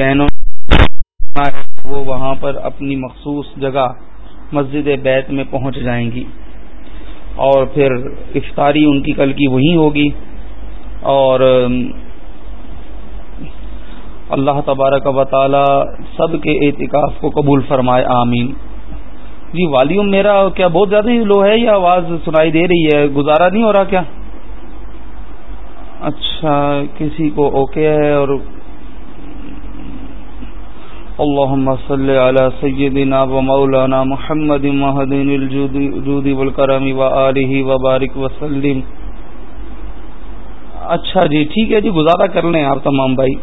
بہنوں وہ وہاں پر اپنی مخصوص جگہ مسجد بیت میں پہنچ جائیں گی۔ اور پھر افطاری ان کی کل کی وہی ہوگی۔ اور اللہ تبارک و تعالی سب کے اعتکاف کو قبول فرمائے، آمین۔ جی والیوم میرا کیا بہت زیادہ ہی لو ہے یا آواز سنائی دے رہی ہے؟ گزارا نہیں ہو رہا کیا؟ اچھا کسی کو اوکے ہے اور اللهم صل على سيدنا ومولانا محمد مهدن الجود والكرم وآله وبارك وسلم. اچھا جی ٹھیک ہے جی گزارا کر لیں آپ تمام بھائی۔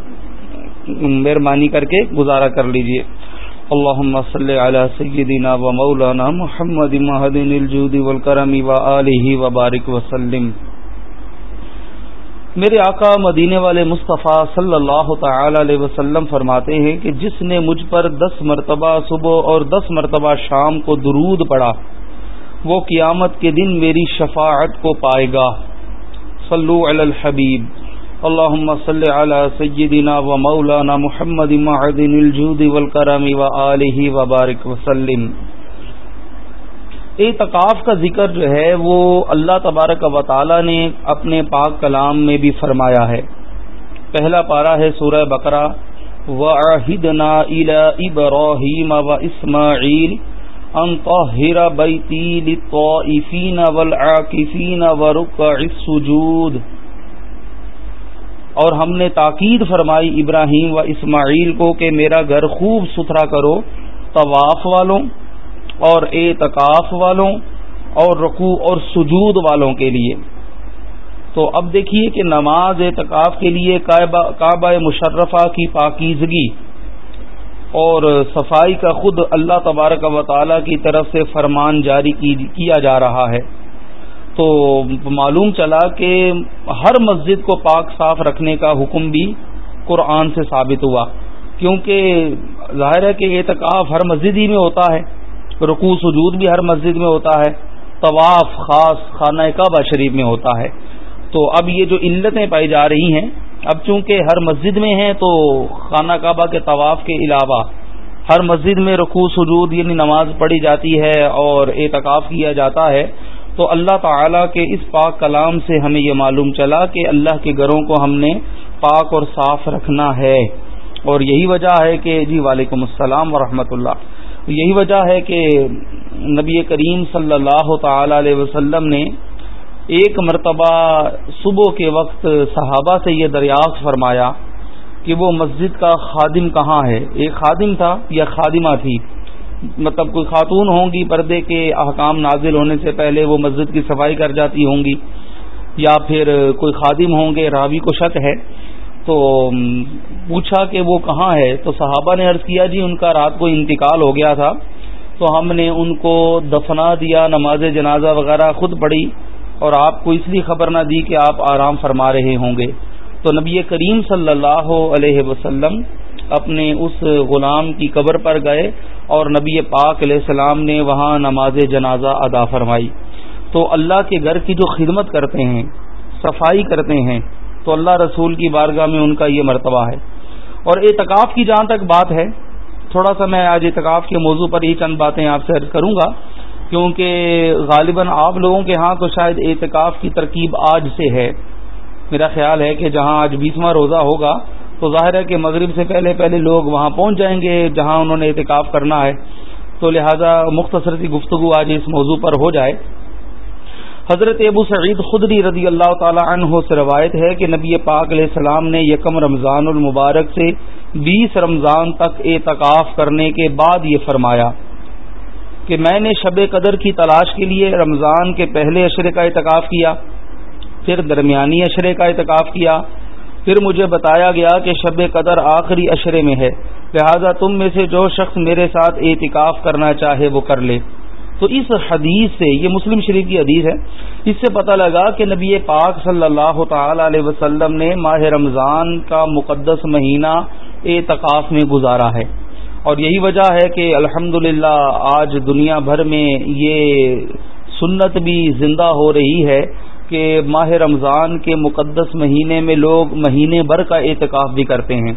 مہربانی کر کے گزارا کر لیجیے۔ اللهم صل على سيدنا ومولانا محمد مهدن الجود والكرم وآله وبارك وسلم۔ میرے آقا مدینے والے مصطفیٰ صلی اللہ تعالی علیہ وسلم فرماتے ہیں کہ جس نے مجھ پر دس مرتبہ صبح اور دس مرتبہ شام کو درود پڑا وہ قیامت کے دن میری شفاعت کو پائے گا۔ صلو علی الحبیب۔ اللہم صلی علی سیدنا و مولانا محمد معدن الجود والکرم و آلہ و بارک وسلم۔ اعتکاف کا ذکر جو ہے وہ اللہ تبارک و تعالی نے اپنے پاک کلام میں بھی فرمایا ہے۔ پہلا پارا ہے سورہ بقرہ۔ و عہدنا ابراہیم و اسماعیل ان طہر بیتی للطائفین والعاکفین ورکع السجود۔ اور ہم نے تاکید فرمائی ابراہیم و اسماعیل کو کہ میرا گھر خوب ستھرا کرو، طواف والوں اور اعتکاف والوں اور رقو اور سجود والوں کے لیے۔ تو اب دیکھیے کہ نماز اعتکاف کے لیے کعبہ مشرفہ کی پاکیزگی اور صفائی کا خود اللہ تبارک و تعالی کی طرف سے فرمان جاری کیا جا رہا ہے۔ تو معلوم چلا کہ ہر مسجد کو پاک صاف رکھنے کا حکم بھی قرآن سے ثابت ہوا۔ کیونکہ ظاہر ہے کہ اعتکاف ہر مسجد ہی میں ہوتا ہے۔ رکوع سجود بھی ہر مسجد میں ہوتا ہے، طواف خاص خانہ کعبہ شریف میں ہوتا ہے۔ تو اب یہ جو علتیں پائی جا رہی ہیں، اب چونکہ ہر مسجد میں ہیں، تو خانہ کعبہ کے طواف کے علاوہ ہر مسجد میں رکوع سجود یعنی نماز پڑھی جاتی ہے اور اعتکاف کیا جاتا ہے، تو اللہ تعالی کے اس پاک کلام سے ہمیں یہ معلوم چلا کہ اللہ کے گھروں کو ہم نے پاک اور صاف رکھنا ہے۔ اور یہی وجہ ہے کہ جی وعلیکم السلام ورحمۃ اللہ۔ یہی وجہ ہے کہ نبی کریم صلی اللہ تعالی علیہ وسلم نے ایک مرتبہ صبح کے وقت صحابہ سے یہ دریافت فرمایا کہ وہ مسجد کا خادم کہاں ہے؟ ایک خادم تھا یا خادمہ تھی؟ مطلب کوئی خاتون ہوں گی پردے کے احکام نازل ہونے سے پہلے وہ مسجد کی صفائی کر جاتی ہوں گی یا پھر کوئی خادم ہوں گے؟ راوی کو شک ہے۔ تو پوچھا کہ وہ کہاں ہے، تو صحابہ نے عرض کیا جی ان کا رات کو انتقال ہو گیا تھا۔ تو ہم نے ان کو دفنا دیا، نماز جنازہ وغیرہ خود پڑھی۔ اور آپ کو اس لیے خبر نہ دی کہ آپ آرام فرما رہے ہوں گے۔ تو نبی کریم صلی اللہ علیہ وسلم اپنے اس غلام کی قبر پر گئے اور نبی پاک علیہ السلام نے وہاں نماز جنازہ ادا فرمائی۔ تو اللہ کے گھر کی جو خدمت کرتے ہیں، صفائی کرتے ہیں تو اللہ رسول کی بارگاہ میں ان کا یہ مرتبہ ہے۔ اور اعتکاف کی جہاں تک بات ہے، تھوڑا سا میں آج اعتکاف کے موضوع پر ہی چند باتیں آپ سے عرض کروں گا۔ کیونکہ غالباً آپ لوگوں کے ہاں تو شاید اعتکاف کی ترکیب آج سے ہے۔ میرا خیال ہے کہ جہاں آج بیسواں روزہ ہوگا، تو ظاہر ہے کہ مغرب سے پہلے پہلے لوگ وہاں پہنچ جائیں گے جہاں انہوں نے اعتکاف کرنا ہے۔ تو لہذا مختصر سی گفتگو آج اس موضوع پر ہو جائے۔ حضرت ابو سعید خدری رضی اللہ تعالی عنہ سے روایت ہے کہ نبی پاک علیہ السلام نے یکم رمضان المبارک سے بیس رمضان تک اعتکاف کرنے کے بعد یہ فرمایا کہ میں نے شب قدر کی تلاش کے لیے رمضان کے پہلے اشرے کا اعتکاف کیا، پھر درمیانی اشرے کا اعتکاف کیا، پھر مجھے بتایا گیا کہ شب قدر آخری اشرے میں ہے، لہذا تم میں سے جو شخص میرے ساتھ اعتکاف کرنا چاہے وہ کر لے۔ تو اس حدیث سے، یہ مسلم شریف کی حدیث ہے، اس سے پتہ لگا کہ نبی پاک صلی اللہ تعالی علیہ وسلم نے ماہ رمضان کا مقدس مہینہ اعتکاف میں گزارا ہے۔ اور یہی وجہ ہے کہ الحمد آج دنیا بھر میں یہ سنت بھی زندہ ہو رہی ہے کہ ماہ رمضان کے مقدس مہینے میں لوگ مہینے بھر کا اعتکاف بھی کرتے ہیں۔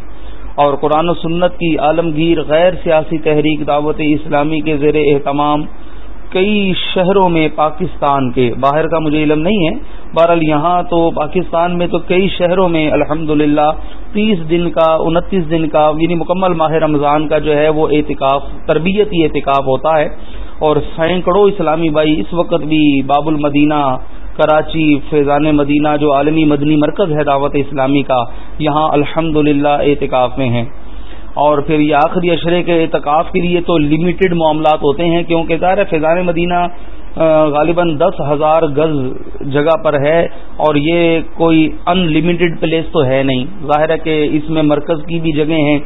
اور قرآن و سنت کی عالمگیر غیر سیاسی تحریک دعوت اسلامی کے زیر اہتمام کئی شہروں میں پاکستان کے، باہر کا مجھے علم نہیں ہے، بہرحال یہاں تو پاکستان میں تو کئی شہروں میں الحمد تیس دن کا، انتیس دن کا یعنی مکمل ماہ رمضان کا جو ہے وہ اعتکاف، تربیتی اعتکاف ہوتا ہے۔ اور سینکڑوں اسلامی بھائی اس وقت بھی باب المدینہ کراچی، فیضان مدینہ جو عالمی مدنی مرکز ہے دعوت اسلامی کا، یہاں الحمد اعتکاف میں ہیں۔ اور پھر یہ آخری اشرے کے اعتکاف کے لیے تو لمیٹڈ معاملات ہوتے ہیں، کیونکہ ظاہر فیضان مدینہ غالباً دس ہزار گز جگہ پر ہے اور یہ کوئی ان لمیٹڈ پلیس تو ہے نہیں۔ ظاہر ہے کہ اس میں مرکز کی بھی جگہیں ہیں،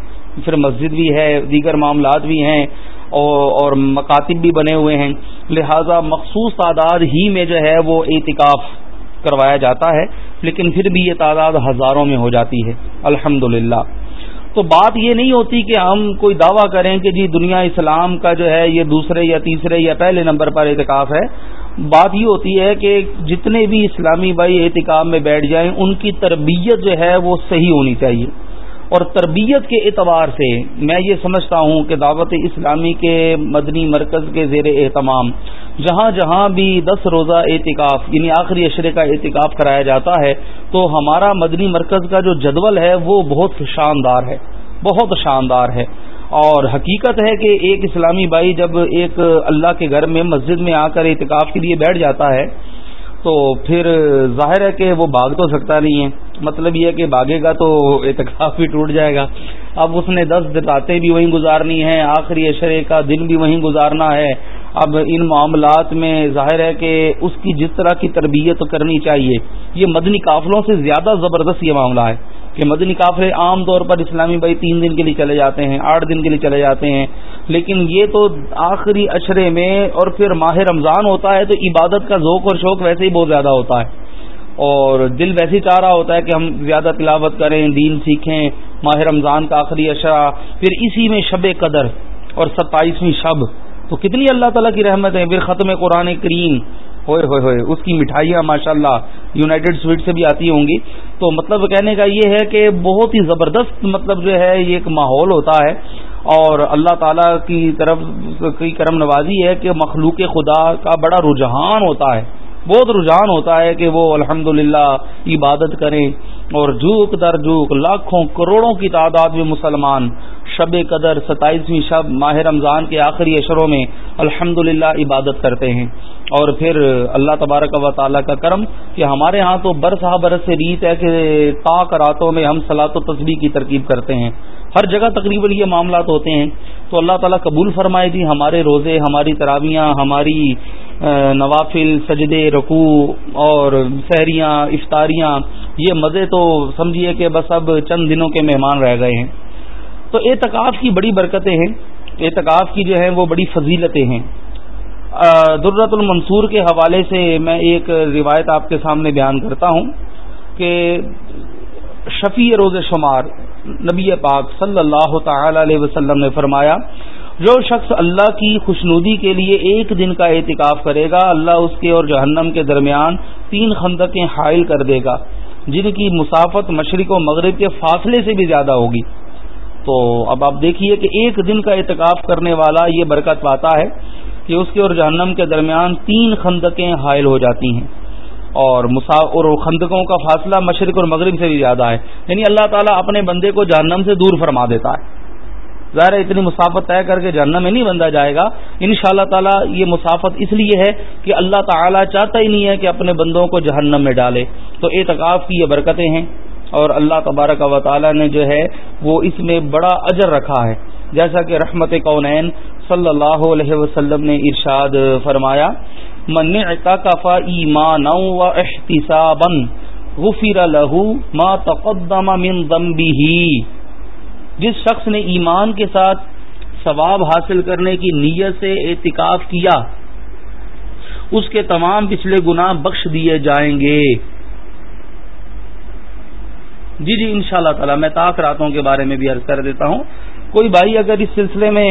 پھر مسجد بھی ہے، دیگر معاملات بھی ہیں اور مکاتب بھی بنے ہوئے ہیں۔ لہذا مخصوص تعداد ہی میں جو ہے وہ اعتکاف کروایا جاتا ہے، لیکن پھر بھی یہ تعداد ہزاروں میں ہو جاتی ہے۔ الحمد تو بات یہ نہیں ہوتی کہ ہم کوئی دعویٰ کریں کہ جی دنیا اسلام کا جو ہے یہ دوسرے یا تیسرے یا پہلے نمبر پر اعتکاف ہے۔ بات یہ ہوتی ہے کہ جتنے بھی اسلامی بھائی اعتکاب میں بیٹھ جائیں، ان کی تربیت جو ہے وہ صحیح ہونی چاہیے۔ اور تربیت کے اعتبار سے میں یہ سمجھتا ہوں کہ دعوت اسلامی کے مدنی مرکز کے زیر اہتمام جہاں جہاں بھی دس روزہ اعتکاف یعنی آخری اشرے کا اعتکاف کرایا جاتا ہے، تو ہمارا مدنی مرکز کا جو جدول ہے، وہ بہت شاندار ہے، بہت شاندار ہے۔ اور حقیقت ہے کہ ایک اسلامی بھائی جب ایک اللہ کے گھر میں، مسجد میں آ کر اعتکاف کے لیے بیٹھ جاتا ہے، تو پھر ظاہر ہے کہ وہ بھاگ تو سکتا نہیں ہے۔ مطلب یہ کہ بھاگے گا تو اعتکاف بھی ٹوٹ جائے گا۔ اب اس نے دس راتیں بھی وہیں گزارنی ہیں، آخری اشرے کا دن بھی وہیں گزارنا ہے۔ اب ان معاملات میں ظاہر ہے کہ اس کی جس طرح کی تربیت کرنی چاہیے، یہ مدنی قافلوں سے زیادہ زبردست یہ معاملہ ہے کہ مدنی قافلے عام طور پر اسلامی بھائی تین دن کے لیے چلے جاتے ہیں، آٹھ دن کے لیے چلے جاتے ہیں، لیکن یہ تو آخری اشرے میں اور پھر ماہ رمضان ہوتا ہے تو عبادت کا ذوق اور شوق ویسے ہی بہت زیادہ ہوتا ہے۔ اور دل ویسے ہی چاہ رہا ہوتا ہے کہ ہم زیادہ تلاوت کریں، دین سیکھیں، ماہ رمضان کا آخری اشرا پھر اسی میں شب قدر اور ستائیسویں شب تو کتنی اللہ تعالیٰ کی رحمت ہے، پھر ختم قرآن کریم۔ ہوئے ہوئے ہوئے، اس کی مٹھائیاں ماشاء اللہ یونائٹڈ سویٹ سے بھی آتی ہوں گی۔ تو مطلب کہنے کا یہ ہے کہ بہت ہی زبردست مطلب جو ہے، یہ ایک ماحول ہوتا ہے۔ اور اللہ تعالیٰ کی طرف کی کرم نوازی ہے کہ مخلوق خدا کا بڑا رجحان ہوتا ہے۔ بہت رجحان ہوتا ہے کہ وہ الحمد عبادت کریں اور جھوک در جھوک لاکھوں کروڑوں کی تعداد میں مسلمان شب قدر ستائیسویں شب ماہ رمضان کے آخری اشروں میں الحمد عبادت کرتے ہیں اور پھر اللہ تبارک و تعالیٰ کا کرم کہ ہمارے ہاں تو برس برس سے ریت ہے کہ پاک راتوں میں ہم سلاط و تصویر کی ترکیب کرتے ہیں۔ ہر جگہ تقریباً یہ معاملات ہوتے ہیں۔ تو اللہ تعالیٰ قبول فرمائے جی ہمارے روزے، ہماری تراویاں، ہماری نوافل، سجدے، رکوع اور سحریاں، افطاریاں، یہ مزے تو سمجھیے کہ بس اب چند دنوں کے مہمان رہ گئے ہیں۔ تو اعتکاف کی بڑی برکتیں ہیں۔ اعتکاف کی جو ہیں وہ بڑی فضیلتیں ہیں۔ دررت المنصور کے حوالے سے میں ایک روایت آپ کے سامنے بیان کرتا ہوں کہ شفیع روز شمار نبی پاک صلی اللہ تعالی علیہ وسلم نے فرمایا جو شخص اللہ کی خوشنودی کے لیے ایک دن کا اعتکاف کرے گا، اللہ اس کے اور جہنم کے درمیان تین خندقیں حائل کر دے گا، جن کی مسافت مشرق و مغرب کے فاصلے سے بھی زیادہ ہوگی۔ تو اب آپ دیکھیے کہ ایک دن کا اعتکاف کرنے والا یہ برکت پاتا ہے کہ اس کے اور جہنم کے درمیان تین خندقیں حائل ہو جاتی ہیں۔ اور اور خندقوں کا فاصلہ مشرق اور مغرب سے بھی زیادہ ہے۔ یعنی اللہ تعالیٰ اپنے بندے کو جہنم سے دور فرما دیتا ہے۔ ظاہر اتنی مسافت طے کر کے جہنم میں نہیں بندہ جائے گا۔ ان شاء اللہ تعالیٰ یہ مسافت اس لیے ہے کہ اللہ تعالیٰ چاہتا ہی نہیں ہے کہ اپنے بندوں کو جہنم میں ڈالے۔ تو اعتکاف کی یہ برکتیں ہیں اور اللہ تبارک و تعالیٰ نے جو ہے وہ اس میں بڑا اجر رکھا ہے۔ جیسا کہ رحمت کونین صلی اللہ علیہ وسلم نے ارشاد فرمایا، من اعتکفا ایمان و احتسابا غفر له ما تقدم من ذنبه جس شخص نے ایمان کے ساتھ ثواب حاصل کرنے کی نیت سے اعتکاف کیا، اس کے تمام پچھلے گناہ بخش دیے جائیں گے۔ جی جی ان شاء اللہ تعالی، میں تاک راتوں کے بارے میں بھی عرض کر دیتا ہوں۔ کوئی بھائی اگر اس سلسلے میں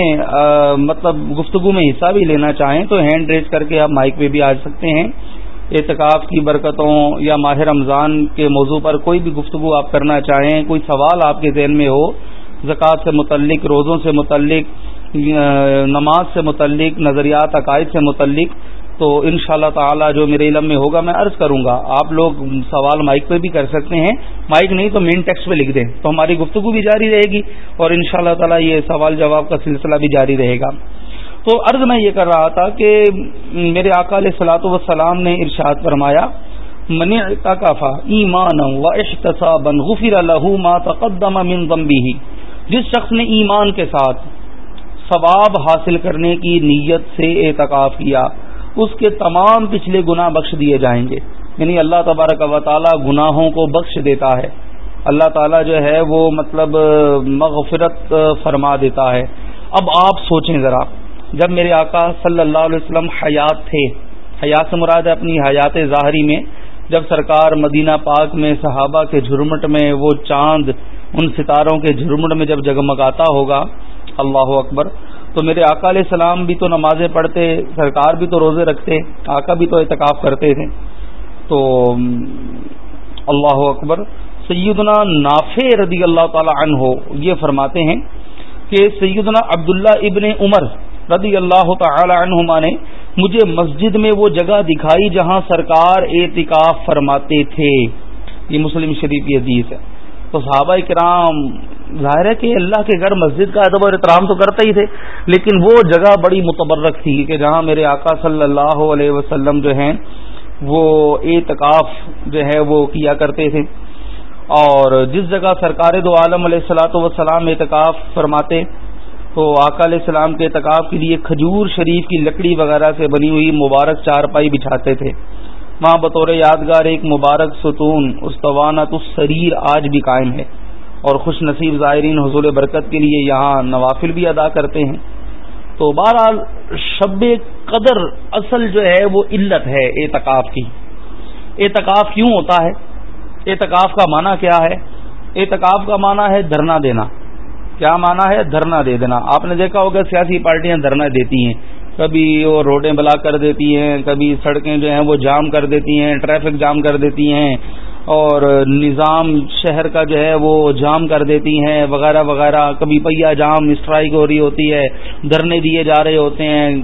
مطلب گفتگو میں حصہ بھی لینا چاہیں تو ہینڈ ریز کر کے آپ مائک پہ بھی آ سکتے ہیں۔ اعتکاف کی برکتوں یا ماہ رمضان کے موضوع پر کوئی بھی گفتگو آپ کرنا چاہیں، کوئی سوال آپ کے ذہن میں ہو زکوٰۃ سے متعلق، روزوں سے متعلق نماز سے متعلق، نظریات، عقائد سے متعلق، تو ان شاء اللہ تعالی جو میرے علم میں ہوگا میں عرض کروں گا۔ آپ لوگ سوال مائک پہ بھی کر سکتے ہیں۔ مائک نہیں تو مین ٹیکسٹ پہ لکھ دیں۔ تو ہماری گفتگو بھی جاری رہے گی اور ان شاء اللہ تعالی یہ سوال جواب کا سلسلہ بھی جاری رہے گا۔ تو عرض میں یہ کر رہا تھا کہ میرے آقا علیہ سلاۃ وسلام نے ارشاد فرمایا منی تقافا ایمان و احتسابا غفر له ما تقدم من ذنبه جس شخص نے ایمان کے ساتھ ثواب حاصل کرنے کی نیت سے اعتکاف کیا، اس کے تمام پچھلے گناہ بخش دیے جائیں گے۔ یعنی اللہ تبارک و تعالی گناہوں کو بخش دیتا ہے۔ اللہ تعالیٰ جو ہے وہ مطلب مغفرت فرما دیتا ہے۔ اب آپ سوچیں ذرا، جب میرے آقا صلی اللہ علیہ وسلم حیات تھے، حیات سے مراد اپنی حیات ظاہری میں، جب سرکار مدینہ پاک میں صحابہ کے جھرمٹ میں وہ چاند ان ستاروں کے جھرمٹ میں جب جگمگاتا ہوگا، اللہ اکبر، تو میرے آقا علیہ السلام بھی تو نمازیں پڑھتے، سرکار بھی تو روزے رکھتے، آقا بھی تو اعتکاف کرتے تھے۔ تو، اللہ اکبر، سیدنا نافع رضی اللہ تعالی عنہ یہ فرماتے ہیں کہ سیدنا عبداللہ ابن عمر رضی اللہ تعالی عنہما نے مجھے مسجد میں وہ جگہ دکھائی جہاں سرکار اعتکاف فرماتے تھے۔ یہ مسلم شریف کی حدیث ہے۔ تو صحابہ کرام، ظاہر ہے کہ اللہ کے گھر مسجد کا ادب اور احترام تو کرتے ہی تھے، لیکن وہ جگہ بڑی متبرک تھی کہ جہاں میرے آقا صلی اللہ علیہ وسلم جو ہیں، وہ اعتکاف جو ہے وہ کیا کرتے تھے۔ اور جس جگہ سرکار دو عالم علیہ السلاۃ وسلام اعتکاف فرماتے، تو آقا علیہ السلام کے اعتکاف کے لیے کھجور شریف کی لکڑی وغیرہ سے بنی ہوئی مبارک چارپائی بچھاتے تھے۔ وہاں بطور یادگار ایک مبارک ستون استوانت السریر آج بھی قائم ہے اور خوش نصیب زائرین حضور برکت کے لیے یہاں نوافل بھی ادا کرتے ہیں۔ تو بہرحال شب قدر اصل جو ہے وہ علت ہے اعتکاف کی۔ اعتکاف کیوں ہوتا ہے؟ اعتکاف کا معنی کیا ہے؟ اعتکاف کا معنی ہے دھرنا دینا۔ کیا مانا ہے؟ دھرنا دے دینا۔ آپ نے دیکھا ہوگا سیاسی پارٹیاں دھرنا دیتی ہیں۔ کبھی وہ روڈیں بلاک کر دیتی ہیں، کبھی سڑکیں جو ہیں وہ جام کر دیتی ہیں، ٹریفک جام کر دیتی ہیں اور نظام شہر کا جو ہے وہ جام کر دیتی ہیں، وغیرہ وغیرہ۔ کبھی پہیا جام، اسٹرائک ہو رہی ہوتی ہے، دھرنے دیے جا رہے ہوتے ہیں،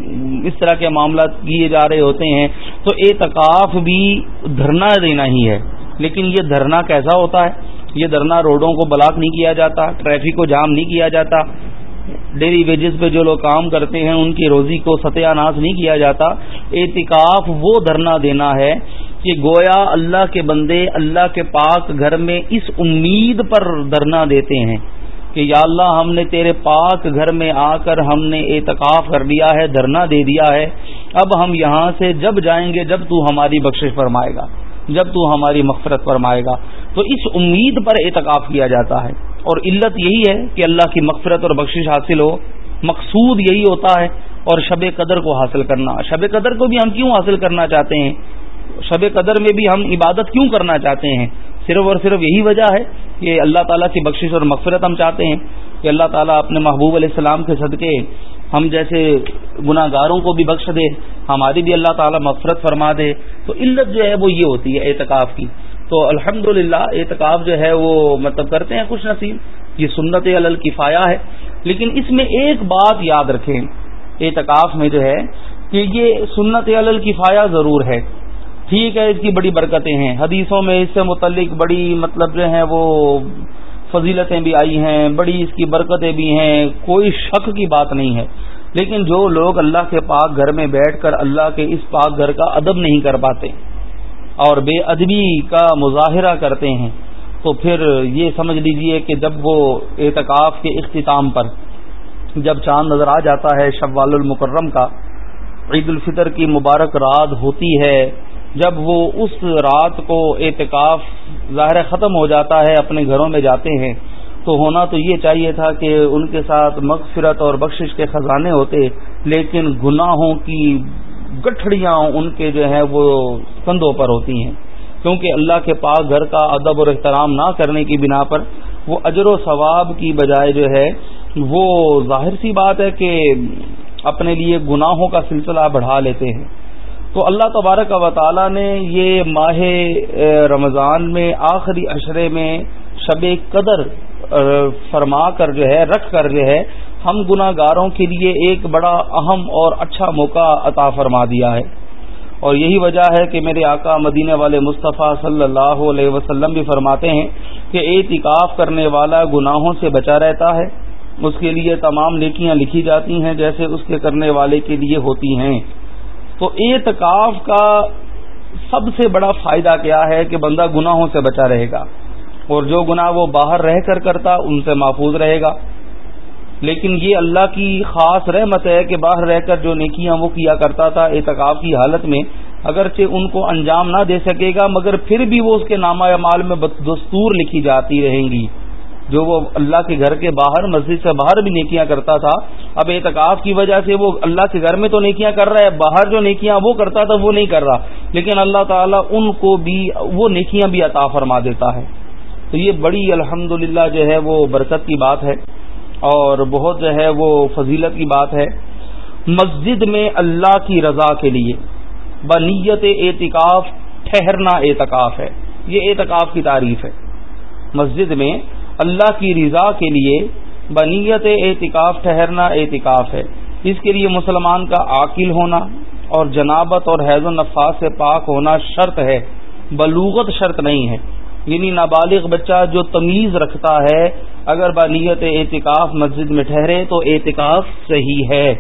اس طرح کے معاملات کیے جا رہے ہوتے ہیں۔ تو اعتکاف بھی دھرنا دینا ہی ہے۔ لیکن یہ دھرنا کیسا ہوتا ہے؟ یہ دھرنا روڈوں کو بلاک نہیں کیا جاتا، ٹریفک کو جام نہیں کیا جاتا۔ ڈیلی ویجز پہ جو لوگ کام کرتے ہیں، ان کی روزی کو ستیہ ناش نہیں کیا جاتا۔ اعتکاف وہ دھرنا دینا ہے کہ گویا اللہ کے بندے، اللہ کے پاک گھر میں اس امید پر دھرنا دیتے ہیں کہ یا اللہ ہم نے تیرے پاک گھر میں آ کر ہم نے اعتکاف کر لیا ہے، دھرنا دے دیا ہے۔ اب ہم یہاں سے جب جائیں گے، جب تو ہماری بخشش فرمائے گا، جب تو ہماری مغفرت فرمائے گا۔ تو اس امید پر اعتکاف کیا جاتا ہے۔ اور علت یہی ہے کہ اللہ کی مغفرت اور بخشش حاصل ہو۔ مقصود یہی ہوتا ہے اور شب قدر کو حاصل کرنا۔ شب قدر کو بھی ہم کیوں حاصل کرنا چاہتے ہیں؟ شب قدر میں بھی ہم عبادت کیوں کرنا چاہتے ہیں؟ صرف اور صرف یہی وجہ ہے کہ اللہ تعالیٰ کی بخشش اور مغفرت ہم چاہتے ہیں۔ کہ اللہ تعالیٰ اپنے محبوب علیہ السلام کے صدقے ہم جیسے گناہ گاروں کو بھی بخش دے۔ ہماری بھی اللہ تعالیٰ مغفرت فرما دے۔ تو علت جو ہے وہ یہ ہوتی ہے اعتکاف کی۔ تو الحمد للہ اعتکاف جو ہے وہ مطلب کرتے ہیں خوش نصیب، یہ سنت کفایا ہے۔ لیکن اس میں ایک بات یاد رکھیں، اعتکاف میں جو ہے کہ یہ سنت کفایا ضرور ہے۔ ٹھیک ہے، اس کی بڑی برکتیں ہیں۔ حدیثوں میں اس سے متعلق بڑی مطلب جو ہیں وہ فضیلتیں بھی آئی ہیں، بڑی اس کی برکتیں بھی ہیں۔ کوئی شک کی بات نہیں ہے۔ لیکن جو لوگ اللہ کے پاک گھر میں بیٹھ کر اللہ کے اس پاک گھر کا ادب نہیں کر پاتے اور بے ادبی کا مظاہرہ کرتے ہیں تو پھر یہ سمجھ لیجیے کہ جب وہ اعتکاف کے اختتام پر جب چاند نظر آ جاتا ہے شوال المکرم کا، عید الفطر کی مبارک رات ہوتی ہے، جب وہ اس رات کو اعتکاف ظاہر ختم ہو جاتا ہے، اپنے گھروں میں جاتے ہیں، تو ہونا تو یہ چاہیے تھا کہ ان کے ساتھ مغفرت اور بخشش کے خزانے ہوتے، لیکن گناہوں کی گٹھڑیاں ان کے جو ہے وہ کندھوں پر ہوتی ہیں۔ کیونکہ اللہ کے پاس گھر کا ادب اور احترام نہ کرنے کی بنا پر وہ اجر و ثواب کی بجائے جو ہے، وہ ظاہر سی بات ہے کہ اپنے لیے گناہوں کا سلسلہ بڑھا لیتے ہیں۔ تو اللہ تبارک و تعالی نے یہ ماہ رمضان میں، آخری اشرے میں شب قدر فرما کر جو ہے، رکھ کر جو ہے ہم گناہ گاروں کے لیے ایک بڑا اہم اور اچھا موقع عطا فرما دیا ہے۔ اور یہی وجہ ہے کہ میرے آقا مدینہ والے مصطفیٰ صلی اللہ علیہ وسلم بھی فرماتے ہیں کہ اعتکاف کرنے والا گناہوں سے بچا رہتا ہے۔ اس کے لیے تمام نیکیاں لکھی جاتی ہیں جیسے اس کے کرنے والے کے لیے ہوتی ہیں۔ تو اعتکاف کا سب سے بڑا فائدہ کیا ہے کہ بندہ گناہوں سے بچا رہے گا۔ اور جو گناہ وہ باہر رہ کر کرتا، ان سے محفوظ رہے گا۔ لیکن یہ اللہ کی خاص رحمت ہے کہ باہر رہ کر جو نیکیاں وہ کیا کرتا تھا، اعتکاف کی حالت میں، اگرچہ ان کو انجام نہ دے سکے گا، مگر پھر بھی وہ اس کے نامہ مال میں دستور لکھی جاتی رہیں گی۔ جو وہ اللہ کے گھر کے باہر، مسجد سے باہر بھی نیکیاں کرتا تھا، اب اعتکاف کی وجہ سے وہ اللہ کے گھر میں تو نیکیاں کر رہا ہے، باہر جو نیکیاں وہ کرتا تھا، وہ نہیں کر رہا۔ لیکن اللہ تعالیٰ ان کو بھی وہ نیکیاں بھی عطا فرما دیتا ہے۔ تو یہ بڑی الحمد جو ہے وہ برکت کی بات ہے۔ اور بہت جو ہے وہ فضیلت کی بات ہے، مسجد میں اللہ کی رضا کے لیے بنیت اعتکاف، ٹھہرنا اعتکاف ہے۔ یہ اعتکاف کی تعریف ہے۔ مسجد میں اللہ کی رضا کے لیے بنیت اعتکاف، ٹھہرنا اعتکاف ہے۔ اس کے لیے مسلمان کا عاقل ہونا اور جنابت اور حیض و نفاذ سے پاک ہونا شرط ہے۔ بلوغت شرط نہیں ہے۔ یعنی نابالغ بچہ جو تمیز رکھتا ہے، اگر بانیت اعتکاف مسجد میں ٹھہرے تو اعتکاف صحیح ہے۔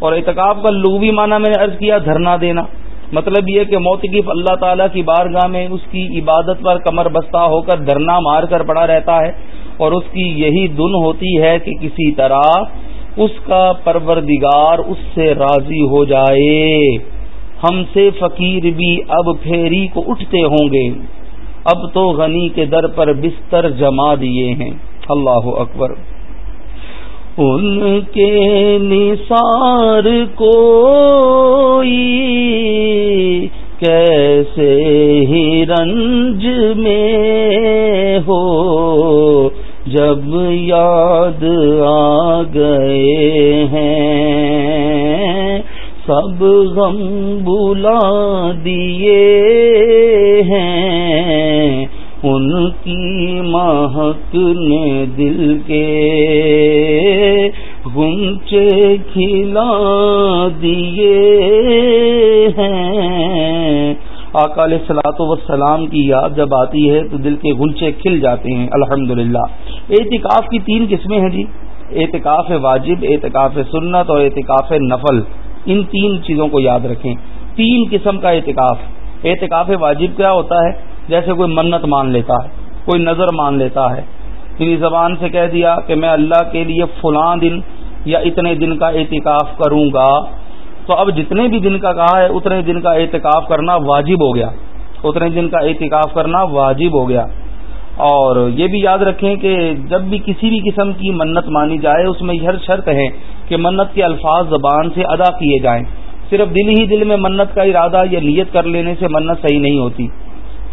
اور اعتکاف کا لغوی معنی میں نے عرض کیا، دھرنا دینا۔ مطلب یہ کہ موتقف اللہ تعالیٰ کی بارگاہ میں اس کی عبادت پر کمر بستہ ہو کر دھرنا مار کر پڑا رہتا ہے۔ اور اس کی یہی دن ہوتی ہے کہ کسی طرح اس کا پروردگار اس سے راضی ہو جائے۔ ہم سے فقیر بھی اب پھیری کو اٹھتے ہوں گے۔ اب تو غنی کے در پر بستر جما دیے ہیں۔ اللہ اکبر۔ ان کے نثار کو کیسے ہی رنج میں ہو؟ جب یاد آ گئے ہیں۔ سب غم بلا دیے ہیں۔ ان کی مہک نے دل کے گنچے کھلا دیے ہیں۔ اکال سلاط وسلام کی یاد جب آتی ہے تو دل کے گنچے کھل جاتے ہیں الحمد للہ اعتکاف کی تین قسمیں ہیں جی۔ اعتکاف واجب، اعتکاف سنت اور اعتکاف نفل۔ ان تین چیزوں کو یاد رکھیں۔ تین قسم کا اعتکاف۔ اعتکاف واجب کیا ہوتا ہے؟ جیسے کوئی منت مان لیتا ہے، کوئی نظر مان لیتا ہے۔ انہیں زبان سے کہہ دیا کہ میں اللہ کے لیے فلاں دن یا اتنے دن کا اعتکاف کروں گا۔ تو اب جتنے بھی دن کا کہا ہے، اتنے دن کا اعتکاف کرنا واجب ہو گیا۔ اتنے دن کا اعتکاف کرنا واجب ہو گیا۔ اور یہ بھی یاد رکھیں کہ جب بھی کسی بھی قسم کی منت مانی جائے، اس میں ہر شرط ہے کہ منت کے الفاظ زبان سے ادا کیے جائیں۔ صرف دل ہی دل میں منت کا ارادہ یا نیت کر لینے سے منت صحیح نہیں ہوتی۔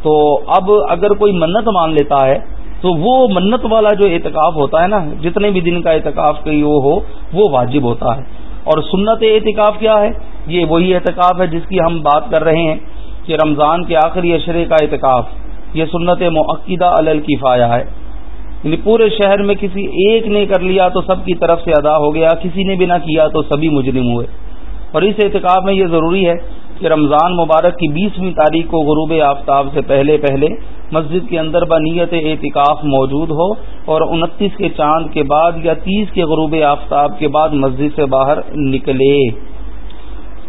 تو اب اگر کوئی منت مان لیتا ہے، تو وہ منت والا جو اعتکاف ہوتا ہے نا، جتنے بھی دن کا اعتکاف کی وہ ہو، وہ واجب ہوتا ہے۔ اور سنت اعتکاف کیا ہے؟ یہ وہی اعتکاف ہے جس کی ہم بات کر رہے ہیں کہ رمضان کے آخری اشرے کا اعتکاف۔ یہ سنت معقدہ الکفایا ہے۔ یعنی پورے شہر میں کسی ایک نے کر لیا تو سب کی طرف سے ادا ہو گیا، کسی نے بھی نہ کیا تو سبھی مجرم ہوئے۔ اور اس اعتکاف میں یہ ضروری ہے کہ رمضان مبارک کی بیسویں تاریخ کو غروب آفتاب سے پہلے پہلے مسجد کے اندر بنیت اعتکاف موجود ہو اور انتیس کے چاند کے بعد یا تیس کے غروب آفتاب کے بعد مسجد سے باہر نکلے۔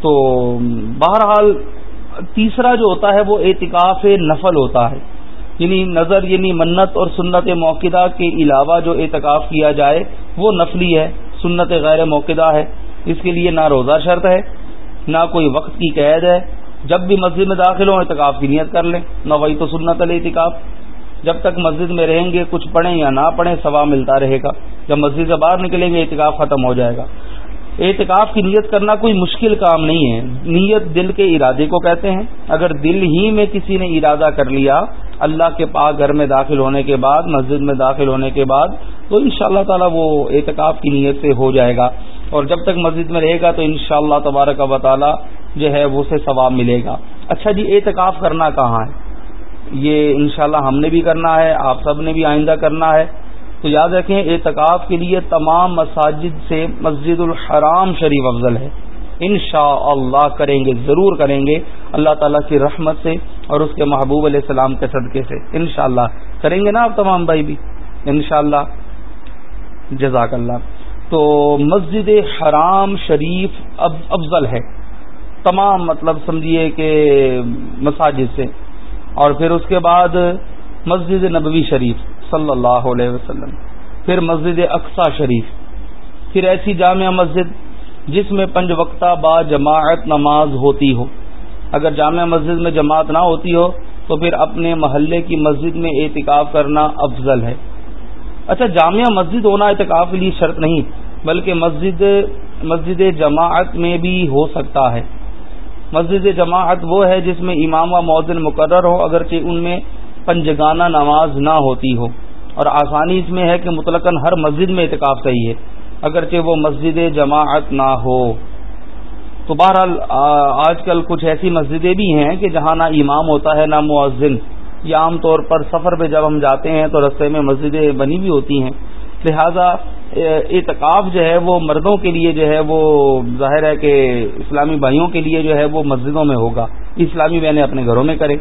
تو بہرحال تیسرا جو ہوتا ہے وہ اعتکاف نفل ہوتا ہے۔ یعنی نظر یعنی منت اور سنت موقع کے علاوہ جو اعتکاف کیا جائے، وہ نفلی ہے، سنت غیر موقع ہے۔ اس کے لیے نہ روزہ شرط ہے، نہ کوئی وقت کی قید ہے۔ جب بھی مسجد میں داخل ہوں، اعتکاف کی نیت کر لیں۔ نہ وہی تو سنت علیہ اعتکاف۔ جب تک مسجد میں رہیں گے، کچھ پڑھیں یا نہ پڑھیں سوا ملتا رہے گا۔ جب مسجد سے باہر نکلیں گے، اعتکاف ختم ہو جائے گا۔ اعتکاف کی نیت کرنا کوئی مشکل کام نہیں ہے۔ نیت دل کے ارادے کو کہتے ہیں۔ اگر دل ہی میں کسی نے ارادہ کر لیا اللہ کے پاک گھر میں داخل ہونے کے بعد، مسجد میں داخل ہونے کے بعد، تو ان شاء اللہ تعالیٰ وہ اعتکاف کی نیت سے ہو جائے گا۔ اور جب تک مسجد میں رہے گا تو ان شاء اللہ تبارک و تعالیٰ جو ہے وہ سے ثواب ملے گا۔ اچھا جی اعتکاف کرنا کہاں ہے؟ یہ انشاءاللہ ہم نے بھی کرنا ہے، آپ سب نے بھی آئندہ کرنا ہے۔ تو یاد رکھیں، اعتکاف کے لیے تمام مساجد سے مسجد الحرام شریف افضل ہے۔ ان شاء اللہ کریں گے، ضرور کریں گے۔ اللہ تعالیٰ کی رحمت سے اور اس کے محبوب علیہ السلام کے صدقے سے۔ ان شاء اللہ کریں گے نا آپ تمام بھائی بھی؟ ان شاء اللہ جزاک اللہ۔ تو مسجد حرام شریف اب افضل ہے۔ تمام مطلب سمجھیے کہ مساجد سے۔ اور پھر اس کے بعد مسجد نبوی شریف صلی اللہ علیہ وسلم۔ پھر مسجد اقسا شریف۔ پھر ایسی جامع مسجد جس میں پنج وقتہ با جماعت نماز ہوتی ہو۔ اگر جامع مسجد میں جماعت نہ ہوتی ہو، تو پھر اپنے محلے کی مسجد میں اعتکاف کرنا افضل ہے۔ اچھا جامعہ مسجد ہونا اعتکاف کے لیے شرط نہیں، بلکہ مسجد مسجد جماعت میں بھی ہو سکتا ہے۔ مسجد جماعت وہ ہے جس میں امام و مؤذن مقرر ہو، اگرچہ ان میں پنجگانہ نماز نہ ہوتی ہو۔ اور آسانی اس میں ہے کہ مطلق ہر مسجد میں اعتکاف صحیح ہے۔ اگرچہ وہ مسجد جماعت نہ ہو۔ تو بہرحال آج کل کچھ ایسی مسجدیں بھی ہیں کہ جہاں نہ امام ہوتا ہے، نہ مؤذن۔ یا عام طور پر سفر پہ جب ہم جاتے ہیں تو رستے میں مسجدیں بنی بھی ہوتی ہیں۔ لہذا اعتکاف جو ہے وہ مردوں کے لیے جو ہے وہ ظاہر ہے کہ اسلامی بھائیوں کے لیے جو ہے وہ مسجدوں میں ہوگا۔ اسلامی بہنیں اپنے گھروں میں کریں۔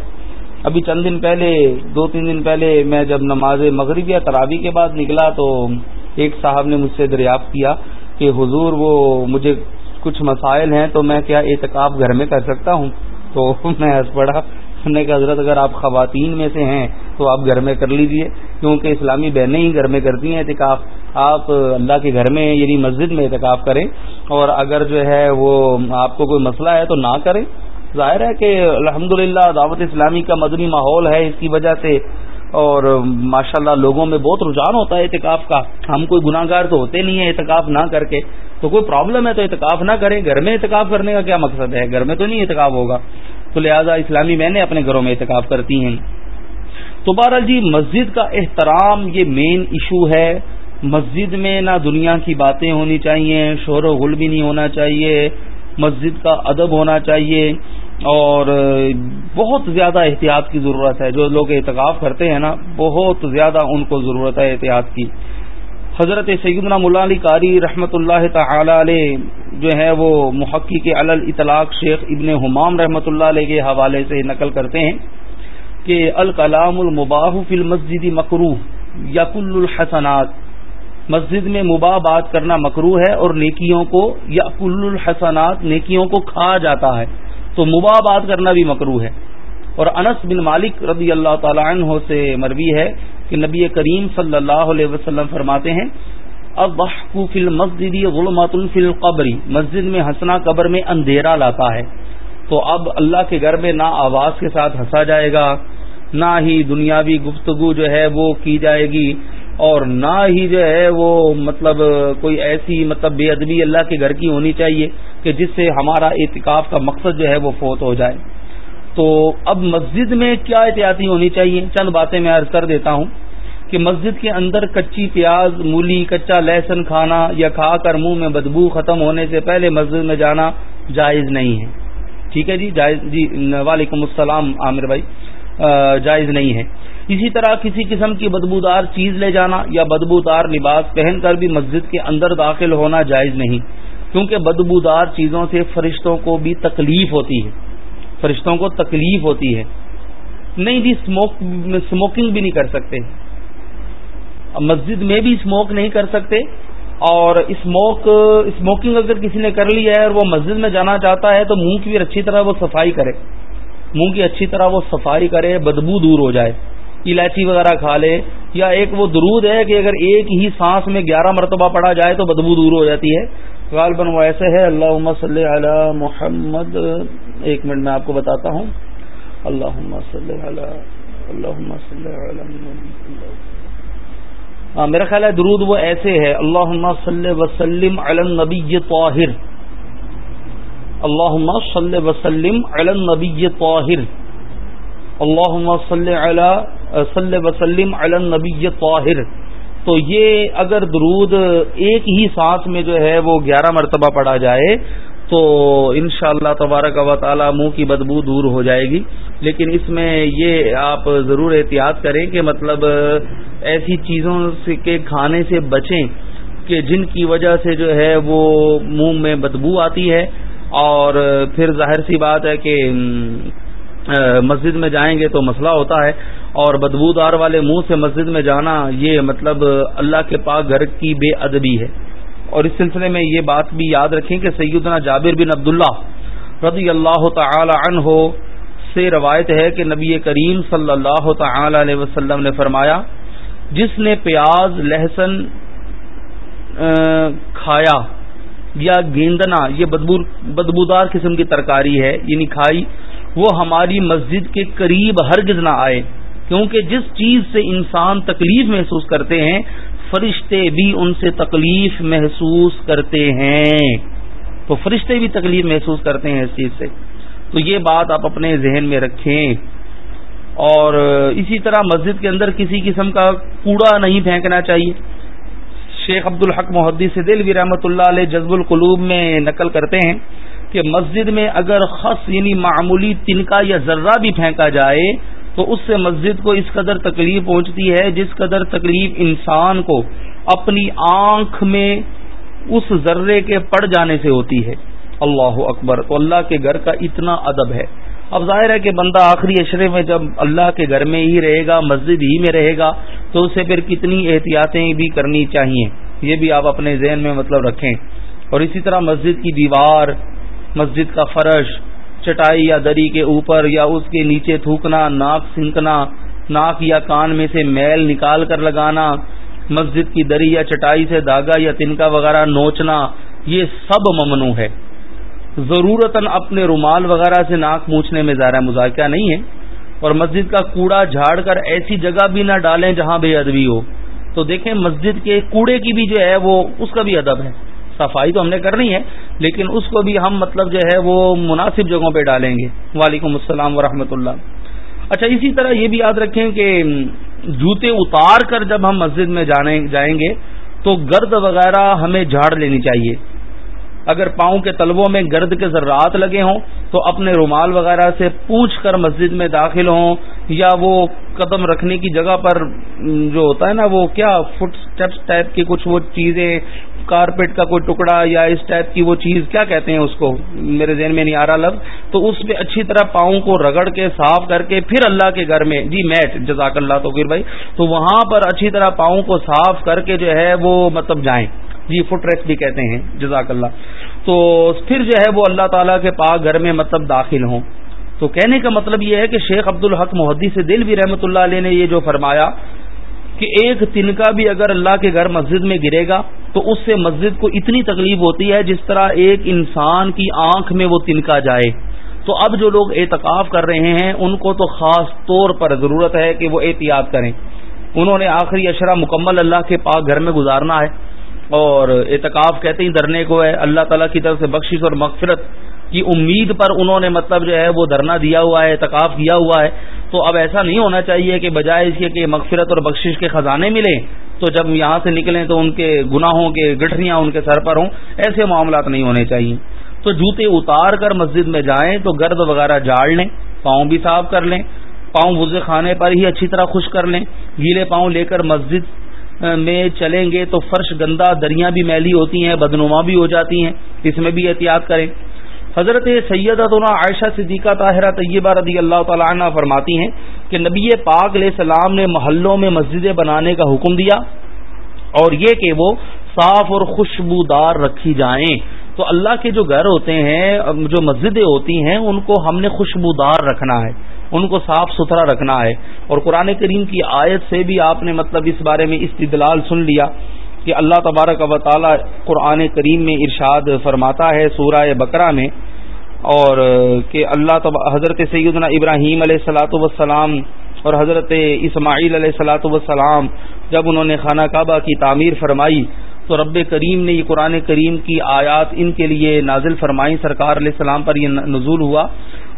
ابھی چند دن پہلے، دو تین دن پہلے میں جب نماز مغرب یا ترابی کے بعد نکلا تو ایک صاحب نے مجھ سے دریافت کیا کہ حضور وہ مجھے کچھ مسائل ہیں تو میں کیا اعتکاف گھر میں کر سکتا ہوں؟ تو میں ہنس پڑا۔ نے کہ حضرت، اگر آپ خواتین میں سے ہیں تو آپ گھر میں کر لیجیے، کیونکہ اسلامی بہنیں ہی گھر میں کرتی ہیں اعتکاف۔ آپ اللہ کے گھر میں یعنی مسجد میں اعتکاف کریں اور اگر جو ہے وہ آپ کو کوئی مسئلہ ہے تو نہ کریں۔ ظاہر ہے کہ الحمد دعوت اسلامی کا مدنی ماحول ہے، اس کی وجہ سے اور ماشاء اللہ لوگوں میں بہت رجحان ہوتا ہے اعتکاف کا۔ ہم کوئی گناہ گار تو ہوتے نہیں ہیں اعتکاف نہ کر کے۔ تو کوئی پرابلم ہے تو اعتکاف نہ کریں گھر میں اعتکاف کرنے کا کیا مقصد ہے؟ گھر میں تو نہیں اعتکاف ہوگا۔ تو لہٰذا اسلامی میں نے اپنے گھروں میں اعتکاف کرتی ہیں۔ تو بہرحال جی مسجد کا احترام یہ مین ایشو ہے۔ مسجد میں نہ دنیا کی باتیں ہونی چاہیے، شور و غل بھی نہیں ہونا چاہیے۔ مسجد کا ادب ہونا چاہیے۔ اور بہت زیادہ احتیاط کی ضرورت ہے۔ جو لوگ اعتکاف کرتے ہیں نا، بہت زیادہ ان کو ضرورت ہے احتیاط کی۔ حضرت سیدنا ملا علی قاری رحمۃ اللہ تعالی علیہ جو ہے وہ محقق علل اطلاق شیخ ابن حمام رحمۃ اللہ علیہ کے حوالے سے نقل کرتے ہیں کہ الکلام المباح فی المسجد مکرو یقل الحسنات۔ مسجد میں مباح بات کرنا مکرو ہے اور نیکیوں کو یقل الحسنات، نیکیوں کو کھا جاتا ہے۔ تو مباح بات کرنا بھی مکرو ہے۔ اور انس بن مالک رضی اللہ تعالی عنہ سے مروی ہے کہ نبی کریم صلی اللہ علیہ وسلم فرماتے ہیں اب فی المسجد غلمات فی القبری مسجد میں ہنسنا قبر میں اندھیرا لاتا ہے۔ تو اب اللہ کے گھر میں نہ آواز کے ساتھ ہنسا جائے گا، نہ ہی دنیاوی گفتگو جو ہے وہ کی جائے گی، اور نہ ہی جو ہے وہ مطلب کوئی ایسی مطلب بے ادبی اللہ کے گھر کی ہونی چاہیے۔ کہ جس سے ہمارا اعتکاف کا مقصد جو ہے وہ فوت ہو جائے۔ تو اب مسجد میں کیا احتیاطی ہونی چاہیے؟ چند باتیں میں عرض کر دیتا ہوں کہ مسجد کے اندر کچی پیاز، مولی، کچا لہسن کھانا یا کھا کر منہ میں بدبو ختم ہونے سے پہلے مسجد میں جانا جائز نہیں ہے۔ ٹھیک ہے جی؟ جائز جی وعلیکم السلام عامر بھائی۔ جائز نہیں ہے۔ اسی طرح کسی قسم کی بدبودار چیز لے جانا یا بدبودار لباس پہن کر بھی مسجد کے اندر داخل ہونا جائز نہیں۔ کیونکہ بدبودار چیزوں سے فرشتوں کو بھی تکلیف ہوتی ہے۔ فرشتوں کو تکلیف ہوتی ہے۔ نہیں جی اسموکنگ بھی نہیں کر سکتے۔ مسجد میں بھی اسموک نہیں کر سکتے۔ اور اسموک اسموکنگ اگر کسی نے کر لی ہے اور وہ مسجد میں جانا چاہتا ہے تو منہ کی بھی اچھی طرح وہ صفائی کرے۔ منہ کی اچھی طرح وہ صفائی کرے، بدبو دور ہو جائے۔ الائچی وغیرہ کھا لے۔ یا ایک وہ درود ہے کہ اگر ایک ہی سانس میں گیارہ مرتبہ پڑا جائے تو بدبو دور ہو جاتی ہے۔ غالباً وہ ایسے ہے اللہ صلی علی محمد۔ ایک منٹ میں آپ کو بتاتا ہوں۔ اللہ صلی اللہ ہاں میرا خیال ہے درود وہ ایسے ہے اللہ صلی وسلم النبی طاہر۔ اللہ صلی وسلم النبی طاہر۔ اللہ صلی وسلم النبی طاہر۔ تو یہ اگر درود ایک ہی سانس میں جو ہے وہ گیارہ مرتبہ پڑھا جائے تو ان شاء اللہ تبارک و تعالی منہ کی بدبو دور ہو جائے گی۔ لیکن اس میں یہ آپ ضرور احتیاط کریں کہ مطلب ایسی چیزوں سے کے کھانے سے بچیں کہ جن کی وجہ سے جو ہے وہ منہ میں بدبو آتی ہے۔ اور پھر ظاہر سی بات ہے کہ مسجد میں جائیں گے تو مسئلہ ہوتا ہے۔ اور بدبودار والے منہ سے مسجد میں جانا یہ مطلب اللہ کے پاک گھر کی بے ادبی ہے۔ اور اس سلسلے میں یہ بات بھی یاد رکھیں کہ سیدنا جابر بن عبداللہ رضی اللہ تعالی عنہ سے روایت ہے کہ نبی کریم صلی اللہ تعالی علیہ وسلم نے فرمایا، جس نے پیاز، لہسن کھایا یا گیندنا، یہ بدبودار قسم کی ترکاری ہے یعنی کھائی، وہ ہماری مسجد کے قریب ہرگز نہ آئے۔ کیونکہ جس چیز سے انسان تکلیف محسوس کرتے ہیں، فرشتے بھی ان سے تکلیف محسوس کرتے ہیں۔ تو فرشتے بھی تکلیف محسوس کرتے ہیں اس چیز سے۔ تو یہ بات آپ اپنے ذہن میں رکھیں۔ اور اسی طرح مسجد کے اندر کسی قسم کا کوڑا نہیں پھینکنا چاہیے۔ شیخ عبد الحق محدی سے دل بھی رحمۃ اللہ علیہ جذب القلوب میں نقل کرتے ہیں کہ مسجد میں اگر خص یعنی معمولی تنکا یا ذرہ بھی پھینکا جائے تو اس سے مسجد کو اس قدر تکلیف پہنچتی ہے جس قدر تکلیف انسان کو اپنی آنکھ میں اس ذرے کے پڑ جانے سے ہوتی ہے۔ اللہ اکبر۔ تو اللہ کے گھر کا اتنا ادب ہے۔ اب ظاہر ہے کہ بندہ آخری اشرے میں جب اللہ کے گھر میں ہی رہے گا، مسجد ہی میں رہے گا، تو اسے پھر کتنی احتیاطیں بھی کرنی چاہیے۔ یہ بھی آپ اپنے ذہن میں مطلب رکھیں۔ اور اسی طرح مسجد کی دیوار، مسجد کا فرش چٹائی یا دری کے اوپر یا اس کے نیچے تھوکنا، ناک سنکنا، ناک یا کان میں سے میل نکال کر لگانا، مسجد کی دری یا چٹائی سے داغا یا تنکا وغیرہ نوچنا، یہ سب ممنوع ہے۔ ضرورت اپنے رومال وغیرہ سے ناک مونچنے میں زیادہ مذاکرہ نہیں ہے۔ اور مسجد کا کوڑا جھاڑ کر ایسی جگہ بھی نہ ڈالیں جہاں بے ادبی ہو۔ تو دیکھیں مسجد کے کوڑے کی بھی جو ہے وہ، اس کا بھی ادب ہے۔ صفائی تو ہم نے کرنی ہے لیکن اس کو بھی ہم مطلب جو ہے وہ مناسب جگہوں پہ ڈالیں گے۔ وعلیکم السلام ورحمۃ اللہ۔ اچھا اسی طرح یہ بھی یاد رکھیں کہ جوتے اتار کر جب ہم مسجد میں جائیں گے تو گرد وغیرہ ہمیں جھاڑ لینی چاہیے۔ اگر پاؤں کے تلبوں میں گرد کے ذرات لگے ہوں تو اپنے رومال وغیرہ سے پوچھ کر مسجد میں داخل ہوں۔ یا وہ قدم رکھنے کی جگہ پر جو ہوتا ہے نا، وہ کیا فٹ اسٹیپس ٹائپ کی کچھ وہ چیزیں کارپیٹ کا کوئی ٹکڑا یا اس ٹائپ کی وہ چیز کیا کہتے ہیں اس کو؟ میرے ذہن میں نہیں آ رہا لفظ۔ تو اس پہ اچھی طرح پاؤں کو رگڑ کے صاف کر کے پھر اللہ کے گھر میں جی میٹ جزاک اللہ تو بھائی، تو وہاں پر اچھی طرح پاؤں کو صاف کر کے جو ہے وہ مطلب جائیں۔ جی فٹ ریس بھی کہتے ہیں، جزاک اللہ۔ تو پھر جو ہے وہ اللہ تعالیٰ کے پاک گھر میں مطلب داخل ہوں۔ تو کہنے کا مطلب یہ ہے کہ شیخ عبد الحق محدی سے دل بھی رحمۃ اللہ علیہ نے یہ جو فرمایا کہ ایک تنکا بھی اگر اللہ کے گھر مسجد میں گرے گا تو اس سے مسجد کو اتنی تکلیف ہوتی ہے جس طرح ایک انسان کی آنکھ میں وہ تنکا جائے۔ تو اب جو لوگ اعتکاف کر رہے ہیں، ان کو تو خاص طور پر ضرورت ہے کہ وہ احتیاط کریں۔ انہوں نے آخری اشرا مکمل اللہ کے پاک گھر میں گزارنا ہے اور اعتکاف کہتے ہی درنے کو ہے۔ اللہ تعالیٰ کی طرف سے بخشش اور مغفرت۔ کی امید پر انہوں نے مطلب جو ہے وہ دھرنا دیا ہوا ہے، اعتکاف کیا ہوا ہے۔ تو اب ایسا نہیں ہونا چاہیے کہ بجائے اس کے کہ مغفرت اور بخشش کے خزانے ملیں، تو جب یہاں سے نکلیں تو ان کے گناہوں کے گٹھریاں ان کے سر پر ہوں، ایسے معاملات نہیں ہونے چاہیے۔ تو جوتے اتار کر مسجد میں جائیں تو گرد وغیرہ جاڑ لیں، پاؤں بھی صاف کر لیں، پاؤں وزے خانے پر ہی اچھی طرح خوش کر لیں، گیلے پاؤں لے کر مسجد میں چلیں گے تو فرش گندا دریاں بھی میلی ہوتی ہیں، بدنما بھی ہو جاتی ہیں، اس میں بھی احتیاط کریں۔ حضرت سید عائشہ صدیقہ طاہرہ طیبہ رضی اللہ تعالیٰ عنہ فرماتی ہیں کہ نبی پاک علیہ السلام نے محلوں میں مسجدیں بنانے کا حکم دیا اور یہ کہ وہ صاف اور خوشبودار رکھی جائیں۔ تو اللہ کے جو گھر ہوتے ہیں، جو مسجدیں ہوتی ہیں، ان کو ہم نے خوشبودار رکھنا ہے۔ ان کو صاف ستھرا رکھنا ہے۔ اور قرآن کریم کی آیت سے بھی آپ نے مطلب اس بارے میں استدلال سن لیا کہ اللہ تبارک و تعالی قرآن کریم میں ارشاد فرماتا ہے سورہ بکرا میں اور کہ اللہ تب حضرت سیدنا ابراہیم علیہ السلاۃ وسلام اور حضرت اسماعیل علیہ السلاۃ وسلام جب انہوں نے خانہ کعبہ کی تعمیر فرمائی تو رب کریم نے یہ قرآن کریم کی آیات ان کے لیے نازل فرمائی سرکار علیہ السلام پر یہ نزول ہوا۔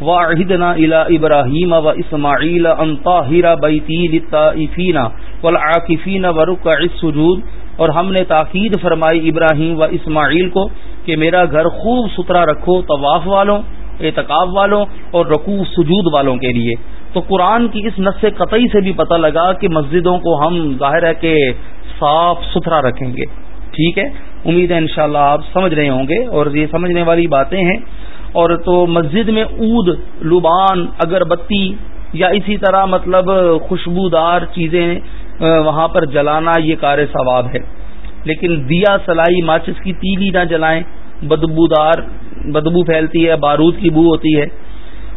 واحدنا الى ابراہیم و اسماعیل ان طاہر بیتی للطائفین والعاکفین ورکع السجود اور ہم نے تاکید فرمائی ابراہیم و اسماعیل کو کہ میرا گھر خوب ستھرا رکھو طواف والوں اعتکاب والوں اور رقو سجود والوں کے لیے۔ تو قرآن کی اس نس قطعی سے بھی پتہ لگا کہ مسجدوں کو ہم ظاہر ہے کہ صاف ستھرا رکھیں گے۔ ٹھیک ہے؟ امید ہے انشاءاللہ آپ سمجھ رہے ہوں گے اور یہ سمجھنے والی باتیں ہیں۔ اور تو مسجد میں اود، لبان، اگربتی یا اسی طرح مطلب خوشبودار چیزیں وہاں پر جلانا یہ کار ثواب ہے۔ لیکن دیا سلائی ماچس کی تیلی نہ جلائیں بدبودار بدبو پھیلتی ہے، بارود کی بو ہوتی ہے۔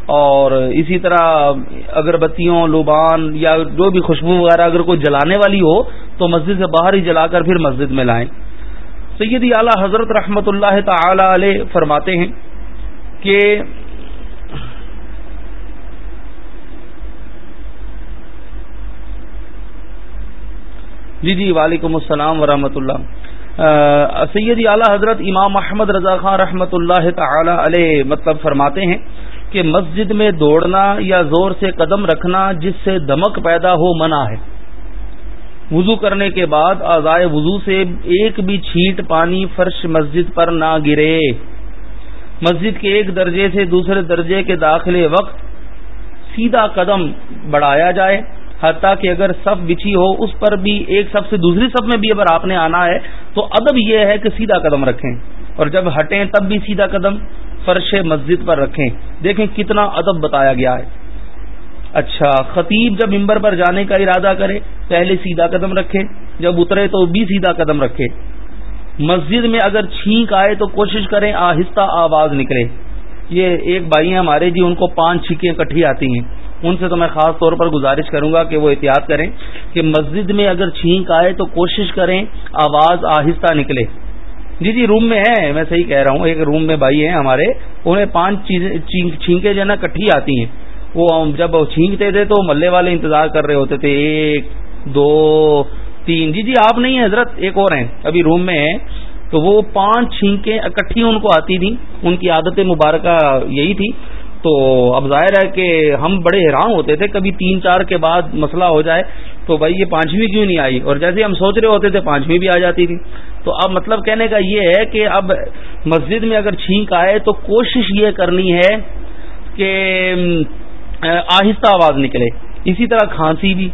اور اسی طرح اگربتیوں لوبان یا جو بھی خوشبو وغیرہ اگر کوئی جلانے والی ہو، تو مسجد سے باہر ہی جلا کر پھر مسجد میں لائیں۔ سیدی اعلی حضرت رحمت اللہ تعالی علیہ فرماتے ہیں کہ جی جی وعلیکم السلام ورحمۃ اللہ۔ سیدی اعلی حضرت امام محمد رضا خان رحمۃ اللہ تعالی علیہ مطلب فرماتے ہیں کہ مسجد میں دوڑنا یا زور سے قدم رکھنا جس سے دمک پیدا ہو منع ہے۔ وضو کرنے کے بعد آزائے وضو سے ایک بھی چھینٹ پانی فرش مسجد پر نہ گرے۔ مسجد کے ایک درجے سے دوسرے درجے کے داخلے وقت سیدھا قدم بڑھایا جائے۔ حتیٰ کہ اگر صف بچھی ہو، اس پر بھی ایک صف سے دوسری صف میں بھی اگر آپ نے آنا ہے، تو ادب یہ ہے کہ سیدھا قدم رکھیں۔ اور جب ہٹیں، تب بھی سیدھا قدم فرش مسجد پر رکھیں۔ دیکھیں کتنا ادب بتایا گیا ہے۔ اچھا خطیب جب ممبر پر جانے کا ارادہ کرے، پہلے سیدھا قدم رکھے، جب اترے تو بھی سیدھا قدم رکھے۔ مسجد میں اگر چھینک آئے تو کوشش کریں آہستہ آواز نکلے۔ یہ ایک بھائی ہیں ہمارے جی ان کو پانچ چھینکیں کٹھی آتی ہیں۔ ان سے تو میں خاص طور پر گزارش کروں گا کہ وہ احتیاط کریں کہ مسجد میں اگر چھینک آئے تو کوشش کریں آواز آہستہ نکلے۔ جی جی روم میں ہے، میں صحیح کہہ رہا ہوں، ایک روم میں بھائی ہیں ہمارے، انہیں پانچ چھینکیں جو ہے نا کٹھی آتی ہیں۔ وہ جب چھینکتے تھے تو ملے والے انتظار کر رہے ہوتے تھے، ایک، دو، تین۔ جی جی آپ نہیں ہیں، حضرت، ایک اور ہیں، ابھی روم میں ہیں۔ تو وہ پانچ چھینکیں اکٹھی ان کو آتی تھیں، ان کی عادت مبارکہ یہی تھی۔ تو اب ظاہر ہے کہ ہم بڑے حیران ہوتے تھے، کبھی تین چار کے بعد مسئلہ ہو جائے تو بھائی یہ پانچویں کیوں نہیں آئی؟ اور جیسے ہم سوچ رہے ہوتے تھے پانچویں بھی آ جاتی تھی۔ تو اب مطلب کہنے کا یہ ہے کہ اب مسجد میں اگر چھینک آئے تو کوشش یہ کرنی ہے کہ آہستہ آواز نکلے۔ اسی طرح کھانسی بھی۔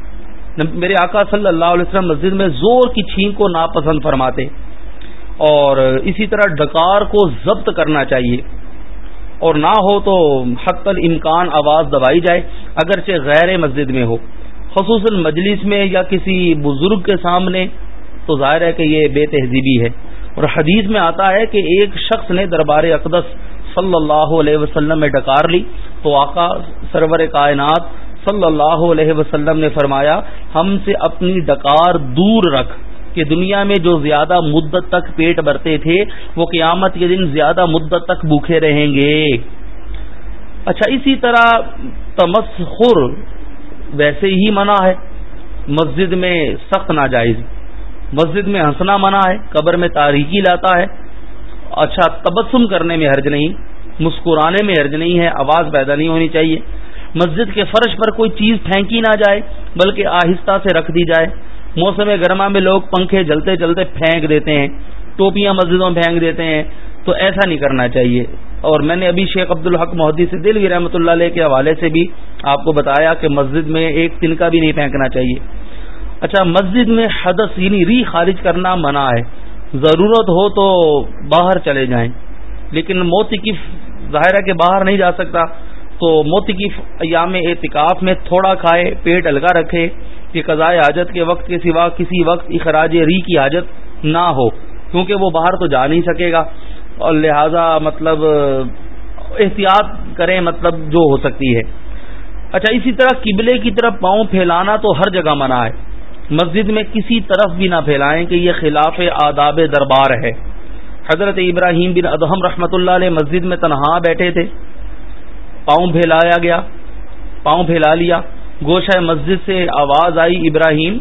میرے آقا صلی اللہ علیہ وسلم مسجد میں زور کی چھینک کو ناپسند فرماتے۔ اور اسی طرح ڈکار کو ضبط کرنا چاہیے۔ اور نہ ہو تو حق الامکان آواز دبائی جائے، اگرچہ غیر مسجد میں ہو۔ خصوصاً مجلس میں یا کسی بزرگ کے سامنے، تو ظاہر ہے کہ یہ بے تہذیبی ہے۔ اور حدیث میں آتا ہے کہ ایک شخص نے دربار اقدس صلی اللہ علیہ وسلم میں ڈکار لی، تو آقا سرور کائنات صلی اللہ علیہ وسلم نے فرمایا، ہم سے اپنی ڈکار دور رکھ۔ کہ دنیا میں جو زیادہ مدت تک پیٹ بھرتے تھے، وہ قیامت کے دن زیادہ مدت تک بھوکے رہیں گے۔ اچھا اسی طرح تمسخر ویسے ہی منع ہے۔ مسجد میں سخت ناجائز۔ مسجد میں ہنسنا منع ہے۔ قبر میں تاریخی لاتا ہے۔ اچھا تبسم کرنے میں حرج نہیں۔ مسکرانے میں حرج نہیں ہے۔ آواز پیدا نہیں ہونی چاہیے۔ مسجد کے فرش پر کوئی چیز پھینکی نہ جائے، بلکہ آہستہ سے رکھ دی جائے۔ موسم گرما میں لوگ پنکھے جلتے جلتے پھینک دیتے ہیں، ٹوپیاں مسجدوں میں پھینک دیتے ہیں، تو ایسا نہیں کرنا چاہیے۔ اور میں نے ابھی شیخ عبد الحق محدود سے دل رحمۃ اللہ علیہ کے حوالے سے بھی آپ کو بتایا کہ مسجد میں ایک تنکا بھی نہیں پھینکنا چاہیے۔ اچھا مسجد میں حدث یعنی ری خارج کرنا منع ہے۔ ضرورت ہو تو باہر چلے جائیں، لیکن موتی کی ظاہر ہے کہ باہر نہیں جا سکتا۔ تو موتی کی ایام اعتکاف میں تھوڑا کھائے، پیٹ ہلکا رکھے۔ کہ قضاء حاجت کے وقت کے سوا کسی وقت اخراج ری کی حاجت نہ ہو، کیونکہ وہ باہر تو جا نہیں سکے گا۔ اور لہذا مطلب احتیاط کریں مطلب جو ہو سکتی ہے۔ اچھا اسی طرح قبلے کی طرف پاؤں پھیلانا تو ہر جگہ منع ہے۔ مسجد میں کسی طرف بھی نہ پھیلائیں کہ یہ خلاف آداب دربار ہے۔ حضرت ابراہیم بن ادہم رحمۃ اللہ علیہ مسجد میں تنہا بیٹھے تھے۔ پاؤں پھیلایا گیا، پاؤں پھیلا لیا۔ گوشہ مسجد سے آواز آئی، ابراہیم،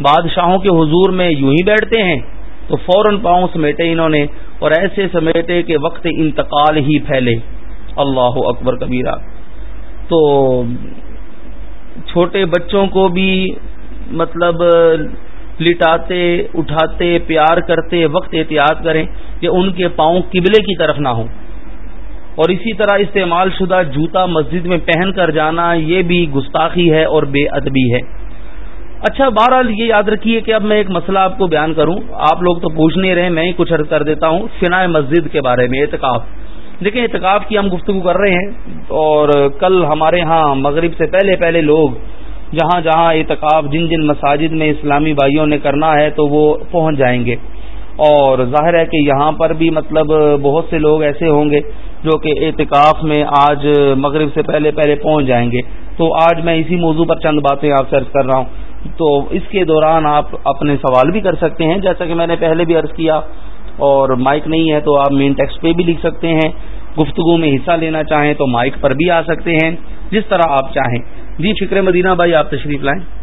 بادشاہوں کے حضور میں یوں ہی بیٹھتے ہیں۔ تو فوراً پاؤں سمیٹے انہوں نے اور ایسے سمیٹے کہ وقت انتقال ہی پھیلے۔ اللہ اکبر کبیرہ۔ تو چھوٹے بچوں کو بھی مطلب لٹاتے، اٹھاتے، پیار کرتے، وقت احتیاط کریں کہ ان کے پاؤں قبلے کی طرف نہ ہوں۔ اور اسی طرح استعمال شدہ جوتا مسجد میں پہن کر جانا یہ بھی گستاخی ہے اور بے ادبی ہے۔ اچھا بہرحال یہ یاد رکھیے کہ اب میں ایک مسئلہ آپ کو بیان کروں۔ آپ لوگ تو پوچھ نہیں رہے، میں ہی کچھ عرض کر دیتا ہوں۔ فنا مسجد کے بارے میں اعتکاف۔ دیکھیں، اعتکاف کی ہم گفتگو کر رہے ہیں اور کل ہمارے ہاں مغرب سے پہلے پہلے لوگ جہاں جہاں اعتکاف جن جن مساجد میں اسلامی بھائیوں نے کرنا ہے تو وہ پہنچ جائیں گے۔ اور ظاہر ہے کہ یہاں پر بھی مطلب بہت سے لوگ ایسے ہوں گے جو کہ اعتکاف میں آج مغرب سے پہلے پہلے پہنچ جائیں گے۔ تو آج میں اسی موضوع پر چند باتیں آپ سے عرض کر رہا ہوں۔ تو اس کے دوران آپ اپنے سوال بھی کر سکتے ہیں، جیسا کہ میں نے پہلے بھی عرض کیا۔ اور مائک نہیں ہے تو آپ مین ٹیکسٹ پہ بھی لکھ سکتے ہیں۔ گفتگو میں حصہ لینا چاہیں تو مائک پر بھی آ سکتے ہیں، جس طرح آپ چاہیں۔ جی فکر مدینہ بھائی، آپ تشریف لائیں۔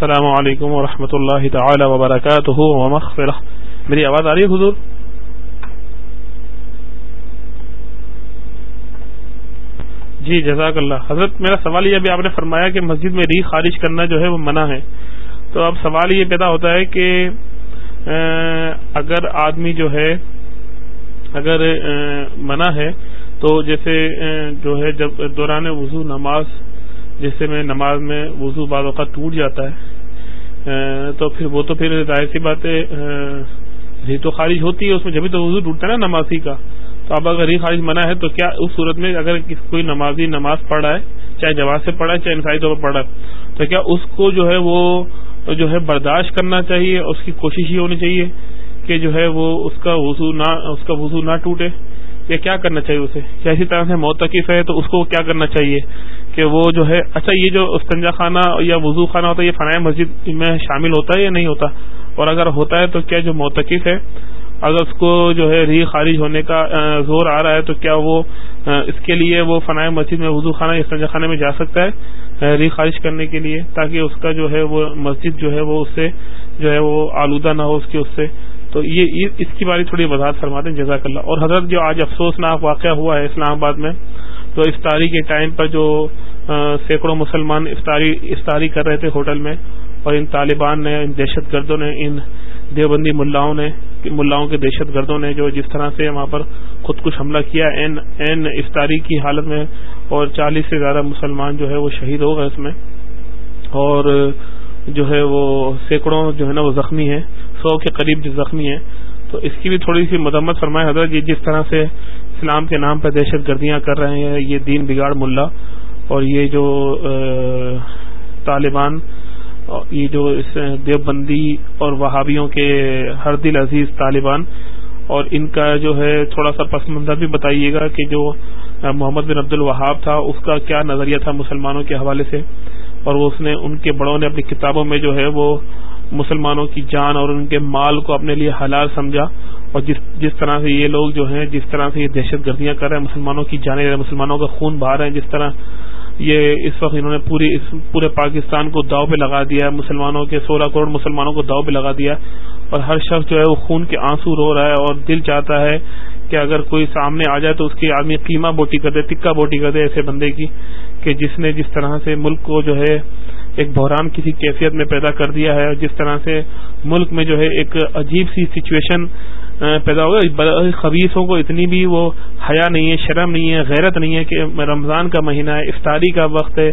السلام علیکم ورحمۃ اللہ تعالی وبرکاتہ ومغفرہ۔ میری آواز آ رہی ہے حضور؟ جی جزاک اللہ۔ حضرت، میرا سوال یہ ابھی آپ نے فرمایا کہ مسجد میں ری خارج کرنا جو ہے وہ منع ہے۔ تو اب سوال یہ پیدا ہوتا ہے کہ اگر آدمی جو ہے، اگر منع ہے، تو جیسے جو ہے، جب دوران وضو نماز جس سے میں نماز میں وضو بعض اوقات ٹوٹ جاتا ہے تو پھر وہ تو پھر ظاہر سی بات ہے تو خارج ہوتی ہے، اس میں جبھی تو وضو ٹوٹتا ہے نا نمازی کا۔ تو اب اگر ری خارج منع ہے تو کیا اس صورت میں اگر کوئی نمازی نماز پڑھ رہا ہے، چاہے جواز سے پڑھا ہے، چاہے انسانی طور پر پڑھا ہے، تو کیا اس کو جو ہے وہ جو ہے برداشت کرنا چاہیے، اس کی کوشش یہ ہونی چاہیے کہ جو ہے وہ اس کا وضو نہ اس کا وضو نہ ٹوٹے، یا کیا کرنا چاہیے اسے؟ کیا اسی طرح سے موتقف ہے تو اس کو کیا کرنا چاہیے؟ کہ وہ جو ہے اچھا یہ جو استنجا خانہ یا وضو خانہ ہوتا ہے، یہ فنائے مسجد میں شامل ہوتا ہے یا نہیں ہوتا؟ اور اگر ہوتا ہے تو کیا جو موتقف ہے، اگر اس کو جو ہے ری خارج ہونے کا زور آ رہا ہے، تو کیا وہ اس کے لیے وہ فنائے مسجد میں وضو خانہ استنجا خانے میں جا سکتا ہے ری خارج کرنے کے لیے؟ تاکہ اس کا جو ہے وہ مسجد جو ہے وہ اس سے جو ہے وہ آلودہ نہ ہو اس کے، اس سے۔ تو یہ اس کی باری تھوڑی وضاحت فرماتے ہیں، جزاک اللہ۔ اور حضرت جو آج افسوسناک واقعہ ہوا ہے اسلام آباد میں، تو افطاری کے ٹائم پر جو سینکڑوں مسلمان افطاری افطاری کر رہے تھے ہوٹل میں اور ان طالبان نے، ان دہشت گردوں نے، ان دیوبندی ملاؤں نے، ملاؤں کے دہشت گردوں نے جو جس طرح سے وہاں پر خود کچھ حملہ کیا، این این افطاری کی حالت میں اور چالیس سے زیادہ مسلمان جو ہے وہ شہید ہو گئے اس میں اور جو ہے وہ سینکڑوں جو ہے نا وہ زخمی ہیں، سو کے قریب جو زخمی ہیں۔ تو اس کی بھی تھوڑی سی مدمت فرمائے حضرت یہ جس طرح سے اسلام کے نام پہ دہشت گردیاں کر رہے ہیں، یہ دین بگاڑ ملا۔ اور یہ جو طالبان، یہ جو اس دیوبندی اور وہابیوں کے ہر دل عزیز طالبان، اور ان کا جو ہے تھوڑا سا پس منظر بھی بتائیے گا کہ جو محمد بن عبد الوہاب تھا، اس کا کیا نظریہ تھا مسلمانوں کے حوالے سے؟ اور وہ اس نے، ان کے بڑوں نے اپنی کتابوں میں جو ہے وہ مسلمانوں کی جان اور ان کے مال کو اپنے لیے حلال سمجھا، اور جس جس طرح سے یہ لوگ جو ہیں، جس طرح سے یہ دہشت گردیاں کر رہے ہیں، مسلمانوں کی جانے مسلمانوں کا خون بہا رہے ہیں، جس طرح یہ اس وقت انہوں نے پوری پورے پاکستان کو داؤ پہ لگا دیا ہے، مسلمانوں کے سولہ کروڑ مسلمانوں کو داؤ پہ لگا دیا اور ہر شخص جو ہے وہ خون کے آنسو رو رہا ہے اور دل چاہتا ہے کہ اگر کوئی سامنے آ جائے تو اس کی آدمی قیمہ بوٹی کر دے تکا بوٹی کر دے ایسے بندے کی کہ جس نے جس طرح سے ملک کو جو ہے ایک بحران کسی کیفیت میں پیدا کر دیا ہے اور جس طرح سے ملک میں جو ہے ایک عجیب سی سچویشن پیدا ہوگا خبیصوں کو اتنی بھی وہ حیا نہیں ہے، شرم نہیں ہے، غیرت نہیں ہے کہ رمضان کا مہینہ ہے، افطاری کا وقت ہے۔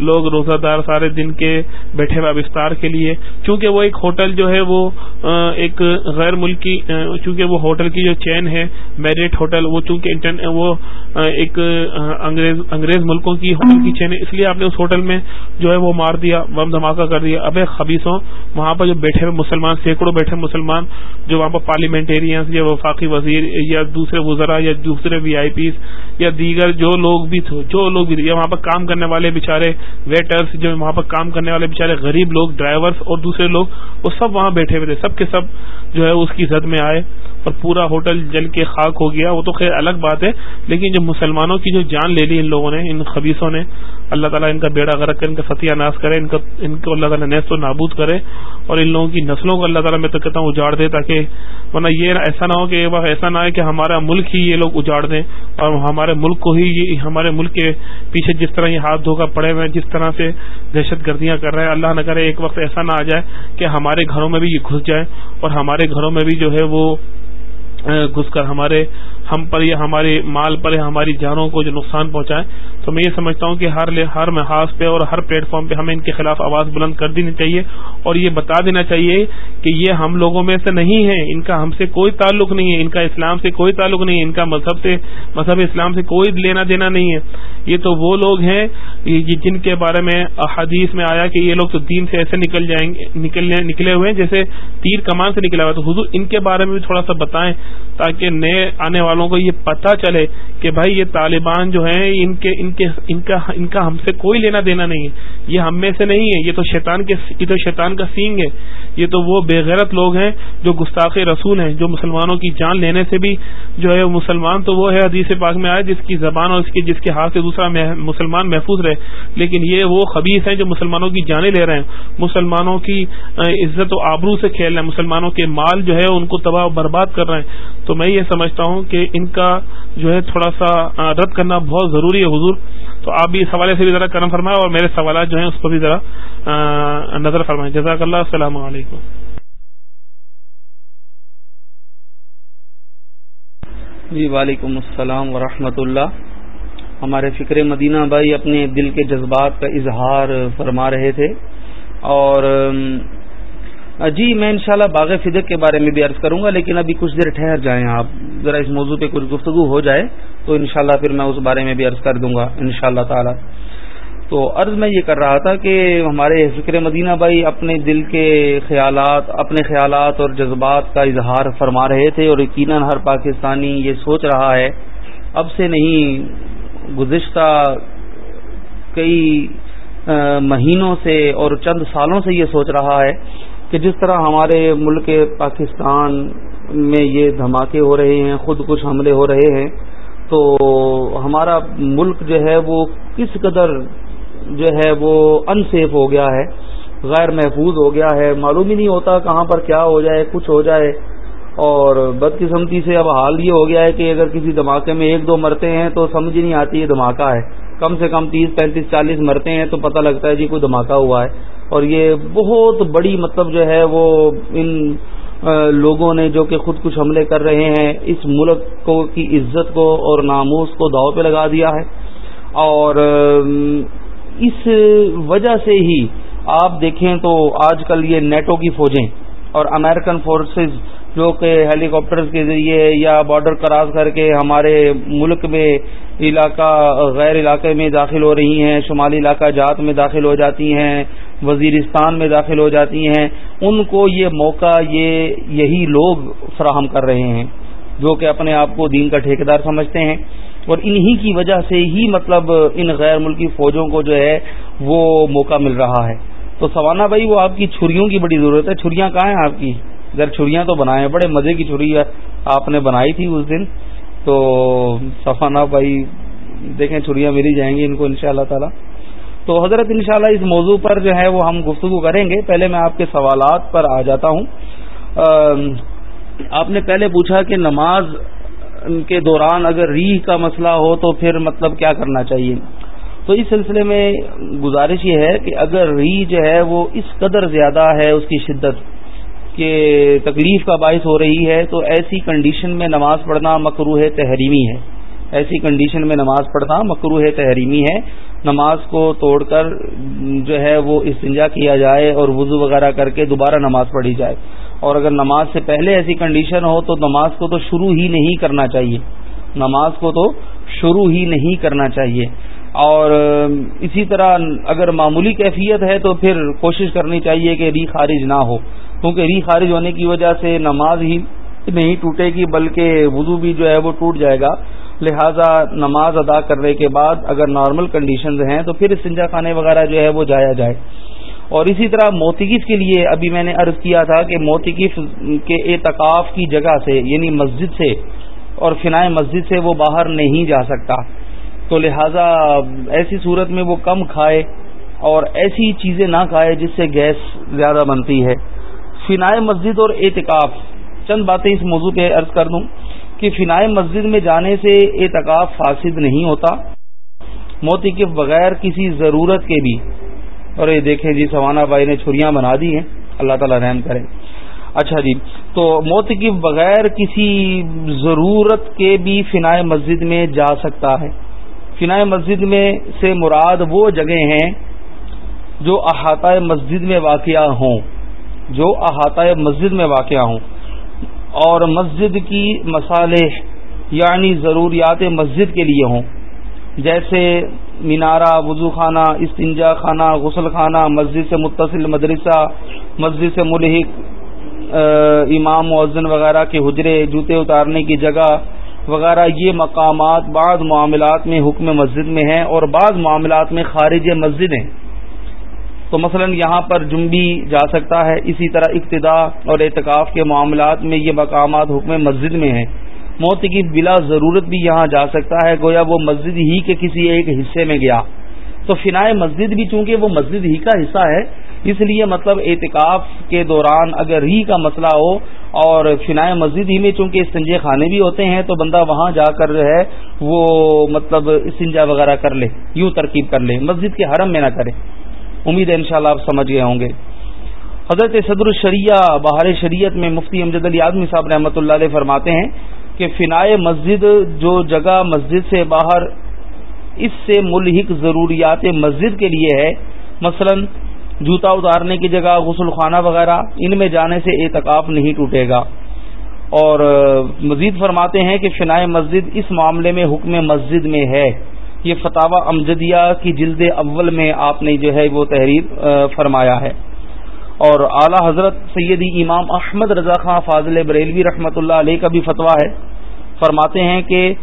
لوگ روزہ دار سارے دن کے بیٹھے ہوئے افطار کے لیے۔ چونکہ وہ ایک ہوٹل جو ہے، وہ ایک غیر ملکی چونکہ وہ ہوٹل کی جو چین ہے میریٹ ہوٹل، وہ چونکہ وہ ایک انگریز انگریز ملکوں کی ہوٹل کی چین ہے۔ اس لیے آپ نے اس ہوٹل میں جو ہے، وہ مار دیا، بم دھماکہ کر دیا۔ اب خبیصوں، وہاں پر جو بیٹھے ہوئے مسلمان، سینکڑوں بیٹھے مسلمان جو وہاں پر پارلیمنٹری یا وفاقی وزیر، یا دوسرے وزراء یا دوسرے وی آئی پیز، یا دیگر جو لوگ بھی تھے جو لوگ بھی یا وہاں پر کام کرنے والے بےچارے ویٹرس جو وہاں پر کام کرنے والے بےچارے غریب لوگ ڈرائیورس اور دوسرے لوگ، وہ سب وہاں بیٹھے ہوئے تھے، سب کے سب جو ہے اس کی زد میں آئے۔ اور پورا ہوٹل جل کے خاک ہو گیا، وہ تو خیر الگ بات ہے، لیکن جو مسلمانوں کی جو جان لے لی ان لوگوں نے، ان خبیصوں نے، اللہ تعالیٰ ان کا بیڑا غرق کرے، ان کا فتح ناس کرے، ان کو ان کو اللہ تعالیٰ نیست و نابود کرے، اور ان لوگوں کی نسلوں کو اللہ تعالیٰ میں تو کہتا ہوں اجاڑ دے تاکہ ورنہ یہ ایسا نہ ہو کہ ایسا نہ ہے کہ ہمارا ملک ہی یہ لوگ اجاڑ دیں، اور ہمارے ملک کو ہی ہمارے ملک کے پیچھے جس طرح یہ ہاتھ دھوکا پڑے ہوئے جس طرح سے دہشت گردیاں کر رہے ہیں، اللہ نہ کرے ایک وقت ایسا نہ آ جائے کہ ہمارے گھروں میں بھی یہ گھس جائے، اور ہمارے گھروں میں بھی جو ہے وہ گھس کر ہمارے ہم پر یا ہمارے مال پر یا ہماری جانوں کو جو نقصان پہنچائے تو میں یہ سمجھتا ہوں کہ ہر ہر محاذ پہ اور ہر پلیٹ فارم پہ ہمیں ان کے خلاف آواز بلند کر دینی چاہیے اور یہ بتا دینا چاہیے کہ یہ ہم لوگوں میں سے نہیں ہے ان کا ہم سے کوئی تعلق نہیں ہے۔ ان کا اسلام سے کوئی تعلق نہیں ہے۔ ان کا مذہب سے مذہب اسلام سے کوئی لینا دینا نہیں ہے۔ یہ تو وہ لوگ ہیں جن کے بارے میں حدیث میں آیا کہ یہ لوگ تو دین سے ایسے نکل جائیں گے نکلے ہوئے ہیں جیسے تیر کمان سے نکلا ہوا تو حضور ان کے بارے میں بھی تھوڑا سا بتائیں تاکہ نئے آنے والوں کو یہ پتہ چلے کہ بھائی یہ طالبان جو ہیں ان کے ان کے ان کا ان کا ہم سے کوئی لینا دینا نہیں ہے۔ یہ ہم میں سے نہیں ہے، یہ تو شیطان کے یہ تو شیطان کا سینگ ہے۔ یہ تو وہ بے غیرت لوگ ہیں جو گستاخ رسول ہیں، جو مسلمانوں کی جان لینے سے بھی جو ہے مسلمان تو وہ ہے حدیث پاک میں آئے جس کی زبان اور اس کی، جس کے ہاتھ سے دوسرا مسلمان محفوظ رہے۔ لیکن یہ وہ خبیص ہیں جو مسلمانوں کی جانیں لے رہے ہیں۔ مسلمانوں کی عزت و آبرو سے کھیل رہے ہیں۔ مسلمانوں کے مال جو ہے، ان کو تباہ و برباد کر رہے ہیں۔ تو میں یہ سمجھتا ہوں کہ ان کا جو ہے، تھوڑا سا رد کرنا بہت ضروری ہے، حضور۔ تو آپ بھی اس حوالے سے بھی ذرا کرم فرمائیں اور میرے سوالات جو ہیں اس پر بھی ذرا نظر فرمائیں۔ جزاک اللہ، السلام علیکم۔ جی وعلیکم السلام ورحمۃ اللہ۔ ہمارے فکر مدینہ بھائی اپنے دل کے جذبات کا اظہار فرما رہے تھے اور جی میں انشاءاللہ باغ فدق کے بارے میں بھی عرض کروں گا، لیکن ابھی کچھ دیر ٹھہر جائیں آپ۔ ذرا اس موضوع پہ کچھ گفتگو ہو جائے۔ تو انشاءاللہ پھر میں اس بارے میں بھی عرض کر دوں گا، انشاءاللہ تعالی۔ تو عرض میں یہ کر رہا تھا کہ ہمارے فکر مدینہ بھائی اپنے دل کے خیالات، اپنے خیالات اور جذبات کا اظہار فرما رہے تھے اور یقیناً ہر پاکستانی یہ سوچ رہا ہے۔ اب سے نہیں، گزشتہ کئی مہینوں سے اور چند سالوں سے یہ سوچ رہا ہے کہ جس طرح ہمارے ملک پاکستان میں یہ دھماکے ہو رہے ہیں خود کچھ حملے ہو رہے ہیں تو ہمارا ملک جو ہے وہ کس قدر جو ہے وہ ان سیف ہو گیا ہے، غیر محفوظ ہو گیا ہے۔ معلوم ہی نہیں ہوتا کہاں پر کیا ہو جائے، کچھ ہو جائے۔ اور بدقسمتی سے اب حال یہ ہو گیا ہے کہ اگر کسی دھماکے میں ایک دو مرتے ہیں تو سمجھ ہی نہیں آتی یہ دھماکہ ہے۔ کم سے کم تیس، پینتیس، چالیس مرتے ہیں تو پتہ لگتا ہے جی کوئی دھماکہ ہوا ہے۔ اور یہ بہت بڑی مطلب جو ہے وہ ان لوگوں نے جو کہ خود کچھ حملے کر رہے ہیں، اس ملک کو کی عزت کو اور ناموس کو داؤ پہ لگا دیا ہے۔ اور اس وجہ سے ہی آپ دیکھیں تو آج کل یہ نیٹو کی فوجیں اور امریکن فورسز جو کہ ہیلی کاپٹر کے ذریعے یا بارڈر کراس کر کے ہمارے ملک میں علاقہ، غیر علاقے میں داخل ہو رہی ہیں، شمالی علاقہ جات میں داخل ہو جاتی ہیں، وزیرستان میں داخل ہو جاتی ہیں، ان کو یہ موقع، یہ یہی لوگ فراہم کر رہے ہیں جو کہ اپنے آپ کو دین کا ٹھیکیدار سمجھتے ہیں۔ اور انہی کی وجہ سے ہی مطلب ان غیر ملکی فوجوں کو جو ہے وہ موقع مل رہا ہے۔ تو سوانا بھائی، وہ آپ کی چھریوں کی بڑی ضرورت ہے۔ چھریاں کہاں ہیں آپ کی؟ اگر چھریاں تو بنائے بڑے مزے کی چھری آپ نے بنائی تھی اس دن۔ تو سوانا بھائی، دیکھیں چھریاں ملی جائیں گی ان کو ان شاء اللہ تعالی۔ تو حضرت انشاءاللہ اس موضوع پر جو ہے وہ ہم گفتگو کریں گے۔ پہلے میں آپ کے سوالات پر آ جاتا ہوں۔ آپ نے پہلے پوچھا کہ نماز کے دوران اگر ریح کا مسئلہ ہو تو پھر مطلب کیا کرنا چاہیے؟ تو اس سلسلے میں گزارش یہ ہے کہ اگر ری جو ہے وہ اس قدر زیادہ ہے، اس کی شدت کہ تکلیف کا باعث ہو رہی ہے تو ایسی کنڈیشن میں نماز پڑھنا مکروح تحریمی ہے۔ ایسی کنڈیشن میں نماز پڑھنا مکروح تحریمی ہے۔ نماز کو توڑ کر جو ہے وہ استنجا کیا جائے اور وضو وغیرہ کر کے دوبارہ نماز پڑھی جائے۔ اور اگر نماز سے پہلے ایسی کنڈیشن ہو تو نماز کو تو شروع ہی نہیں کرنا چاہیے۔ نماز کو تو شروع ہی نہیں کرنا چاہیے۔ اور اسی طرح اگر معمولی کیفیت ہے تو پھر کوشش کرنی چاہیے کہ ری خارج نہ ہو۔ کیونکہ ری خارج ہونے کی وجہ سے نماز ہی نہیں ٹوٹے گی، بلکہ وضو بھی جو ہے وہ ٹوٹ جائے گا۔ لہذا نماز ادا کرنے کے بعد اگر نارمل کنڈیشنز ہیں تو پھر استنجا خانے وغیرہ جو ہے وہ جایا جائے۔ اور اسی طرح موتقف کے لیے ابھی میں نے عرض کیا تھا کہ موتقف کے اعتکاف کی جگہ سے یعنی مسجد سے اور فنائے مسجد سے وہ باہر نہیں جا سکتا۔ تو لہذا ایسی صورت میں وہ کم کھائے اور ایسی چیزیں نہ کھائے جس سے گیس زیادہ بنتی ہے۔ فنائے مسجد اور اعتکاف۔ چند باتیں اس موضوع پہ عرض کر دوں کہ فنائے مسجد میں جانے سے اعتکاف فاسد نہیں ہوتا۔ موتی کے بغیر کسی ضرورت کے بھی۔ اور یہ دیکھیں جی سوانا بھائی نے چھریاں بنا دی ہیں۔ اللہ تعالیٰ رحم کرے۔ اچھا جی تو موت کی بغیر کسی ضرورت کے بھی فنائے مسجد میں جا سکتا ہے۔ فنائے مسجد میں سے مراد وہ جگہ ہیں جو احاطہ مسجد میں واقع ہوں۔ جو احاطہ مسجد میں واقع ہوں۔ اور مسجد کی مسالح یعنی ضروریات مسجد کے لیے ہوں۔ جیسے مینارہ، وضو خانہ، استنجا خانہ، غسل خانہ، مسجد سے متصل مدرسہ، مسجد سے ملحق امام معذن وغیرہ کے حجرے، جوتے اتارنے کی جگہ وغیرہ، یہ مقامات بعض معاملات میں حکم مسجد میں ہیں اور بعض معاملات میں خارج مسجد ہیں۔ تو مثلا یہاں پر جنبی جا سکتا ہے، اسی طرح ابتدا اور اعتکاف کے معاملات میں یہ مقامات حکم مسجد میں ہیں۔ موت کی بلا ضرورت بھی یہاں جا سکتا ہے، گویا وہ مسجد ہی کے کسی ایک حصے میں گیا۔ تو فنائے مسجد بھی چونکہ وہ مسجد ہی کا حصہ ہے، اس لیے مطلب اعتکاف کے دوران اگر ہی کا مسئلہ ہو اور فنائے مسجد ہی میں چونکہ استنجے خانے بھی ہوتے ہیں، تو بندہ وہاں جا کر جو ہے وہ مطلب استنجا وغیرہ کر لے، یوں ترکیب کر لے۔ مسجد کے حرم میں نہ کرے۔ امید ہے انشاءاللہ آپ سمجھ گئے ہوں گے۔ حضرت صدر الشریعہ، بہار شریعت میں مفتی امجد علی آدمی صاحب رحمۃ اللہ علیہ فرماتے ہیں کہ فنائے مسجد، جو جگہ مسجد سے باہر، اس سے ملحق ضروریات مسجد کے لیے ہے۔ مثلا، جوتا اتارنے کی جگہ، غسل خانہ وغیرہ، ان میں جانے سے اعتکاف نہیں ٹوٹے گا۔ اور مزید فرماتے ہیں کہ فنائے مسجد اس معاملے میں حکم مسجد میں ہے۔ یہ فتح امجدیہ کی جلد اول میں آپ نے جو ہے وہ تحریر فرمایا ہے۔ اور اعلی حضرت سیدی امام احمد رضا خان فاضل بریلوی رحمۃ اللہ علیہ کا بھی فتویٰ ہے۔ فرماتے ہیں کہ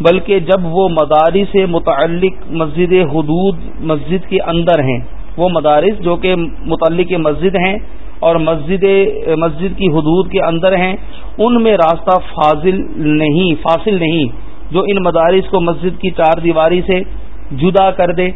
بلکہ جب وہ مداری سے متعلق مسجد حدود، مسجد کے اندر ہیں۔ وہ مدارس جو کہ متعلق مسجد ہیں اور مسجد مسجد کی حدود کے اندر ہیں، ان میں راستہ فاضل نہیں، فاصل نہیں۔ جو ان مدارس کو مسجد کی چار دیواری سے جدا کر دے،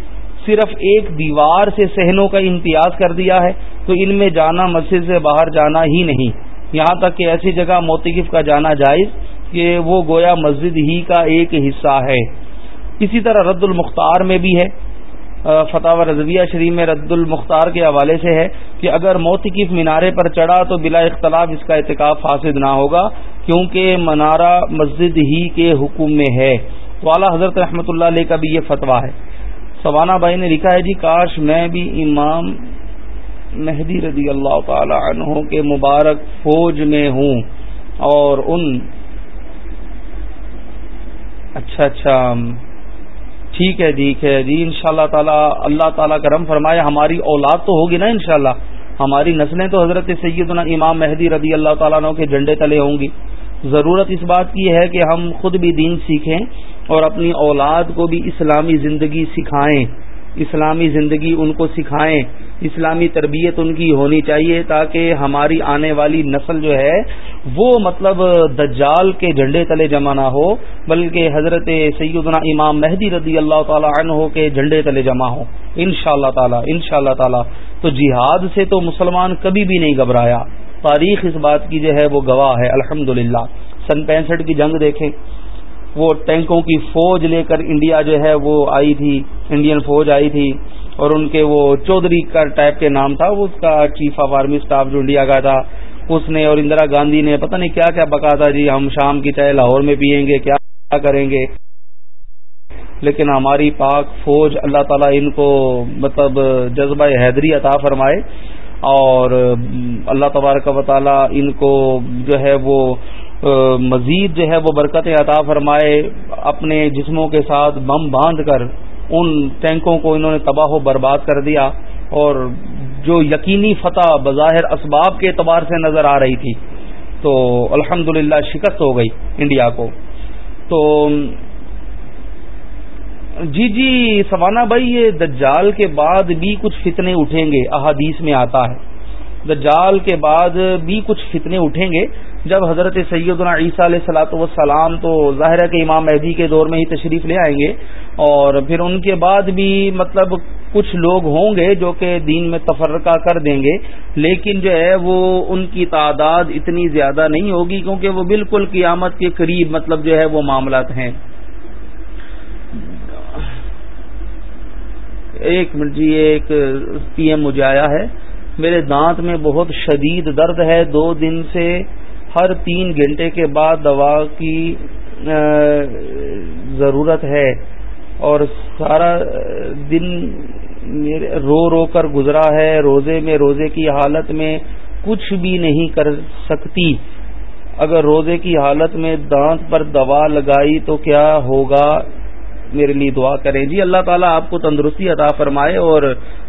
صرف ایک دیوار سے سہنوں کا امتیاز کر دیا ہے، تو ان میں جانا مسجد سے باہر جانا ہی نہیں۔ یہاں تک کہ ایسی جگہ موتقف کا جانا جائز کہ وہ گویا مسجد ہی کا ایک حصہ ہے۔ اسی طرح رد المختار میں بھی ہے۔ فتح رضویہ شریف میں رد المختار کے حوالے سے ہے کہ اگر موتقف مینارے پر چڑھا تو بلا اختلاف اس کا اعتکاف فاسد نہ ہوگا، کیونکہ منارہ مسجد ہی کے حکم میں ہے۔ تو اعلیٰ حضرت رحمۃ اللہ علیہ کا بھی یہ فتویٰ ہے۔ سوانا بھائی نے لکھا ہے جی کاش میں بھی امام مہدی رضی اللہ تعالی عنہ کے مبارک فوج میں ہوں۔ اور ان اچھا اچھا ٹھیک ہے ٹھیک ہے جی ان شاء اللہ تعالیٰ اللہ تعالیٰ کرم فرمائے، ہماری اولاد تو ہوگی نا انشاءاللہ۔ ہماری نسلیں تو حضرت سیدنا امام مہدی رضی اللہ تعالیٰ عنہ کے جھنڈے تلے ہوں گی۔ ضرورت اس بات کی ہے کہ ہم خود بھی دین سیکھیں اور اپنی اولاد کو بھی اسلامی زندگی سکھائیں۔ اسلامی زندگی ان کو سکھائیں۔ اسلامی تربیت ان کی ہونی چاہیے تاکہ ہماری آنے والی نسل جو ہے وہ مطلب دجال کے جھنڈے تلے جمع نہ ہو، بلکہ حضرت سیدنا امام مہدی رضی اللہ تعالی عنہ کے جھنڈے تلے جمع ہو ان شاء اللہ تعالیٰ ان شاء اللہ تعالیٰ۔ تو جہاد سے تو مسلمان کبھی بھی نہیں گھبرایا۔ تاریخ اس بات کی جو ہے وہ گواہ ہے الحمد سن پینسٹھ کی جنگ دیکھیں۔ وہ ٹینکوں کی فوج لے کر انڈیا جو ہے وہ آئی تھی، انڈین فوج آئی تھی۔ اور ان کے وہ چودھری کا ٹائپ کے نام تھا اس کا چیف آف آرمی اسٹاف جو انڈیا کا تھا، اس نے اور اندرا گاندھی نے پتہ نہیں کیا کیا بکا تھا جی ہم شام کی چائے لاہور میں پیئیں گے، کیا کریں گے؟ لیکن ہماری پاک فوج اللہ تعالیٰ ان کو مطلب جذبہ حیدری عطا فرمائے اور اللہ تبارک و تعالیٰ ان کو جو ہے وہ مزید جو ہے وہ برکت عطا فرمائے، اپنے جسموں کے ساتھ بم باندھ کر ان ٹینکوں کو انہوں نے تباہ و برباد کر دیا اور جو یقینی فتح بظاہر اسباب کے اعتبار سے نظر آ رہی تھی، تو الحمد شکست ہو گئی انڈیا کو۔ تو جی جی سوانا بھائی، یہ دجال کے بعد بھی کچھ فتنے اٹھیں گے، احادیث میں آتا ہے۔ دجال کے بعد بھی کچھ فتنے اٹھیں گے۔ جب حضرت سیدنا عیسیٰ علیہ سلاۃ وسلام تو ظاہر ہے کہ امام مہدی کے دور میں ہی تشریف لے آئیں گے۔ اور پھر ان کے بعد بھی مطلب کچھ لوگ ہوں گے جو کہ دین میں تفرقہ کر دیں گے، لیکن جو ہے وہ ان کی تعداد اتنی زیادہ نہیں ہوگی کیونکہ وہ بالکل قیامت کے قریب مطلب جو ہے وہ معاملات ہیں۔ ایک منٹ جی ایک پی ایم مجھے آیا ہے۔ میرے دانت میں بہت شدید درد ہے۔ دو دن سے ہر تین گھنٹے کے بعد دوا کی ضرورت ہے۔ اور سارا دن رو رو کر گزرا ہے، روزے میں، روزے کی حالت میں کچھ بھی نہیں کر سکتی۔ اگر روزے کی حالت میں دانت پر دوا لگائی تو کیا ہوگا؟ میرے لیے دعا کریں۔ جی اللہ تعالیٰ آپ کو تندرستی عطا فرمائے اور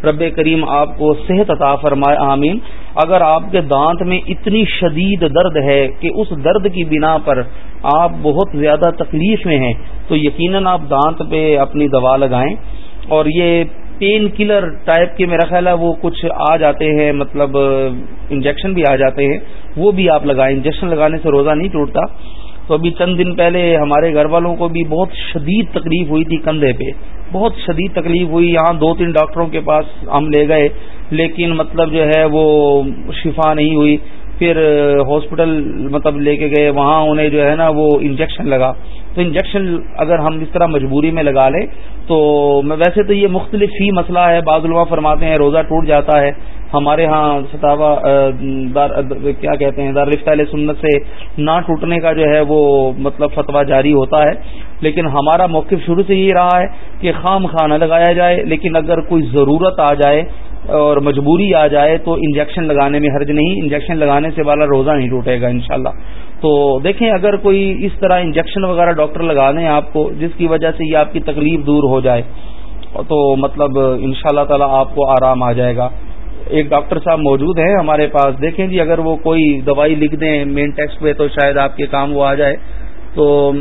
رب کریم آپ کو صحت عطا فرمائے۔ آمین۔ اگر آپ کے دانت میں اتنی شدید درد ہے کہ اس درد کی بنا پر آپ بہت زیادہ تکلیف میں ہیں، تو یقیناً آپ دانت پہ اپنی دوا لگائیں۔ اور یہ پین کلر ٹائپ کے میرا خیال ہے وہ کچھ آ جاتے ہیں مطلب انجیکشن بھی آ جاتے ہیں۔ وہ بھی آپ لگائیں۔ انجیکشن لگانے سے روزہ نہیں ٹوٹتا۔ تو ابھی چند دن پہلے ہمارے گھر والوں کو بھی بہت شدید تکلیف ہوئی تھی کندھے پہ۔ بہت شدید تکلیف ہوئی۔ یہاں دو تین ڈاکٹروں کے پاس ہم لے گئے، لیکن مطلب جو ہے وہ شفا نہیں ہوئی۔ پھر ہاسپٹل مطلب لے کے گئے، وہاں انہیں جو ہے نا وہ انجیکشن لگا۔ تو انجیکشن اگر ہم اس طرح مجبوری میں لگا لیں تو ویسے تو یہ مختلف ہی مسئلہ ہے۔ بعض الما فرماتے ہیں روزہ ٹوٹ جاتا ہے۔ ہمارے ہاں ستاوا کیا کہتے ہیں، دار علیہ سنت سے نہ ٹوٹنے کا جو ہے وہ مطلب فتویٰ جاری ہوتا ہے۔ لیکن ہمارا موقف شروع سے یہ رہا ہے کہ خام خانہ لگایا جائے، لیکن اگر کوئی ضرورت آ جائے اور مجبوری آ جائے تو انجیکشن لگانے میں حرج نہیں، انجیکشن لگانے سے والا روزہ نہیں ٹوٹے گا انشاءاللہ۔ تو دیکھیں اگر کوئی اس طرح انجیکشن وغیرہ ڈاکٹر لگا دیں آپ کو، جس کی وجہ سے یہ آپ کی تکلیف دور ہو جائے، تو مطلب ان شاء اللہ تعالی آپ کو آرام آ جائے گا۔ ایک ڈاکٹر صاحب موجود ہیں ہمارے پاس، دیکھیں جی اگر وہ کوئی دوائی لکھ دیں مین ٹیکسٹ پہ تو شاید آپ کے کام وہ آ جائے۔ تو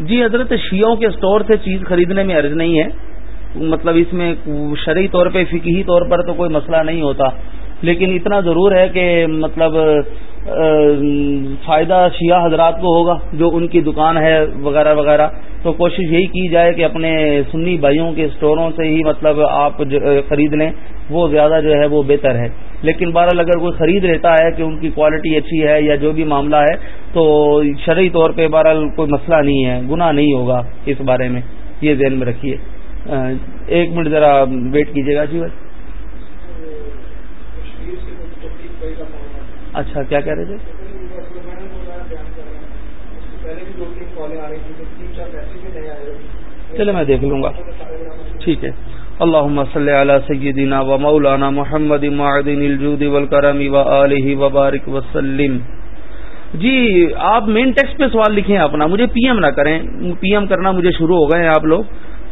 جی حضرت شیعوں کے اسٹور سے چیز خریدنے میں عرض نہیں ہے۔ مطلب اس میں شرعی طور پہ فکی طور پر تو کوئی مسئلہ نہیں ہوتا۔ لیکن اتنا ضرور ہے کہ مطلب فائدہ شیعہ حضرات کو ہوگا جو ان کی دکان ہے وغیرہ وغیرہ، تو کوشش یہی کی جائے کہ اپنے سنی بھائیوں کے اسٹوروں سے ہی مطلب آپ خرید لیں، وہ زیادہ جو ہے وہ بہتر ہے۔ لیکن بہرحال اگر کوئی خرید لیتا ہے کہ ان کی کوالٹی اچھی ہے یا جو بھی معاملہ ہے، تو شرعی طور پہ بہرحال کوئی مسئلہ نہیں ہے، گناہ نہیں ہوگا اس بارے میں، یہ ذہن میں رکھیے۔ ایک منٹ ذرا ویٹ کیجیے گا جی بھائی۔ اچھا کیا کہہ رہے تھے؟ چلے میں دیکھ لوں گا۔ ٹھیک ہے۔ اللہ صلی علی سیدنا و مولانا محمد معدن الجود والکرم و آلہ وبارک وسلم جی آپ مین ٹیکسٹ پہ سوال لکھیں اپنا۔ مجھے پی ایم نہ کریں۔ پی ایم کرنا مجھے شروع ہو گئے ہیں آپ لوگ۔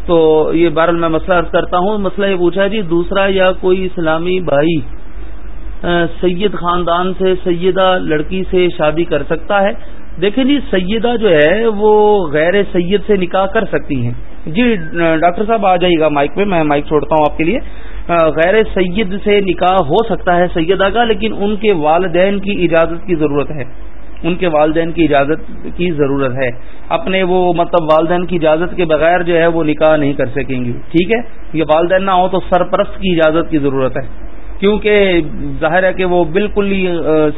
تو یہ بہرحال میں مسئلہ عرض کرتا ہوں۔ مسئلہ یہ پوچھا جی دوسرا یا کوئی اسلامی بھائی سید خاندان سے، سیدہ لڑکی سے شادی کر سکتا ہے۔ دیکھیں جی سیدہ جو ہے، وہ غیر سید سے نکاح کر سکتی ہیں۔ جی ڈاکٹر صاحب آ جائیے گا مائک پہ، میں مائک چھوڑتا ہوں آپ کے لیے۔ غیر سید سے نکاح ہو سکتا ہے سیدہ کا، لیکن ان کے والدین کی اجازت کی ضرورت ہے۔ ان کے والدین کی اجازت کی ضرورت ہے۔ اپنے وہ مطلب والدین کی اجازت کے بغیر جو ہے، وہ نکاح نہیں کر سکیں گی۔ ٹھیک ہے؟ یہ والدین نہ ہو تو سرپرست کی اجازت کی ضرورت ہے۔ کیونکہ ظاہر ہے کہ وہ بالکل ہی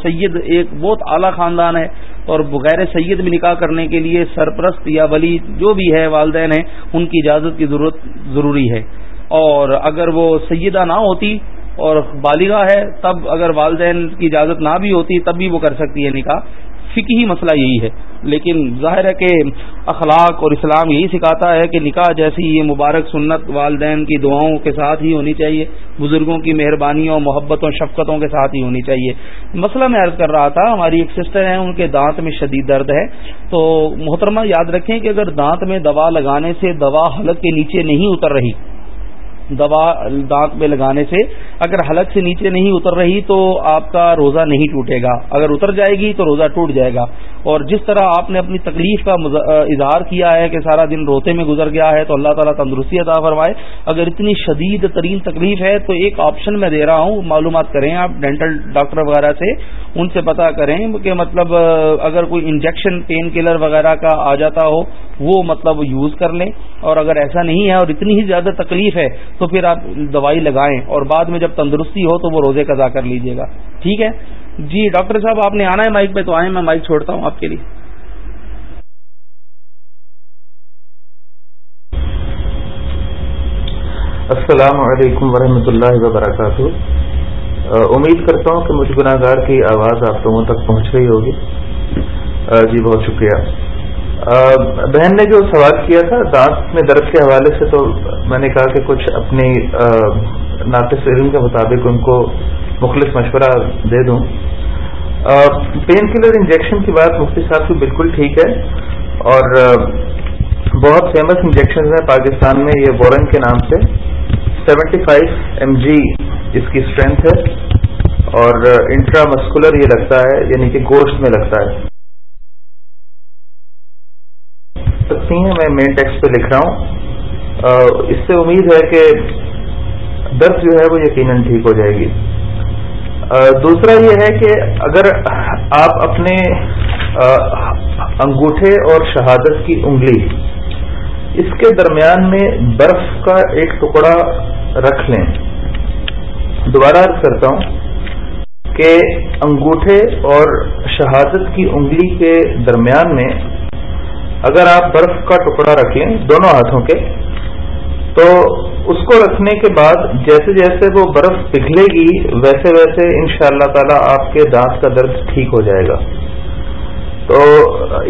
سید ایک بہت اعلیٰ خاندان ہے اور غیر سید میں نکاح کرنے کے لیے سرپرست یا ولی جو بھی ہے، والدین ہیں، ان کی اجازت کی ضرورت ضروری ہے۔ اور اگر وہ سیدہ نہ ہوتی اور بالغہ ہے، تب اگر والدین کی اجازت نہ بھی ہوتی، تب بھی وہ کر سکتی ہے نکاح۔ فکی مسئلہ یہی ہے۔ لیکن ظاہر ہے کہ اخلاق اور اسلام یہی سکھاتا ہے کہ نکاح جیسی یہ مبارک سنت والدین کی دعاؤں کے ساتھ ہی ہونی چاہیے، بزرگوں کی مہربانیوں، محبتوں، شفقتوں کے ساتھ ہی ہونی چاہیے۔ مسئلہ میں عرض کر رہا تھا، ہماری ایک سسٹر ہیں، ان کے دانت میں شدید درد ہے۔ تو محترمہ، یاد رکھیں کہ اگر دانت میں دوا لگانے سے دوا حلق کے نیچے نہیں اتر رہی دوا دانت میں لگانے سے اگر حلق سے نیچے نہیں اتر رہی تو آپ کا روزہ نہیں ٹوٹے گا۔ اگر اتر جائے گی تو روزہ ٹوٹ جائے گا۔ اور جس طرح آپ نے اپنی تکلیف کا اظہار کیا ہے کہ سارا دن روتے میں گزر گیا ہے تو اللہ تعالیٰ تندرستی ادا فرمائے۔ اگر اتنی شدید ترین تکلیف ہے تو ایک آپشن میں دے رہا ہوں۔ معلومات کریں آپ ڈینٹل ڈاکٹر وغیرہ سے، ان سے پتا کریں کہ مطلب اگر کوئی انجیکشن پین کلر وغیرہ کا آ جاتا ہو، وہ مطلب یوز کر لیں۔ اور اگر ایسا نہیں ہے اور اتنی ہی زیادہ تکلیف ہے تو پھر آپ دوائی لگائیں اور بعد میں جب تندرستی ہو تو وہ روزے قضا کر لیجیے گا۔ ٹھیک ہے؟ جی ڈاکٹر صاحب، آپ نے آنا ہے مائک پہ تو آئیں، میں مائک چھوڑتا ہوں آپ کے لیے۔ السلام علیکم ورحمۃ اللہ وبرکاتہ۔ امید کرتا ہوں کہ مجھ گناہ گار کی آواز آپ لوگوں تک پہنچ رہی ہوگی۔ جی بہت شکریہ۔ بہن نے جو سوال کیا تھا، دانت میں درد کے حوالے سے تو میں نے کہا کہ کچھ اپنی ناقص علم کے مطابق ان کو مخلص مشورہ دے دوں۔ پین کلر انجیکشن کی بات مفتی صاحب کی بالکل ٹھیک ہے۔ اور بہت فیمس انجیکشن ہیں پاکستان میں، یہ بورن کے نام سے۔ سیونٹی فائیو ایم جی اس کی اسٹرینتھ ہے۔ اور انٹرا مسکولر یہ لگتا ہے یعنی کہ گوشت میں لگتا ہے۔ سکتی ہیں میں مین ٹیکسٹ پہ لکھ رہا ہوں۔ اس سے امید ہے کہ درد جو ہے وہ یقیناً ٹھیک ہو جائے گی۔ دوسرا یہ ہے کہ اگر آپ اپنے انگوٹھے اور شہادت کی انگلی اس کے درمیان میں برف کا ایک ٹکڑا رکھ لیں۔ دوبارہ عرض کرتا ہوں کہ انگوٹھے اور شہادت کی انگلی کے درمیان میں اگر آپ برف کا ٹکڑا رکھیں دونوں ہاتھوں کے، تو اس کو رکھنے کے بعد جیسے جیسے وہ برف پگھلے گی، ویسے ویسے ان شاء اللہ تعالی آپ کے دانت کا درد ٹھیک ہو جائے گا۔ تو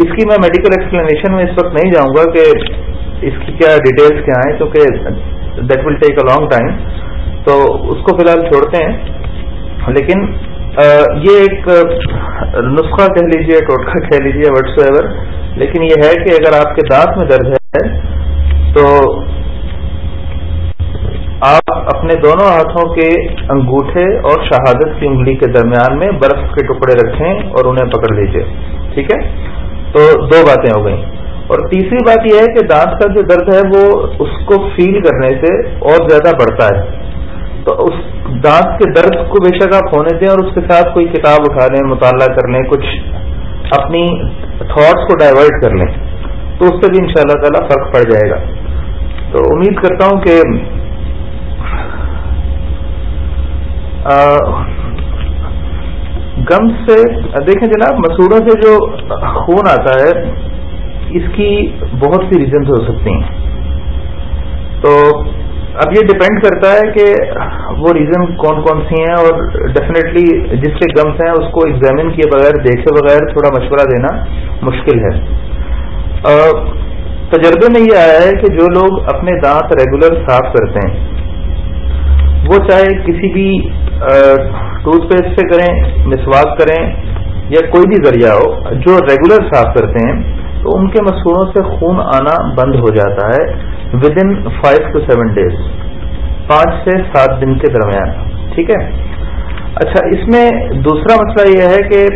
اس کی میں میڈیکل ایکسپلینیشن میں اس وقت نہیں جاؤں گا کہ اس کی کیا ڈیٹیلس کیا ہیں، کیونکہ that will take a long time تو اس کو فی الحال چھوڑتے ہیں، لیکن یہ ایک نسخہ کہہ لیجیے ٹوٹکا کہہ لیجیے وٹس ایور لیکن یہ ہے کہ اگر آپ کے دانت میں درد ہے، تو آپ اپنے دونوں ہاتھوں کے انگوٹھے اور شہادت کی انگلی کے درمیان میں برف کے ٹکڑے رکھیں اور انہیں پکڑ لیجیے ٹھیک ہے؟ تو دو باتیں ہو گئیں۔ اور تیسری بات یہ ہے کہ دانت کا جو درد ہے، وہ اس کو فیل کرنے سے اور زیادہ بڑھتا ہے۔ تو اس دانت کے درد کو بے شک آپ ہونے دیں اور اس کے ساتھ کوئی کتاب اٹھا لیں، مطالعہ کر لیں، کچھ اپنی تھاٹس کو ڈائیورٹ کر لیں، تو اس سے بھی ان شاء اللہ تعالی فرق پڑ جائے گا۔ تو امید کرتا ہوں کہ گم سے، دیکھیں جناب مسوروں سے جو خون آتا ہے، اس کی بہت سی ریزنز ہو سکتی ہیں۔ تو اب یہ ڈپینڈ کرتا ہے کہ وہ ریزن کون کون سی ہیں اور ڈیفینیٹلی جس کے گمس ہیں اس کو ایگزامن کیے بغیر، دیکھے بغیر تھوڑا مشورہ دینا مشکل ہے۔ تجربے میں یہ آیا ہے کہ جو لوگ اپنے دانت ریگولر صاف کرتے ہیں، وہ چاہے کسی بھی ٹوتھ پیسٹ سے کریں، مسواک کریں یا کوئی بھی ذریعہ ہو، جو ریگولر صاف کرتے ہیں، تو ان کے مسوروں سے خون آنا بند ہو جاتا ہے۔ Within five to seven days پانچ سے سات دن کے درمیان. ٹھیک ہے؟ اچھا اس میں دوسرا مسئلہ یہ ہے کہ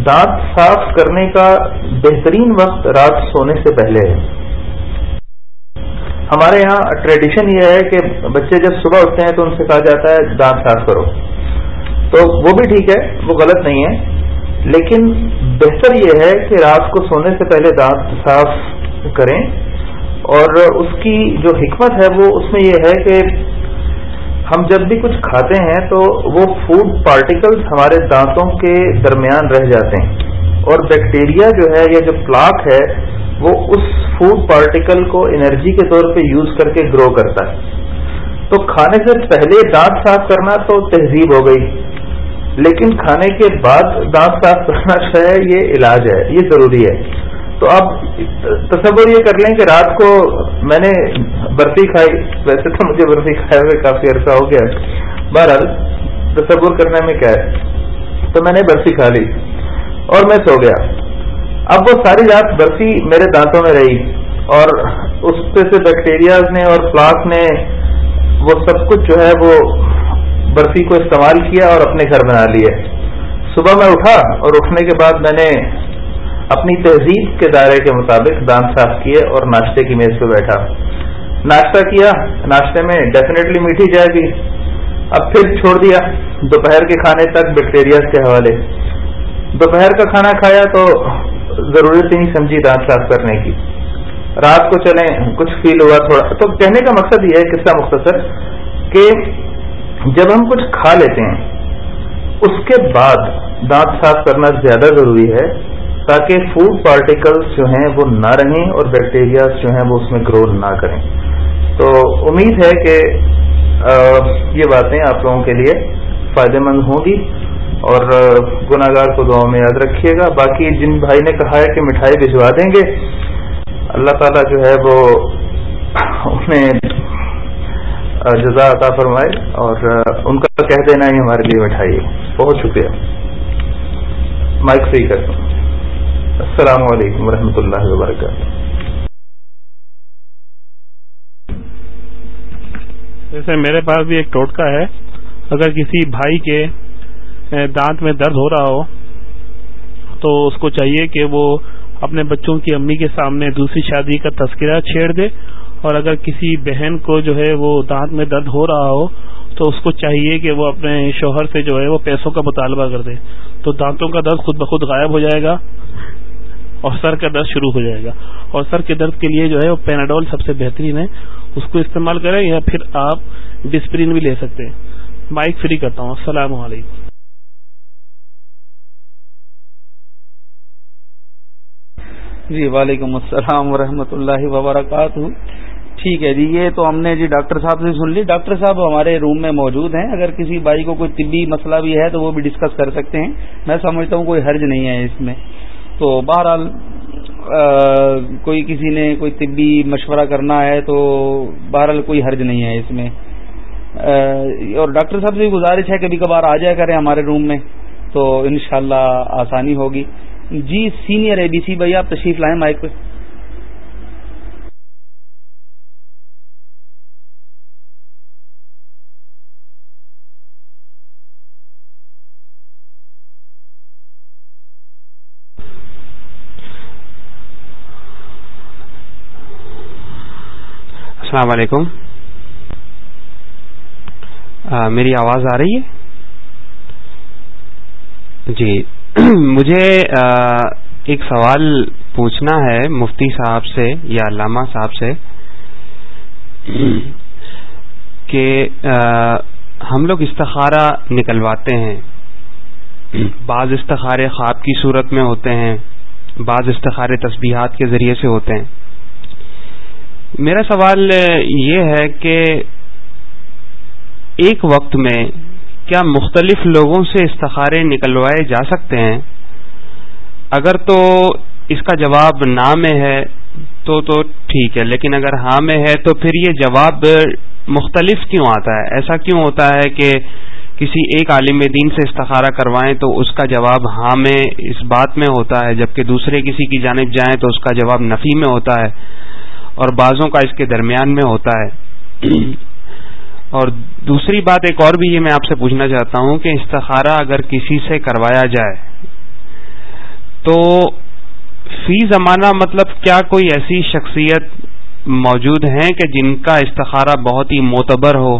دانت صاف کرنے کا بہترین وقت رات سونے سے پہلے ہے۔ ہمارے یہاں ٹریڈیشن یہ ہے کہ بچے جب صبح اٹھتے ہیں تو ان سے کہا جاتا ہے، دانت صاف کرو۔ تو وہ بھی ٹھیک ہے، وہ غلط نہیں ہے۔ لیکن بہتر یہ ہے کہ رات کو سونے سے پہلے دانت صاف کریں۔ اور اس کی جو حکمت ہے وہ اس میں یہ ہے کہ ہم جب بھی کچھ کھاتے ہیں تو وہ فوڈ پارٹیکلز ہمارے دانتوں کے درمیان رہ جاتے ہیں اور بیکٹیریا جو ہے یا جو پلاک ہے وہ اس فوڈ پارٹیکل کو انرجی کے طور پہ یوز کر کے گرو کرتا ہے۔ تو کھانے سے پہلے دانت صاف کرنا تو تہذیب ہو گئی، لیکن کھانے کے بعد دانت صاف کرنا جو ہے یہ علاج ہے، یہ ضروری ہے۔ تو آپ تصور یہ کر لیں کہ رات کو میں نے برفی کھائی، ویسے تو مجھے برفی کھائے ہوئے کافی عرصہ ہو گیا بہرحال، تصور کرنے میں کیا ہے؟ تو میں نے برفی کھا لی اور میں سو گیا۔ اب وہ ساری رات برفی میرے دانتوں میں رہی اور اس پہ سے بیکٹیریاز نے اور فلاس نے وہ سب کچھ جو ہے وہ برفی کو استعمال کیا اور اپنے گھر بنا لیے۔ صبح میں اٹھا اور اٹھنے کے بعد میں نے اپنی تہذیب کے دائرے کے مطابق دانت صاف کیے اور ناشتے کی میز پہ بیٹھا۔ ناشتہ کیا، ناشتے میں ڈیفینیٹلی میٹھی جائے گی۔ اب پھر چھوڑ دیا۔ دوپہر کے کھانے تک بیکٹیریاز کے حوالے۔ دوپہر کا کھانا کھایا تو ضرورت ہی نہیں سمجھی دانت صاف کرنے کی۔ رات کو چلیں، کچھ فیل ہوا تھوڑا۔ تو کہنے کا مقصد یہ ہے، قصہ مختصر، کہ جب ہم کچھ کھا لیتے ہیں، اس کے بعد دانت صاف کرنا زیادہ ضروری ہے۔ تاکہ فوڈ پارٹیکلز جو ہیں وہ نہ رہیں اور بیکٹیریاز جو ہیں وہ اس میں گرو نہ کریں۔ تو امید ہے کہ یہ باتیں آپ لوگوں کے لیے فائدہ مند ہوں گی اور گناہ گار کو دعاؤں میں یاد رکھیے گا۔ باقی جن بھائی نے کہا ہے کہ مٹھائی بھجوا دیں گے، اللہ تعالیٰ جو ہے وہ انہیں جزا عطا فرمائے اور ان کا کہہ دینا ہی ہمارے لیے مٹھائی۔ ہے بہت شکریہ۔ مائک صحیح کرتا ہوں السلام علیکم ورحمۃ اللہ وبرکاتہ۔ جیسے میرے پاس بھی ایک ٹوٹکا ہے۔ اگر کسی بھائی کے دانت میں درد ہو رہا ہو، تو اس کو چاہیے کہ وہ اپنے بچوں کی امی کے سامنے دوسری شادی کا تذکرہ چھیڑ دے۔ اور اگر کسی بہن کو جو ہے وہ دانت میں درد ہو رہا ہو، تو اس کو چاہیے کہ وہ اپنے شوہر سے جو ہے وہ پیسوں کا مطالبہ کر دے۔ تو دانتوں کا درد خود بخود غائب ہو جائے گا۔ اور سر کا درد شروع ہو جائے گا۔ اور سر کے درد کے لیے جو ہے وہ پیناڈول سب سے بہترین ہے۔ اس کو استعمال کریں یا پھر آپ ڈسپرین بھی لے سکتے ہیں۔ مائک فری کرتا ہوں۔ السلام علیکم۔ جی وعلیکم السلام ورحمۃ اللہ وبرکاتہ۔ ٹھیک ہے جی یہ تو ہم نے جی ڈاکٹر صاحب سے سن لی۔ ڈاکٹر صاحب ہمارے روم میں موجود ہیں۔ اگر کسی بھائی کو کوئی طبی مسئلہ بھی ہے تو وہ بھی ڈسکس کر سکتے ہیں۔ میں سمجھتا ہوں کوئی حرج نہیں ہے اس میں۔ تو بہرحال کوئی کسی نے کوئی طبی مشورہ کرنا ہے تو بہرحال کوئی حرج نہیں ہے اس میں۔ اور ڈاکٹر صاحب سے بھی گزارش ہے کبھی کبھار آ جایا کریں ہمارے روم میں، تو انشاءاللہ آسانی ہوگی۔ جی سینئر اے بی سی بھائی آپ تشریف لائیں مائک پہ۔ السلام علیکم۔ میری آواز آ رہی ہے؟ جی۔ مجھے ایک سوال پوچھنا ہے مفتی صاحب سے یا علامہ صاحب سے۔ کہ ہم لوگ استخارہ نکلواتے ہیں۔ بعض استخارے خواب کی صورت میں ہوتے ہیں، بعض استخارے تسبیحات کے ذریعے سے ہوتے ہیں۔ میرا سوال یہ ہے کہ ایک وقت میں کیا مختلف لوگوں سے استخارے نکلوائے جا سکتے ہیں؟ اگر تو اس کا جواب نہ میں ہے تو تو ٹھیک ہے، لیکن اگر ہاں میں ہے تو پھر یہ جواب مختلف کیوں آتا ہے؟ ایسا کیوں ہوتا ہے کہ کسی ایک عالم دین سے استخارہ کروائیں تو اس کا جواب ہاں میں اس بات میں ہوتا ہے، جبکہ دوسرے کسی کی جانب جائیں تو اس کا جواب نفی میں ہوتا ہے؟ اور بعضوں کا اس کے درمیان میں ہوتا ہے۔ اور دوسری بات ایک اور بھی یہ میں آپ سے پوچھنا چاہتا ہوں کہ استخارہ اگر کسی سے کروایا جائے تو فی زمانہ مطلب کیا کوئی ایسی شخصیت موجود ہیں کہ جن کا استخارہ بہت ہی معتبر ہو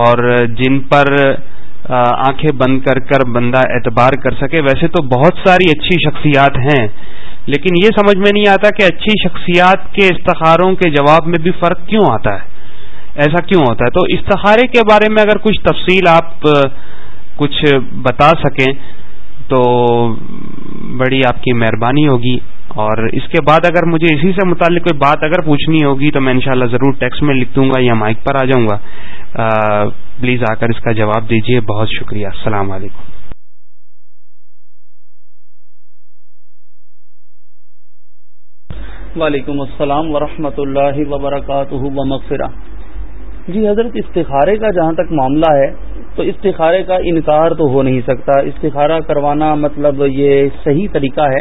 اور جن پر آنکھیں بند کر کر بندہ اعتبار کر سکے؟ ویسے تو بہت ساری اچھی شخصیات ہیں۔ لیکن یہ سمجھ میں نہیں آتا کہ اچھی شخصیات کے استخاروں کے جواب میں بھی فرق کیوں آتا ہے؟ ایسا کیوں ہوتا ہے؟ تو استخارے کے بارے میں اگر کچھ تفصیل آپ، کچھ بتا سکیں تو بڑی آپ کی مہربانی ہوگی۔ اور اس کے بعد اگر مجھے اسی سے متعلق کوئی بات اگر پوچھنی ہوگی تو میں انشاءاللہ ضرور ٹیکسٹ میں لکھ دوں گا یا مائک پر آ جاؤں گا۔ پلیز آ کر اس کا جواب دیجیے بہت شکریہ۔ السلام علیکم۔ وعلیکم السلام ورحمۃ اللہ وبرکاتہ و جی حضرت، استخارے کا جہاں تک معاملہ ہے، تو استخارے کا انکار تو ہو نہیں سکتا۔ استخارہ کروانا مطلب یہ صحیح طریقہ ہے،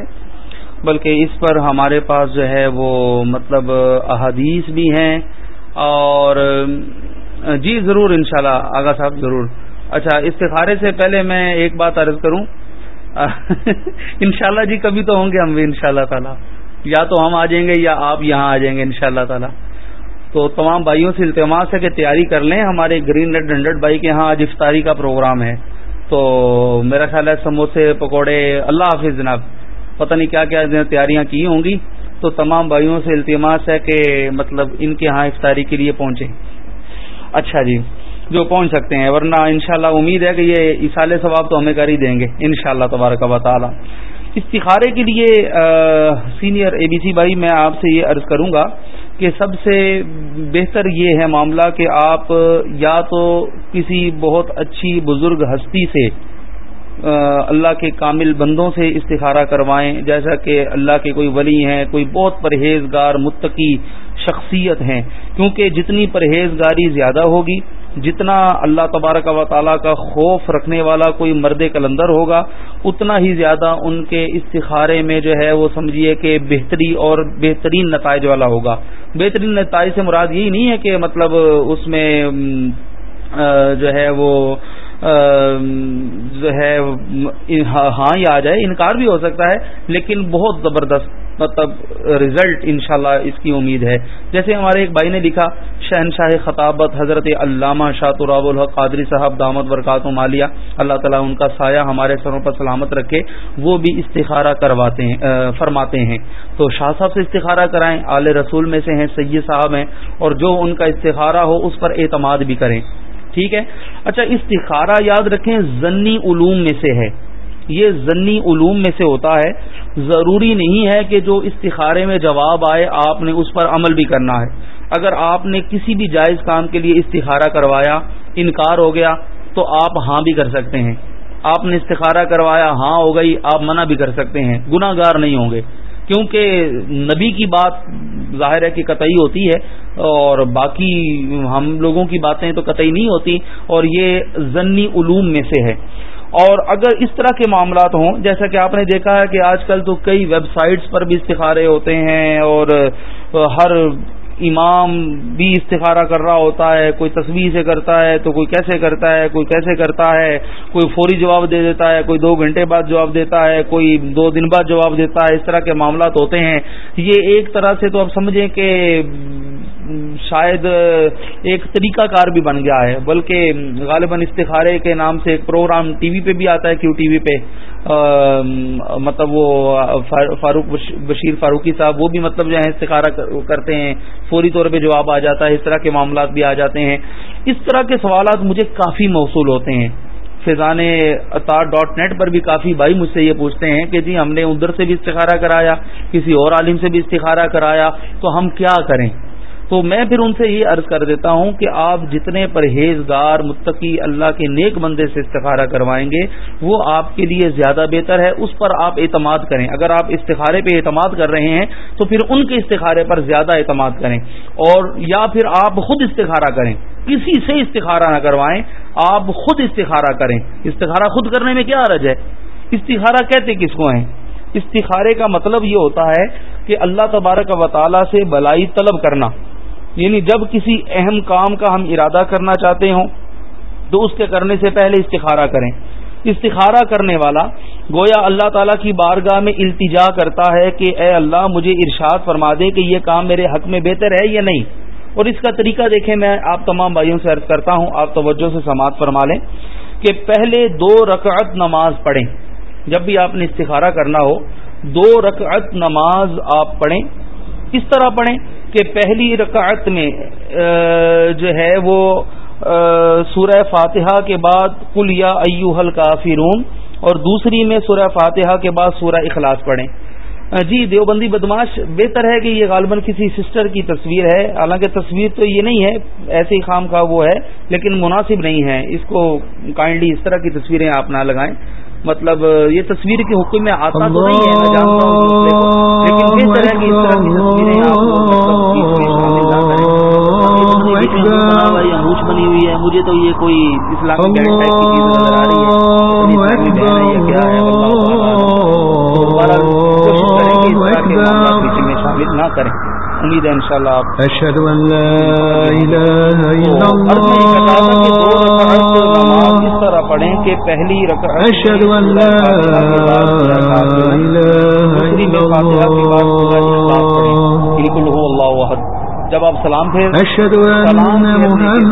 بلکہ اس پر ہمارے پاس جو ہے وہ مطلب احادیث بھی ہیں۔ اور جی ضرور انشاءاللہ شاء صاحب ضرور۔ اچھا استخارے سے پہلے میں ایک بات عرض کروں۔ انشاءاللہ جی کبھی تو ہوں گے ہم بھی ان شاء اللہ تعالیٰ۔ یا تو ہم آ جائیں گے یا آپ یہاں آ جائیں گے ان شاء اللہ تعالیٰ۔ تو تمام بھائیوں سے التماس ہے کہ تیاری کر لیں۔ ہمارے گرین ریڈ ہنڈریڈ بائی کے یہاں آج افطاری کا پروگرام ہے۔ تو میرا خیال ہے سموسے، پکوڑے، اللہ حافظ جناب۔ پتہ نہیں کیا کیا تیاریاں کی ہوں گی۔ تو تمام بھائیوں سے التماس ہے کہ مطلب ان کے ہاں افطاری کے لیے پہنچے اچھا جی جو پہنچ سکتے ہیں۔ ورنہ انشاءاللہ امید ہے کہ یہ اصال ثواب تو ہمیں کر ہی دیں گے۔ انشاءاللہ شاء تبارک و تعالی۔ استخارے کے لیے سینئر اے بی سی بھائی، میں آپ سے یہ عرض کروں گا کہ سب سے بہتر یہ ہے معاملہ کہ آپ یا تو کسی بہت اچھی بزرگ ہستی سے اللہ کے کامل بندوں سے استخارہ کروائیں۔ جیسا کہ اللہ کے کوئی ولی ہیں، کوئی بہت پرہیزگار متقی شخصیت ہیں، کیونکہ جتنی پرہیزگاری زیادہ ہوگی جتنا اللہ تبارک و تعالیٰ کا خوف رکھنے والا کوئی مرد کلندر ہوگا، اتنا ہی زیادہ ان کے استخارے میں جو ہے وہ سمجھیے کہ بہتری اور بہترین نتائج والا ہوگا۔ بہترین نتائج سے مراد یہی نہیں ہے کہ مطلب اس میں جو ہے وہ جو ہے ہاں, ہاں ہی آ جائے، انکار بھی ہو سکتا ہے، لیکن بہت زبردست مطلب رزلٹ انشاءاللہ اس کی امید ہے۔ جیسے ہمارے ایک بھائی نے لکھا، شہنشاہ خطابت حضرت علامہ شاہ الحق قادری صاحب دامت برکات و مالیہ، اللہ تعالیٰ ان کا سایہ ہمارے سروں پر سلامت رکھے، وہ بھی استخارہ کرواتے ہیں فرماتے ہیں۔ تو شاہ صاحب سے استخارہ کرائیں، آل رسول میں سے ہیں، سید صاحب ہیں، اور جو ان کا استخارہ ہو، اس پر اعتماد بھی کریں۔ ٹھیک ہے؟ اچھا استخارہ یاد رکھیں ضنی علوم میں سے ہے۔ یہ ضنی علوم میں سے ہوتا ہے۔ ضروری نہیں ہے کہ جو استخارے میں جواب آئے، آپ نے اس پر عمل بھی کرنا ہے۔ اگر آپ نے کسی بھی جائز کام کے لیے استخارہ کروایا، انکار ہو گیا، تو آپ ہاں بھی کر سکتے ہیں۔ آپ نے استخارہ کروایا ہاں ہو گئی، آپ منع بھی کر سکتے ہیں۔ گناہ گار نہیں ہوں گے۔ کیونکہ نبی کی بات ظاہر ہے کہ قطعی ہوتی ہے اور باقی ہم لوگوں کی باتیں تو قطعی نہیں ہوتی اور یہ ضنی علوم میں سے ہے۔ اور اگر اس طرح کے معاملات ہوں، جیسا کہ آپ نے دیکھا ہے کہ آج کل تو کئی ویب سائٹس پر بھی استخارے ہوتے ہیں اور ہر امام بھی استخارہ کر رہا ہوتا ہے، کوئی تصویر سے کرتا ہے تو کوئی کیسے کرتا ہے، کوئی کیسے کرتا ہے، کوئی فوری جواب دے دیتا ہے، کوئی دو گھنٹے بعد جواب دیتا ہے، کوئی دو دن بعد جواب دیتا ہے، اس طرح کے معاملات ہوتے ہیں۔ یہ ایک طرح سے تو آپ سمجھیں کہ شاید ایک طریقہ کار بھی بن گیا ہے، بلکہ غالباً استخارے کے نام سے ایک پروگرام ٹی وی پہ بھی آتا ہے، کیو ٹی وی پہ مطلب وہ فاروق بشیر فاروقی صاحب، وہ بھی مطلب جو ہے، استخارہ کرتے ہیں، فوری طور پہ جواب آ جاتا ہے، اس طرح کے معاملات بھی آ جاتے ہیں۔ اس طرح کے سوالات مجھے کافی موصول ہوتے ہیں۔ فیضان اطار ڈاٹ نیٹ پر بھی کافی بھائی مجھ سے یہ پوچھتے ہیں کہ جی ہم نے ادھر سے بھی استخارہ کرایا، کسی اور عالم سے بھی استخارہ کرایا، تو ہم کیا کریں؟ تو میں پھر ان سے یہ عرض کر دیتا ہوں کہ آپ جتنے پرہیزگار، متقی، اللہ کے نیک بندے سے استخارہ کروائیں گے، وہ آپ کے لیے زیادہ بہتر ہے۔ اس پر آپ اعتماد کریں۔ اگر آپ استخارے پہ اعتماد کر رہے ہیں، تو پھر ان کے استخارے پر زیادہ اعتماد کریں۔ اور یا پھر آپ خود استخارہ کریں۔ کسی سے استخارہ نہ کروائیں، آپ خود استخارہ کریں۔ استخارہ خود کرنے میں کیا عرض ہے؟ استخارہ کہتے کس کو ہیں؟ استخارے کا مطلب یہ ہوتا ہے کہ اللہ تبارک و تعالی سے بلائی طلب کرنا۔ یعنی جب کسی اہم کام کا ہم ارادہ کرنا چاہتے ہوں، تو اس کے کرنے سے پہلے استخارہ کریں۔ استخارہ کرنے والا گویا اللہ تعالیٰ کی بارگاہ میں التجا کرتا ہے کہ اے اللہ مجھے ارشاد فرما دے کہ یہ کام میرے حق میں بہتر ہے یا نہیں۔ اور اس کا طریقہ دیکھیں، میں آپ تمام بھائیوں سے عرض کرتا ہوں، آپ توجہ سے سماعت فرما لیں کہ پہلے دو رکعت نماز پڑھیں۔ جب بھی آپ نے استخارہ کرنا ہو، دو رکعت نماز آپ پڑھیں۔ اس طرح پڑھیں۔ کہ پہلی رکعت میں جو ہے وہ سورہ فاتحہ کے بعد کل یا ایو حل کافرون اور دوسری میں سورہ فاتحہ کے بعد سورہ اخلاص پڑھیں۔ جی دیوبندی بدماش، بہتر ہے کہ یہ غالباً کسی سسٹر کی تصویر ہے۔ حالانکہ تصویر تو یہ نہیں ہے، ایسے ہی خام کا وہ ہے، لیکن مناسب نہیں ہے۔ اس کو کائنڈلی اس طرح کی تصویریں آپ نہ لگائیں۔ مطلب یہ تصویر کے حکم میں آتا تو نہیں ہے میں جانتا ہوں لیکن کس طرح کی اس طرح کی تصویریں بنی ہوئی ہے۔ مجھے تو یہ کوئی اسلامی ٹائپ کی چیز نظر آ رہی ہے۔ کیا ہے؟ میں شامل نہ کریں۔ امید ہے انشاءاللہ آپ ان لا اله الا اللہ اس طرح پڑھیں کہ پہلی رکعت اشهد ان لا اله الا اللہ۔ بالکل ہو اللہ احد جب آپ سلام ان محمد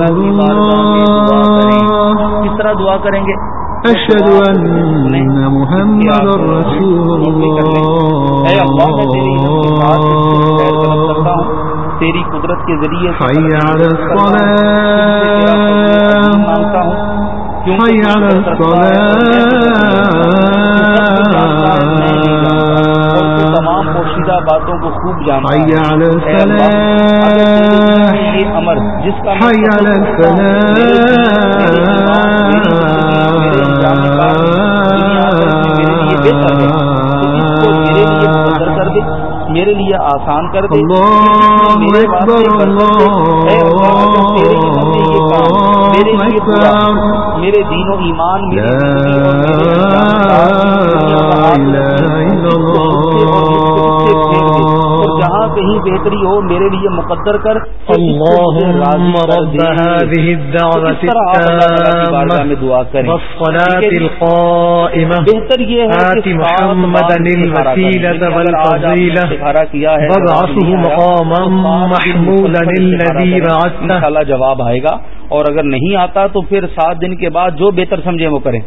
رسول اللہ۔ کس طرح دعا کریں گے؟ اشهد ان محمد رسول اے اللہ میں تیری کرتا ہوں تیری قدرت کے ذریعے مانگتا ہوں تمام پوشیدہ باتوں کو خوب جانتا حي میرے لیے آسان کر دے میرے واسطے اے تیرے علم میں یہ کام میرے لیے برا میرے دین و ایمان میری میرے دنیا کا جہاں کہیں بہتری ہو میرے لیے مقدر کر میں دعا کریں۔ جی؟ بہتر یہ ہے کہ استخارہ کیا ہے انشاءاللہ جواب آئے گا۔ اور اگر نہیں آتا تو پھر سات دن کے بعد جو بہتر سمجھے وہ کریں۔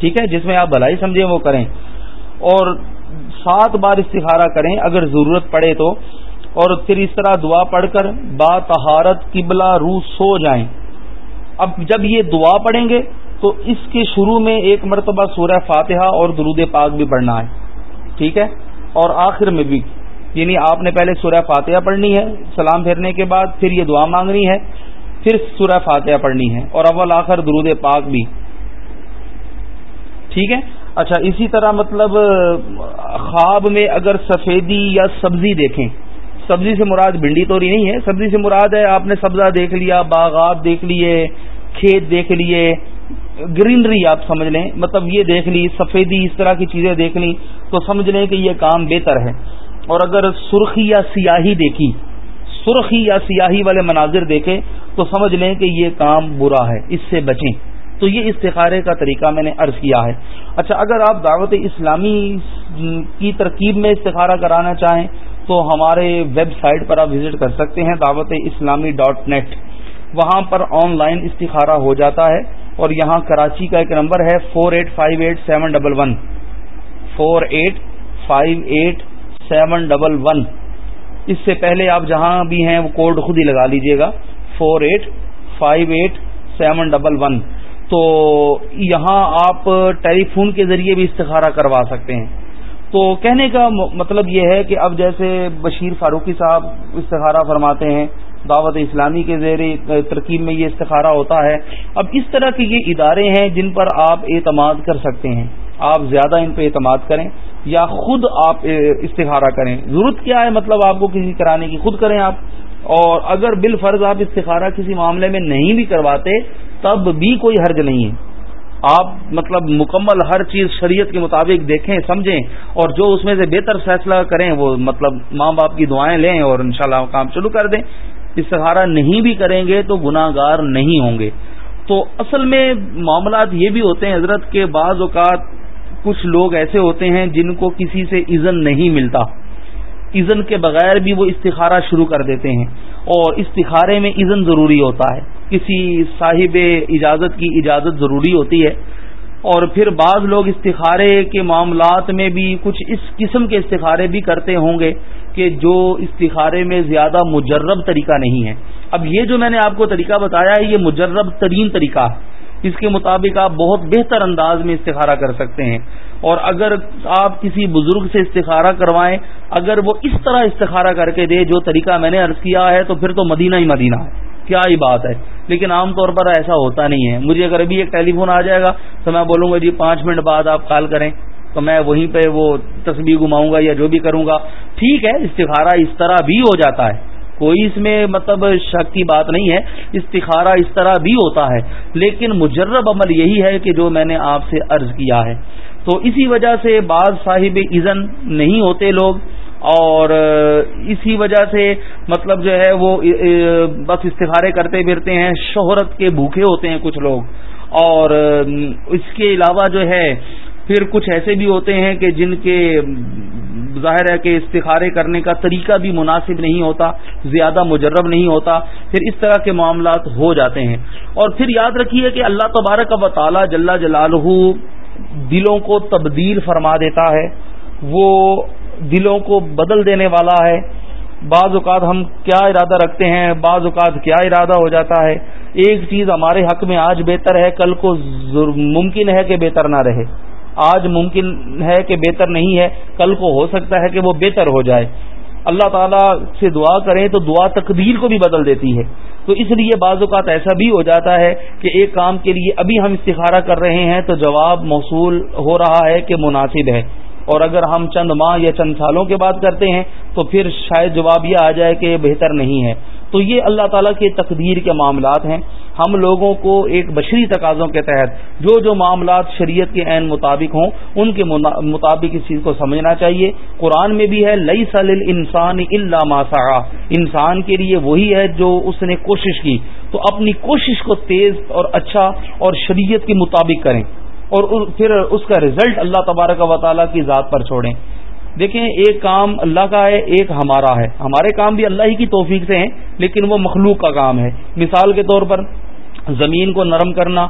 ٹھیک ہے؟ جس میں آپ بھلائی سمجھیں وہ کریں۔ اور سات بار استخارہ کریں، اگر ضرورت پڑے تو۔ اور پھر اس طرح دعا پڑھ کر با طہارت، قبلہ، روح سو جائیں۔ اب جب یہ دعا پڑھیں گے تو اس کے شروع میں ایک مرتبہ سورہ فاتحہ اور درود پاک بھی پڑھنا ہے۔ ٹھیک ہے؟ اور آخر میں بھی۔ یعنی آپ نے پہلے سورہ فاتحہ پڑھنی ہے، سلام پھیرنے کے بعد پھر یہ دعا مانگنی ہے، پھر سورہ فاتحہ پڑھنی ہے۔ اور اول آخر درود پاک بھی۔ ٹھیک ہے؟ اچھا اسی طرح مطلب خواب میں اگر سفیدی یا سبزی دیکھیں، سبزی سے مراد بھنڈی توری نہیں ہے، سبزی سے مراد ہے آپ نے سبزہ دیکھ لیا، باغات دیکھ لیے، کھیت دیکھ لیے، گرینری آپ سمجھ لیں مطلب یہ دیکھ لی، سفیدی اس طرح کی چیزیں دیکھ لی، تو سمجھ لیں کہ یہ کام بہتر ہے۔ اور اگر سرخی یا سیاہی دیکھی، سرخی یا سیاہی والے مناظر دیکھے تو سمجھ لیں کہ یہ کام برا ہے، اس سے بچیں۔ تو یہ استخارے کا طریقہ میں نے عرض کیا ہے۔ اچھا اگر آپ دعوت اسلامی کی ترکیب میں استخارہ کرانا چاہیں تو ہمارے ویب سائٹ پر آپ وزٹ کر سکتے ہیں، دعوت اسلامی ڈاٹ نیٹ۔ وہاں پر آن لائن استخارہ ہو جاتا ہے اور یہاں کراچی کا ایک نمبر ہے four eight five eight seven double one four eight five eight seven double one اس سے پہلے آپ جہاں بھی ہیں وہ کوڈ خود ہی لگا لیجیے گا۔ Four eight five eight seven double one تو یہاں آپ ٹیلی فون کے ذریعے بھی استخارہ کروا سکتے ہیں۔ تو کہنے کا مطلب یہ ہے کہ اب جیسے بشیر فاروقی صاحب استخارہ فرماتے ہیں، دعوت اسلامی کے زیر ترکیب میں یہ استخارہ ہوتا ہے۔ اب اس طرح کے یہ ادارے ہیں جن پر آپ اعتماد کر سکتے ہیں۔ آپ زیادہ ان پہ اعتماد کریں یا خود آپ استخارہ کریں۔ ضرورت کیا ہے مطلب آپ کو کسی کرانے کی؟ خود کریں آپ۔ اور اگر بال فرض آپ استخارہ کسی معاملے میں نہیں بھی کرواتے تب بھی کوئی حرج نہیں ہے۔ آپ مطلب مکمل ہر چیز شریعت کے مطابق دیکھیں، سمجھیں اور جو اس میں سے بہتر فیصلہ کریں، وہ مطلب ماں باپ کی دعائیں لیں اور انشاءاللہ کام شروع کر دیں۔ استخارہ نہیں بھی کریں گے تو گناہ گار نہیں ہوں گے۔ تو اصل میں معاملات یہ بھی ہوتے ہیں حضرت کے بعض اوقات کچھ لوگ ایسے ہوتے ہیں جن کو کسی سے اذن نہیں ملتا۔ اذن کے بغیر بھی وہ استخارہ شروع کر دیتے ہیں۔ اور استخارے میں اذن ضروری ہوتا ہے۔ کسی صاحب اجازت کی اجازت ضروری ہوتی ہے۔ اور پھر بعض لوگ استخارے کے معاملات میں بھی کچھ اس قسم کے استخارے بھی کرتے ہوں گے کہ جو استخارے میں زیادہ مجرب طریقہ نہیں ہے۔ اب یہ جو میں نے آپ کو طریقہ بتایا ہے، یہ مجرب ترین طریقہ ہے۔ اس کے مطابق آپ بہت بہتر انداز میں استخارہ کر سکتے ہیں۔ اور اگر آپ کسی بزرگ سے استخارہ کروائیں، اگر وہ اس طرح استخارہ کر کے دے جو طریقہ میں نے عرض کیا ہے، تو پھر تو مدینہ ہی مدینہ ہے۔ کیا ہی بات ہے۔ لیکن عام طور پر ایسا ہوتا نہیں ہے۔ مجھے اگر ابھی ایک ٹیلی فون آ جائے گا، تو میں بولوں گا جی پانچ منٹ بعد آپ کال کریں۔ تو میں وہیں پہ وہ تصویر گھماؤں گا یا جو بھی کروں گا۔ ٹھیک ہے، استخارہ اس طرح بھی ہو جاتا ہے۔ کوئی اس میں مطلب شک کی بات نہیں ہے۔ استخارہ اس طرح بھی ہوتا ہے۔ لیکن مجرب عمل یہی ہے کہ جو میں نے آپ سے عرض کیا ہے۔ تو اسی وجہ سے بعض صاحب اذن نہیں ہوتے لوگ اور اسی وجہ سے مطلب جو ہے وہ بس استخارے کرتے پھرتے ہیں، شہرت کے بھوکے ہوتے ہیں کچھ لوگ۔ اور اس کے علاوہ جو ہے، پھر کچھ ایسے بھی ہوتے ہیں کہ جن کے ظاہر ہے کہ استخارے کرنے کا طریقہ بھی مناسب نہیں ہوتا، زیادہ مجرب نہیں ہوتا، پھر اس طرح کے معاملات ہو جاتے ہیں۔ اور پھر یاد رکھیے کہ اللہ تبارک و تعالی جل جلالہ دلوں کو تبدیل فرما دیتا ہے، وہ دلوں کو بدل دینے والا ہے۔ بعض اوقات ہم کیا ارادہ رکھتے ہیں، بعض اوقات کیا ارادہ ہو جاتا ہے۔ ایک چیز ہمارے حق میں آج بہتر ہے، کل کو ممکن ہے کہ بہتر نہ رہے۔ آج ممکن ہے کہ بہتر نہیں ہے، کل کو ہو سکتا ہے کہ وہ بہتر ہو جائے۔ اللہ تعالیٰ سے دعا کریں تو دعا تقدیر کو بھی بدل دیتی ہے۔ تو اس لیے بعض اوقات ایسا بھی ہو جاتا ہے کہ ایک کام کے لیے ابھی ہم استخارہ کر رہے ہیں تو جواب موصول ہو رہا ہے کہ مناسب ہے۔ اور اگر ہم چند ماہ یا چند سالوں کے بعد کرتے ہیں تو پھر شاید جواب یہ آ جائے کہ بہتر نہیں ہے۔ تو یہ اللہ تعالیٰ کے تقدیر کے معاملات ہیں۔ ہم لوگوں کو ایک بشری تقاضوں کے تحت جو جو معاملات شریعت کے عین مطابق ہوں، ان کے مطابق اس چیز کو سمجھنا چاہیے۔ قرآن میں بھی ہے لئی سل انسان اللہ ماسا انسان کے لیے وہی ہے جو اس نے کوشش کی۔ تو اپنی کوشش کو تیز اور اچھا اور شریعت کے مطابق کریں اور پھر اس کا رزلٹ اللہ تبارک و تعالیٰ کی ذات پر چھوڑیں۔ دیکھیں، ایک کام اللہ کا ہے، ایک ہمارا ہے۔ ہمارے کام بھی اللہ ہی کی توفیق سے ہیں، لیکن وہ مخلوق کا کام ہے۔ مثال کے طور پر، زمین کو نرم کرنا،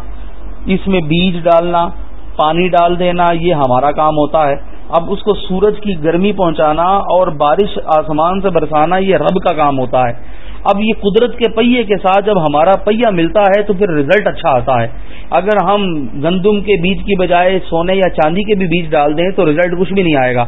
اس میں بیج ڈالنا، پانی ڈال دینا، یہ ہمارا کام ہوتا ہے۔ اب اس کو سورج کی گرمی پہنچانا اور بارش آسمان سے برسانا، یہ رب کا کام ہوتا ہے۔ اب یہ قدرت کے پہیے کے ساتھ جب ہمارا پہیا ملتا ہے، تو پھر رزلٹ اچھا آتا ہے۔ اگر ہم گندم کے بیج کی بجائے سونے یا چاندی کے بھی بیج ڈال دیں، تو رزلٹ کچھ بھی نہیں آئے گا۔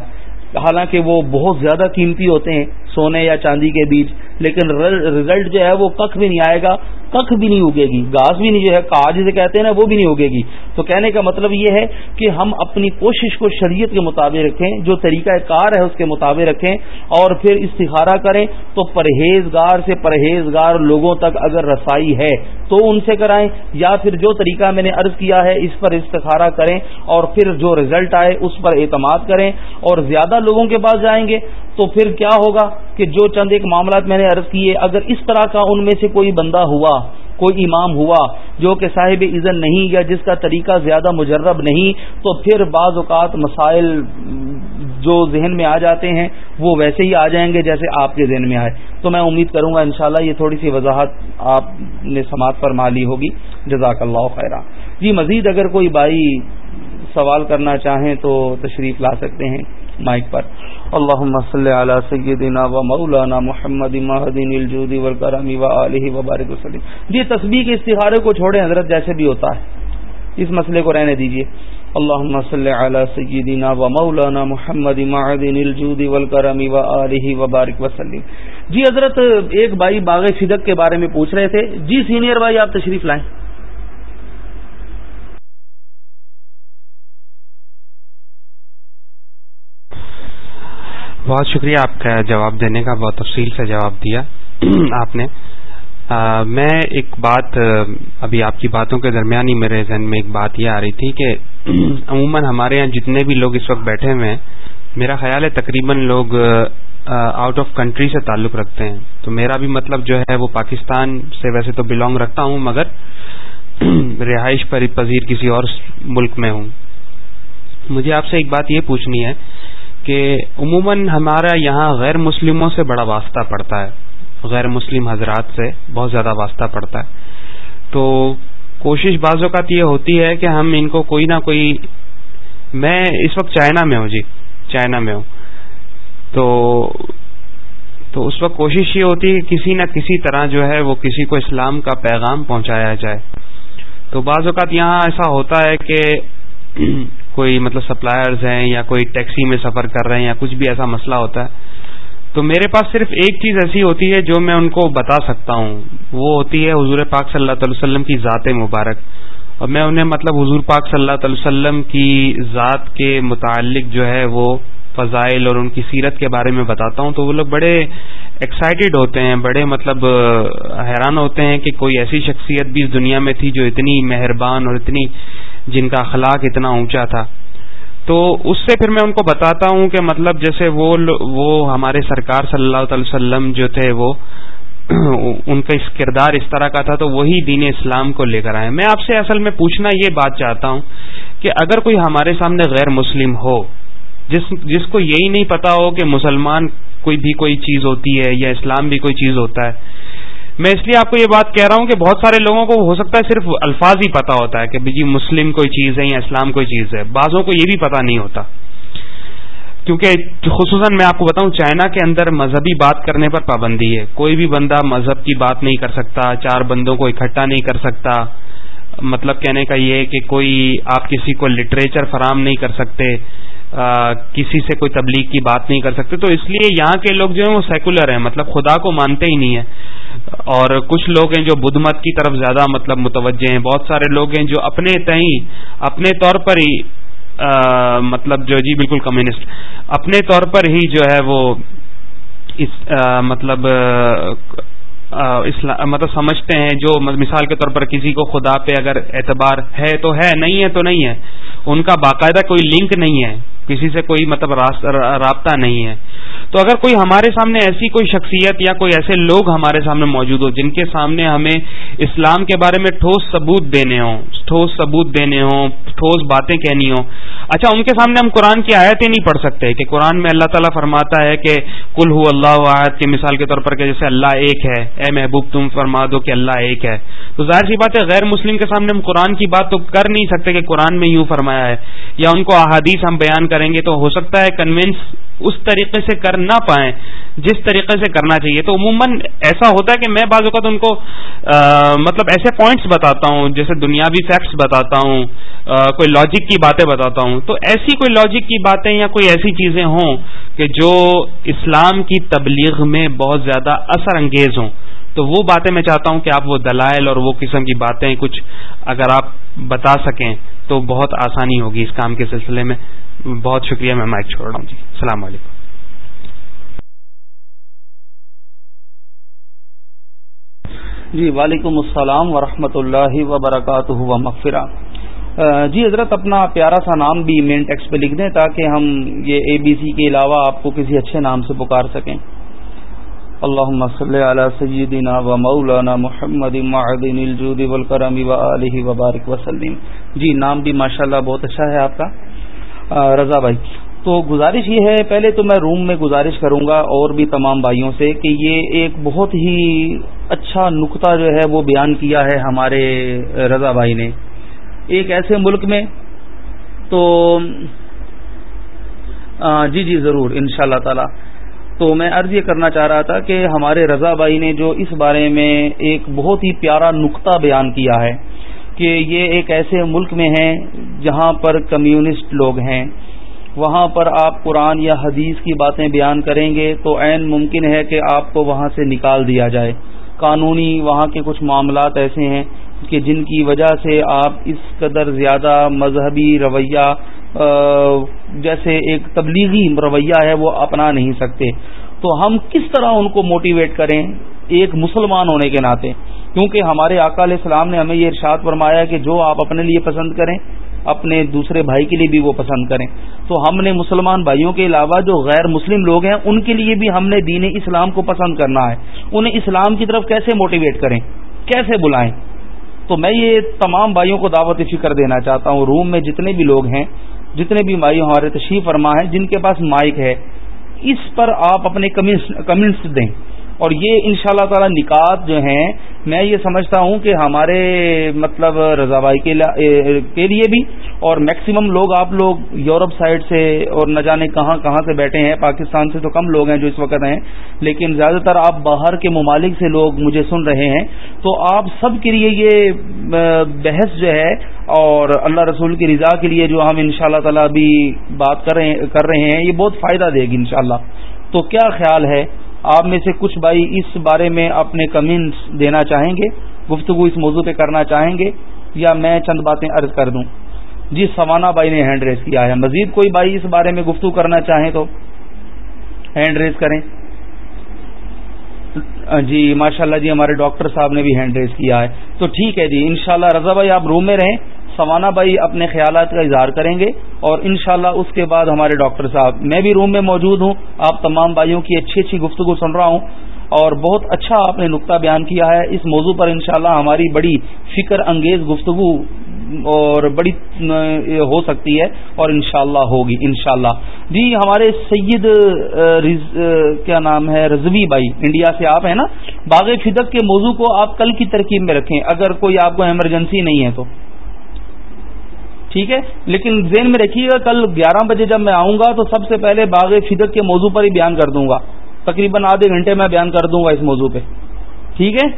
حالانکہ وہ بہت زیادہ قیمتی ہوتے ہیں سونے یا چاندی کے بیچ، لیکن رزلٹ جو ہے وہ کخ بھی نہیں آئے گا کخ بھی نہیں اگے گی۔ گاس بھی نہیں جو ہے، کاج جسے کہتے ہیں نا، وہ بھی نہیں اگے گی۔ تو کہنے کا مطلب یہ ہے کہ ہم اپنی کوشش کو شریعت کے مطابق رکھیں، جو طریقہ کار ہے اس کے مطابق رکھیں، اور پھر استخارہ کریں۔ تو پرہیزگار سے پرہیزگار لوگوں تک اگر رسائی ہے تو ان سے کرائیں، یا پھر جو طریقہ میں نے عرض کیا ہے، اس پر استخارہ کریں اور پھر جو رزلٹ آئے، اس پر اعتماد کریں۔ اور زیادہ لوگوں کے پاس جائیں گے تو پھر کیا ہوگا؟ کہ جو چند ایک معاملات میں نے عرض کیے، اگر اس طرح کا ان میں سے کوئی بندہ ہوا، کوئی امام ہوا، جو کہ صاحب اذن نہیں یا جس کا طریقہ زیادہ مجرب نہیں، تو پھر بعض اوقات مسائل جو ذہن میں آ جاتے ہیں، وہ ویسے ہی آ جائیں گے جیسے آپ کے ذہن میں آئے۔ تو میں امید کروں گا انشاءاللہ یہ تھوڑی سی وضاحت آپ نے سماعت پر مالی ہوگی۔ جزاک اللہ خیرہ جی مزید اگر کوئی بھائی سوال کرنا چاہیں تو تشریف لا سکتے ہیں مائک پر۔ اللهم صل على سيدنا ومولانا محمد مهدين الجود والكرم وآله وبارك وسلم. جی تسبیح کے استخارے کو چھوڑیں، حضرت جیسے بھی ہوتا ہے۔ اس مسئلے کو رہنے دیجیے۔ اللهم صل على سيدنا ومولانا محمد معدن الجود والكرم وآله وبارك وسلم۔ جی حضرت، ایک بھائی باغ صدق کے بارے میں پوچھ رہے تھے۔ جی سینئر بھائی، آپ تشریف لائیں۔ بہت شکریہ آپ کا جواب دینے کا بہت تفصیل سے جواب دیا آپ نے۔ میں ایک بات ابھی آپ کی باتوں کے درمیان ہی میرے ذہن میں ایک بات یہ آ رہی تھی کہ عموماً ہمارے یہاں جتنے بھی لوگ اس وقت بیٹھے ہوئے ہیں میرا خیال ہے تقریباً لوگ آؤٹ آف کنٹری سے تعلق رکھتے ہیں۔ تو میرا بھی مطلب جو ہے وہ پاکستان سے ویسے تو بلونگ رکھتا ہوں مگر رہائش پر پذیر کسی اور ملک میں ہوں۔ مجھے آپ سے ایک بات یہ پوچھنی ہے کہ عموماً ہمارا یہاں غیر مسلموں سے بڑا واسطہ پڑتا ہے، غیر مسلم حضرات سے بہت زیادہ واسطہ پڑتا ہے۔ تو کوشش بعض اوقات یہ ہوتی ہے کہ ہم ان کو کوئی نہ کوئی، میں اس وقت چائنا میں ہوں جی چائنا میں ہوں۔ تو تو اس وقت کوشش یہ ہوتی ہے کہ کسی نہ کسی طرح جو ہے وہ کسی کو اسلام کا پیغام پہنچایا جائے۔ تو بعض اوقات یہاں ایسا ہوتا ہے کہ کوئی مطلب سپلائرز ہیں یا کوئی ٹیکسی میں سفر کر رہے ہیں یا کچھ بھی ایسا مسئلہ ہوتا ہے، تو میرے پاس صرف ایک چیز ایسی ہوتی ہے جو میں ان کو بتا سکتا ہوں۔ وہ ہوتی ہے حضور پاک صلی اللہ تعالی وسلم کی ذات مبارک۔ اور میں انہیں مطلب حضور پاک صلی اللہ تعالی وسلم کی ذات کے متعلق جو ہے وہ فضائل اور ان کی سیرت کے بارے میں بتاتا ہوں۔ تو وہ لوگ بڑے ایکسائٹیڈ ہوتے ہیں، بڑے مطلب حیران ہوتے ہیں کہ کوئی ایسی شخصیت بھی اس دنیا میں تھی جو اتنی مہربان اور اتنی جن کا اخلاق اتنا اونچا تھا۔ تو اس سے پھر میں ان کو بتاتا ہوں کہ مطلب جیسے وہ وہ ہمارے سرکار صلی اللہ تعالی وسلم جو تھے وہ ان کا اس کردار اس طرح کا تھا تو وہی دین اسلام کو لے کر آئے۔ میں آپ سے اصل میں پوچھنا یہ بات چاہتا ہوں کہ اگر کوئی ہمارے سامنے غیر مسلم ہو، جس جس کو یہی نہیں پتا ہو کہ مسلمان کوئی بھی کوئی چیز ہوتی ہے یا اسلام بھی کوئی چیز ہوتا ہے میں اس لیے آپ کو یہ بات کہہ رہا ہوں کہ بہت سارے لوگوں کو ہو سکتا ہے صرف الفاظ ہی پتا ہوتا ہے کہ جی مسلم کوئی چیز ہے یا اسلام کوئی چیز ہے۔ بعضوں کو یہ بھی پتا نہیں ہوتا۔ کیونکہ خصوصاً میں آپ کو بتاؤں، چائنا کے اندر مذہبی بات کرنے پر پابندی ہے۔ کوئی بھی بندہ مذہب کی بات نہیں کر سکتا، چار بندوں کو اکٹھا نہیں کر سکتا۔ مطلب کہنے کا یہ ہے کہ کوئی آپ کسی کو لٹریچر فراہم نہیں کر سکتے۔ کسی سے کوئی تبلیغ کی بات نہیں کر سکتے۔ تو اس لیے یہاں کے لوگ جو ہیں وہ سیکولر ہیں مطلب خدا کو مانتے ہی نہیں ہیں۔ اور کچھ لوگ ہیں جو بدھ مت کی طرف زیادہ مطلب متوجہ ہیں۔ بہت سارے لوگ ہیں جو اپنے تئیں، اپنے طور پر ہی مطلب جو جی بالکل کمیونسٹ۔ اپنے طور پر ہی جو ہے وہ اس مطلب مطلب سمجھتے ہیں جو مثال کے طور پر کسی کو خدا پہ اگر اعتبار ہے تو ہے، نہیں ہے تو نہیں ہے۔ ان کا باقاعدہ کوئی لنک نہیں ہے، کسی سے کوئی مطلب رابطہ نہیں ہے۔ تو اگر کوئی ہمارے سامنے ایسی کوئی شخصیت یا کوئی ایسے لوگ ہمارے سامنے موجود ہو جن کے سامنے ہمیں اسلام کے بارے میں ٹھوس ثبوت دینے ہوں، ٹھوس ثبوت دینے ہوں، ٹھوس باتیں کہنی ہوں۔ اچھا ان کے سامنے ہم قرآن کی آیتیں نہیں پڑھ سکتے کہ قرآن میں اللہ تعالیٰ فرماتا ہے کہ کل ہو اللہ آیت کی مثال کے طور پر کہ جیسے اللہ ایک ہے۔ اے محبوب، تم فرما دو کہ اللہ ایک ہے۔ تو ظاہر سی بات ہے، غیر مسلم کے سامنے ہم قرآن کی بات تو کر نہیں سکتے کہ قرآن میں یوں فرمایا ہے۔ یا ان کو احادیث ہم بیان کریں گے تو ہو سکتا ہے کنوینس اس طریقے سے کر نہ پائیں، جس طریقے سے کرنا چاہیے۔ تو عموماً ایسا ہوتا ہے کہ میں بعض اوقات ان کو مطلب ایسے پوائنٹس بتاتا ہوں، جیسے دنیاوی فیکٹس بتاتا ہوں کوئی لاجک کی باتیں بتاتا ہوں۔ تو ایسی کوئی لاجک کی باتیں یا کوئی ایسی چیزیں ہوں کہ جو اسلام کی تبلیغ میں بہت زیادہ اثر انگیز ہوں۔ تو وہ باتیں میں چاہتا ہوں کہ آپ وہ دلائل اور وہ قسم کی باتیں کچھ اگر آپ بتا سکیں تو بہت آسانی ہوگی اس کام کے سلسلے میں۔ بہت شکریہ میں مائک چھوڑ رہا ہوں۔ جی السلام علیکم۔ جی وعلیکم السلام ورحمۃ اللہ وبرکاتہ و مغفرہ جی حضرت، اپنا پیارا سا نام بھی مین ٹیکس پہ لکھ دیں تاکہ ہم یہ اے بی سی کے علاوہ آپ کو کسی اچھے نام سے پکار سکیں۔ اللہ صلی علی سیدنا و مولانا محمد معدن الجود والکرم و علیہ وبارک وسلم. جی نام بھی ماشاءاللہ بہت اچھا ہے آپ کا. رضا بھائی، تو گزارش یہ ہے، پہلے تو میں روم میں گزارش کروں گا اور بھی تمام بھائیوں سے کہ یہ ایک بہت ہی اچھا نقطہ جو ہے وہ بیان کیا ہے ہمارے رضا بھائی نے. ایک ایسے ملک میں تو جی جی ضرور ان شاء اللہ تعالی. تو میں عرض یہ کرنا چاہ رہا تھا کہ ہمارے رضا بھائی نے جو اس بارے میں ایک بہت ہی پیارا نقطہ بیان کیا ہے کہ یہ ایک ایسے ملک میں ہیں جہاں پر کمیونسٹ لوگ ہیں۔ وہاں پر آپ قرآن یا حدیث کی باتیں بیان کریں گے تو عین ممکن ہے کہ آپ کو وہاں سے نکال دیا جائے۔ قانونی وہاں کے کچھ معاملات ایسے ہیں کہ جن کی وجہ سے آپ اس قدر زیادہ مذہبی رویہ جیسے ایک تبلیغی رویہ ہے، وہ اپنا نہیں سکتے۔ تو ہم کس طرح ان کو موٹیویٹ کریں ایک مسلمان ہونے کے ناطے؟ کیونکہ ہمارے آقا علیہ السلام نے ہمیں یہ ارشاد فرمایا کہ جو آپ اپنے لیے پسند کریں، اپنے دوسرے بھائی کے لیے بھی وہ پسند کریں۔ تو ہم نے مسلمان بھائیوں کے علاوہ جو غیر مسلم لوگ ہیں، ان کے لیے بھی ہم نے دین اسلام کو پسند کرنا ہے۔ انہیں اسلام کی طرف کیسے موٹیویٹ کریں؟ کیسے بلائیں؟ تو میں یہ تمام بھائیوں کو دعوت فکر دینا چاہتا ہوں۔ روم میں جتنے بھی لوگ ہیں جتنے بھی مائی ہمارے تشریف فرما ہیں جن کے پاس مائک ہے، اس پر آپ اپنے کمنٹس دیں۔ اور یہ ان شاء اللہ تعالی نکات جو ہیں، میں یہ سمجھتا ہوں کہ ہمارے مطلب رضا بھائی کے لیے بھی، اور میکسیمم لوگ آپ لوگ یورپ سائڈ سے اور نہ جانے کہاں کہاں سے بیٹھے ہیں، پاکستان سے تو کم لوگ ہیں جو اس وقت ہیں، لیکن زیادہ تر آپ باہر کے ممالک سے لوگ مجھے سن رہے ہیں۔ تو آپ سب کے لیے یہ بحث جو ہے، اور اللہ رسول کی رضا کے لیے جو ہم ان شاء اللہ تعالی بھی بات کر رہے ہیں، یہ بہت فائدہ دے گی انشاءاللہ۔ تو کیا خیال ہے؟ آپ میں سے کچھ بھائی اس بارے میں اپنے کمنٹس دینا چاہیں گے، گفتگو اس موضوع پہ کرنا چاہیں گے، یا میں چند باتیں عرض کر دوں۔ جی سوانا بھائی نے ہینڈ ریز کیا ہے۔ مزید کوئی بھائی اس بارے میں گفتگو کرنا چاہیں تو ہینڈ ریز کریں۔ جی ماشاء اللہ جی ہمارے ڈاکٹر صاحب نے بھی ہینڈ ریز کیا ہے۔ تو ٹھیک ہے جی انشاءاللہ رضا بھائی آپ روم میں رہیں۔ سوانا بھائی اپنے خیالات کا اظہار کریں گے اور انشاءاللہ اس کے بعد ہمارے ڈاکٹر صاحب، میں بھی روم میں موجود ہوں، آپ تمام بھائیوں کی اچھی اچھی گفتگو سن رہا ہوں اور بہت اچھا آپ نے نقطہ بیان کیا ہے۔ اس موضوع پر انشاءاللہ ہماری بڑی فکر انگیز گفتگو اور بڑی ہو سکتی ہے اور انشاءاللہ ہوگی، انشاءاللہ۔ جی ہمارے سید کیا نام ہے، رضوی بھائی، انڈیا سے آپ ہیں نا؟ باغ فدق کے موضوع کو آپ کل کی ترکیب میں رکھیں، اگر کوئی آپ کو ایمرجنسی نہیں ہے تو۔ ٹھیک ہے؟ لیکن ذہن میں رکھیے گا، کل گیارہ بجے جب میں آؤں گا تو سب سے پہلے باغ فدق کے موضوع پر ہی بیان کر دوں گا۔ تقریباً آدھے گھنٹے میں بیان کر دوں گا اس موضوع پہ۔ ٹھیک ہے؟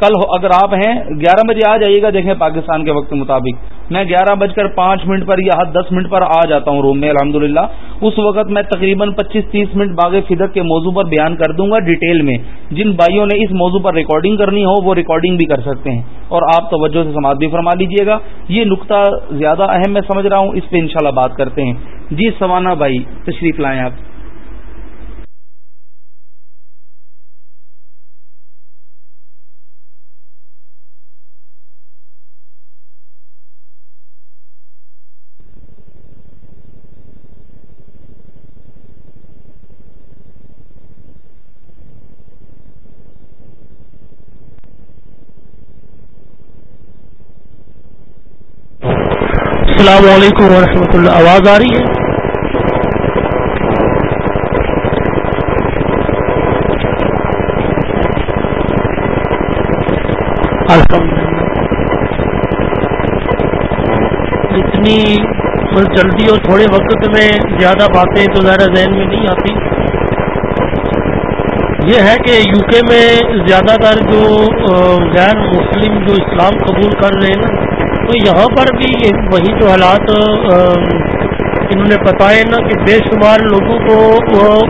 کل اگر آپ ہیں، گیارہ بجے آ جائیے گا، دیکھیں پاکستان کے وقت کے مطابق۔ میں گیارہ بج کر پانچ منٹ پر یا دس منٹ پر آ جاتا ہوں روم میں الحمد اس وقت میں تقریباً پچیس تیس منٹ باغ فدق کے موضوع پر بیان کر دوں گا ڈیٹیل میں۔ جن بھائیوں نے اس موضوع پر ریکارڈنگ کرنی ہو، وہ ریکارڈنگ بھی کر سکتے ہیں۔ اور آپ توجہ سے سماعت بھی فرما لیجیے گا۔ یہ نقطہ زیادہ اہم میں سمجھ رہا ہوں، اس پہ انشاءاللہ بات کرتے ہیں۔ جی سوانا بھائی، تشریف لائیں آپ۔ السلام علیکم ورحمۃ اللہ۔ آواز آ رہی ہے؟ اتنی جلدی اور تھوڑے وقت میں زیادہ باتیں تو ذرا ذہن میں نہیں آتی۔ یہ ہے کہ یو کے میں زیادہ تر جو غیر مسلم جو اسلام قبول کر رہے ہیں نا تو یہاں پر بھی وہی جو حالات انہوں نے بتائے نا کہ بے شمار لوگوں کو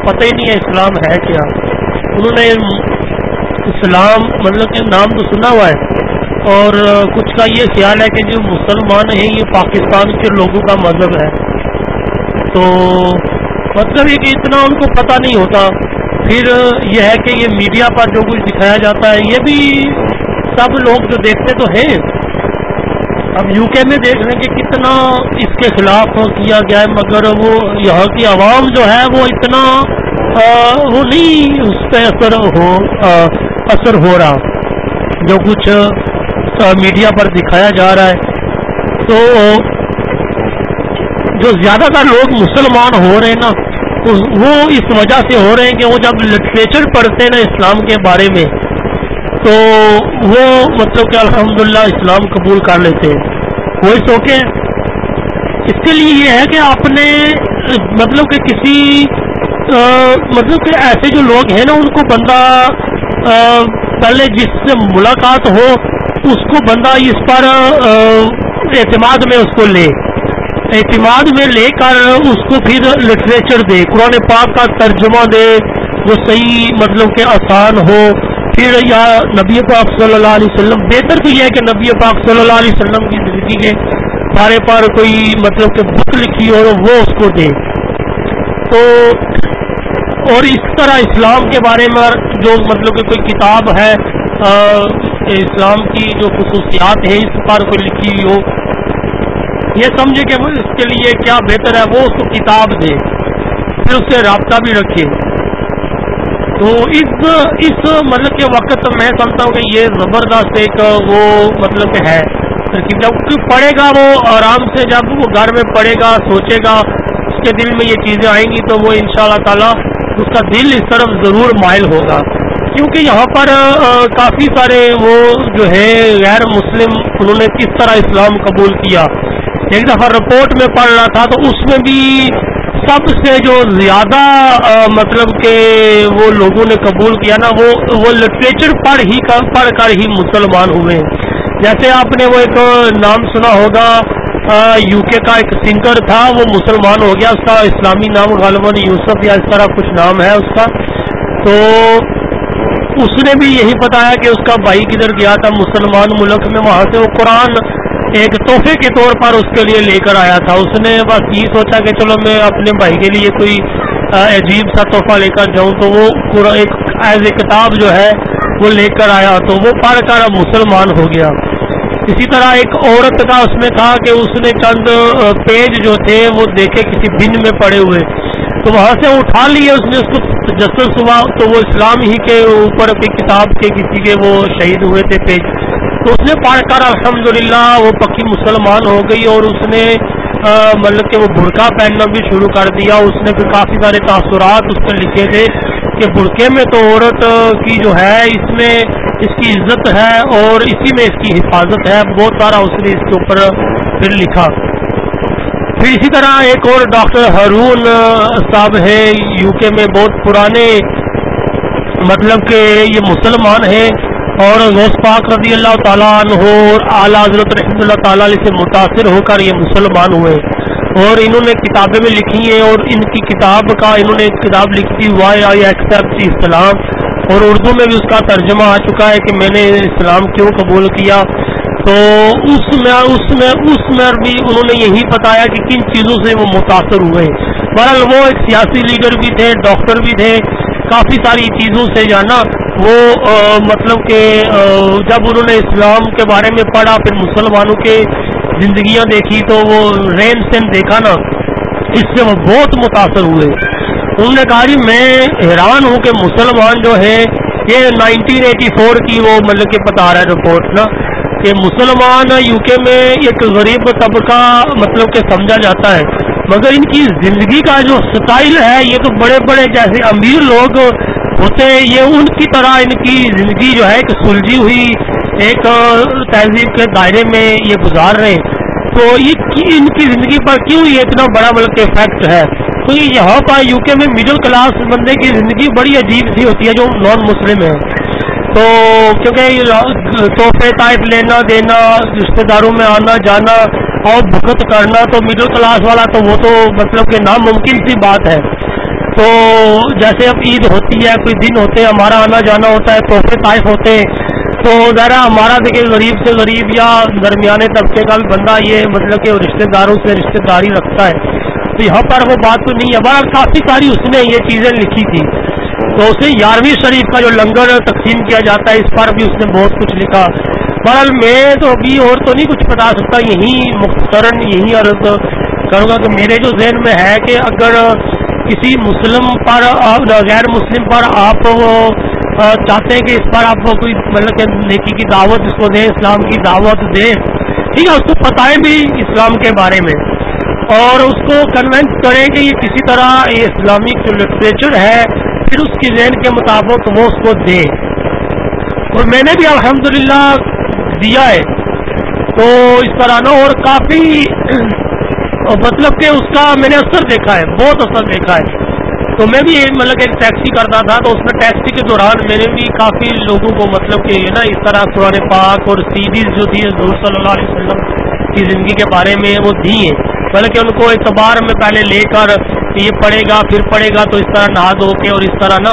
پتہ ہی نہیں ہے اسلام ہے کیا۔ انہوں نے اسلام مطلب کہ نام تو سنا ہوا ہے۔ اور کچھ کا یہ خیال ہے کہ جو مسلمان ہیں، یہ پاکستان کے لوگوں کا مذہب ہے۔ تو مطلب یہ کہ اتنا ان کو پتہ نہیں ہوتا۔ پھر یہ ہے کہ یہ میڈیا پر جو کچھ دکھایا جاتا ہے، یہ بھی سب لوگ جو دیکھتے تو ہیں۔ اب یو کے میں دیکھ لیں کہ کتنا اس کے خلاف کیا گیا ہے، مگر وہ یہاں کی عوام جو ہے وہ اتنا وہ نہیں اس پہ اثر ہو اثر ہو رہا۔ جو کچھ میڈیا پر دکھایا جا رہا ہے۔ تو جو زیادہ تر لوگ مسلمان ہو رہے ہیں نا، وہ اس وجہ سے ہو رہے ہیں کہ وہ جب لٹریچر پڑھتے ہیں نا اسلام کے بارے میں تو وہ مطلب کہ الحمدللہ اسلام قبول کر لیتے ہیں۔ وہی سوکے اس کے لیے یہ ہے کہ آپ نے مطلب کہ کسی مطلب کہ ایسے جو لوگ ہیں نا، ان کو بندہ پہلے جس سے ملاقات ہو، اس کو بندہ اس پر اعتماد میں اس کو لے۔ اعتماد میں لے کر اس کو پھر لٹریچر دے، قرآن پاک کا ترجمہ دے وہ صحیح مطلب کہ آسان ہو۔ پھر یا نبی پاک صلی اللہ علیہ وسلم؟ بہتر تو یہ ہے کہ نبی پاک صلی اللہ علیہ وسلم کی زندگی کے بارے پر کوئی مطلب کہ بک لکھی اور وہ اس کو دے۔ تو اور اس طرح اسلام کے بارے میں جو مطلب کہ کوئی کتاب ہے اسلام کی جو خصوصیات ہیں، اس پر کوئی لکھی ہوئی ہو۔ یہ سمجھے کہ اس کے لیے کیا بہتر ہے، وہ اس کو کتاب دے۔ پھر اس سے رابطہ بھی رکھے۔ تو اس اس مطلب کے وقت میں سمجھتا ہوں کہ یہ زبردست ایک وہ مطلب کہ ہے جب پڑھے گا وہ آرام سے، جب وہ گھر میں پڑھے گا، سوچے گا، اس کے دل میں یہ چیزیں آئیں گی تو وہ ان شاء اللہ تعالیٰ اس کا دل اس طرف ضرور مائل ہوگا۔ کیونکہ یہاں پر کافی سارے وہ جو ہے غیر مسلم، انہوں نے کس طرح اسلام قبول کیا۔ ایک دفعہ رپورٹ میں پڑھ رہا تھا تو اس میں بھی سب سے جو زیادہ مطلب کہ وہ لوگوں نے قبول کیا نا، وہ وہ لٹریچر پڑھ ہی کر پڑھ کر ہی مسلمان ہوئے جیسے آپ نے وہ ایک نام سنا ہوگا یو کے کا ایک سنگر تھا، وہ مسلمان ہو گیا، اس کا اسلامی نام غالباً یوسف یا اس طرح کچھ نام ہے اس کا۔ تو اس نے بھی یہی بتایا کہ اس کا بھائی کدھر گیا تھا، مسلمان ملک میں، وہاں سے وہ قرآن ایک تحفے کے طور پر اس کے لیے لے کر آیا تھا۔ اس نے بس یہ سوچا کہ چلو میں اپنے بھائی کے لیے کوئی عجیب سا تحفہ لے کر جاؤں تو وہ ایک ایز اے کتاب جو ہے وہ لے کر آیا تو وہ پڑھ کر مسلمان ہو گیا۔ اسی طرح ایک عورت کا اس میں تھا کہ اس نے چند پیج جو تھے وہ دیکھے کسی بن میں پڑے ہوئے۔ تو وہاں سے اٹھا لیے اس نے اس کو تجسس ہوا تو وہ اسلام ہی کے اوپر اپنی کتاب کے کسی کے وہ شہید ہوئے تھے پیج۔ تو اس نے پڑھ کر الحمدللہ وہ پکی مسلمان ہو گئی اور اس نے مطلب کہ وہ برقع پہننا بھی شروع کر دیا۔ اس نے پھر کافی سارے تاثرات اس میں لکھے تھے کہ برقعے میں تو عورت کی جو ہے، اس میں اس کی عزت ہے اور اسی میں اس کی حفاظت ہے۔ بہت سارا اس نے اس کے اوپر پھر لکھا۔ پھر اسی طرح ایک اور ڈاکٹر ہارون صاحب ہے یو کے میں، بہت پرانے مطلب کہ یہ مسلمان ہیں۔ اور غوث پاک رضی اللہ تعالیٰ عنہ اور اعلیٰ حضرت رحمۃ اللہ تعالیٰ علیہ سے متاثر ہو کر یہ مسلمان ہوئے اور انہوں نے کتابیں بھی لکھی ہیں اور ان کی کتاب کا انہوں نے کتاب لکھی تھی وائی آئی ایکسپٹ اسلام اور اردو میں بھی اس کا ترجمہ آ چکا ہے کہ میں نے اسلام کیوں قبول کیا۔ تو اس میں اس میں اس میں بھی انہوں نے یہی بتایا کہ کن چیزوں سے وہ متاثر ہوئے۔ بہرحال وہ ایک سیاسی لیڈر بھی تھے، ڈاکٹر بھی تھے، کافی ساری چیزوں سے جانا۔ وہ مطلب کہ جب انہوں نے اسلام کے بارے میں پڑھا، پھر مسلمانوں کے زندگیاں دیکھی، تو وہ رین سین دیکھا نا، اس سے وہ بہت متاثر ہوئے۔ انہوں نے کہا جی میں حیران ہوں کہ مسلمان جو ہے، یہ نائنٹین ایٹی فور کی وہ مطلب کہ بتا رہا ہے رپورٹ نا، کہ مسلمان یو کے میں ایک غریب طبقہ مطلب کہ سمجھا جاتا ہے۔ مگر ان کی زندگی کا جو سٹائل ہے، یہ تو بڑے بڑے جیسے امیر لوگ ہوتے یہ ان کی طرح ان کی زندگی جو ہے کہ سلجھی ہوئی، ایک تہذیب کے دائرے میں یہ گزار رہے تو یہ ان کی زندگی پر کیوں یہ اتنا بڑا ملک افیکٹ ہے؟ تو یہاں پر یو کے میں مڈل کلاس بندے کی زندگی بڑی عجیب سی ہوتی ہے، جو نان مسلم ہے تو کیونکہ تحفے ٹائپ لینا، دینا رشتے داروں میں آنا، جانا اور بھگت کرنا تو مڈل کلاس والا، تو وہ تو مطلب کہ ناممکن سی بات ہے۔ تو جیسے اب عید ہوتی ہے، کوئی دن ہوتے ہیں ہمارا آنا جانا ہوتا ہے، تحفے طائف ہوتے ہیں تو ذرا ہمارا دیکھیں غریب سے غریب یا درمیانے طبقے کا بھی بندہ یہ مطلب کہ رشتے داروں سے رشتے داری رکھتا ہے۔ تو یہاں پر وہ بات تو نہیں ہے بہرحال کافی ساری اس نے یہ چیزیں لکھی تھی۔ تو اسے یارویں شریف کا جو لنگر تقسیم کیا جاتا ہے، اس پر بھی اس نے بہت کچھ لکھا۔ بہرحال میں تو ابھی اور تو نہیں کچھ بتا سکتا، یہی مختصراً یہی عرض کروں گا کہ میرے جو ذہن میں ہے کہ اگر کسی مسلم پر غیر مسلم پر آپ چاہتے ہیں کہ اس پر آپ کوئی مطلب کہ نیکی کی دعوت اس کو دیں، اسلام کی دعوت دیں۔ جی، ٹھیک ہے اس کو بتائیں بھی اسلام کے بارے میں۔ اور اس کو کنوینس کریں کہ یہ کسی طرح یہ اسلامک جو لٹریچر ہے، پھر اس کی ذہن کے مطابق وہ اس کو دیں۔ اور میں نے بھی الحمدللہ دیا ہے۔ تو اس طرح نا اور کافی مطلب کہ اس کا میں نے اثر دیکھا ہے، بہت اثر دیکھا ہے۔ تو میں بھی مطلب ایک ٹیکسی کرتا تھا، تو اس میں ٹیکسی کے دوران میں نے بھی کافی لوگوں کو مطلب کہ نا اس طرح قرآن پاک اور سیریز جو تھی، حضور صلی اللہ علیہ وسلم کی زندگی کے بارے میں وہ دی ہیں بلکہ ان کو اعتبار میں پہلے لے کر یہ پڑھے گا، پھر پڑھے گا، تو اس طرح نہا دھو کے اور اس طرح نا،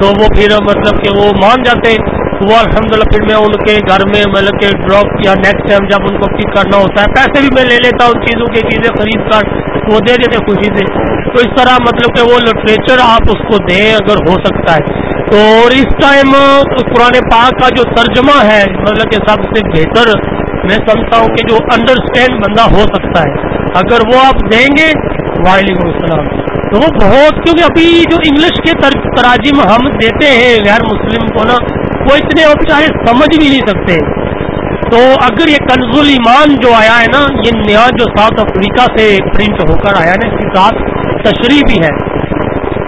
تو وہ پھر مطلب کہ وہ مان جاتے۔ وہ الحمد للہ پھر میں ان کے گھر میں مطلب کہ ڈراپ یا نیکسٹ ٹائم جب ان کو پک کرنا ہوتا ہے، پیسے بھی میں لے لیتا ہوں ان چیزوں کی چیزیں خرید کر وہ دے دیتے خوشی سے۔ تو اس طرح مطلب کہ وہ لٹریچر آپ اس کو دیں اگر ہو سکتا ہے۔ تو اور اس ٹائم قرآن پاک کا جو ترجمہ ہے مطلب کہ سب سے بہتر میں سمجھتا ہوں کہ جو انڈرسٹینڈ بندہ ہو سکتا ہے۔ اگر وہ آپ دیں گے، وعلیکم السلام۔ تو وہ بہت، کیونکہ ابھی جو انگلش کے تراجم ہم دیتے ہیں، غیر مسلم کو نا وہ اتنے اور چاہے سمجھ بھی نہیں سکتے۔ تو اگر یہ کنز ایمان جو آیا ہے نا، یہ نیا جو ساؤتھ افریقہ سے پرنٹ ہو کر آیا نا، اس کے ساتھ تشریح بھی ہے۔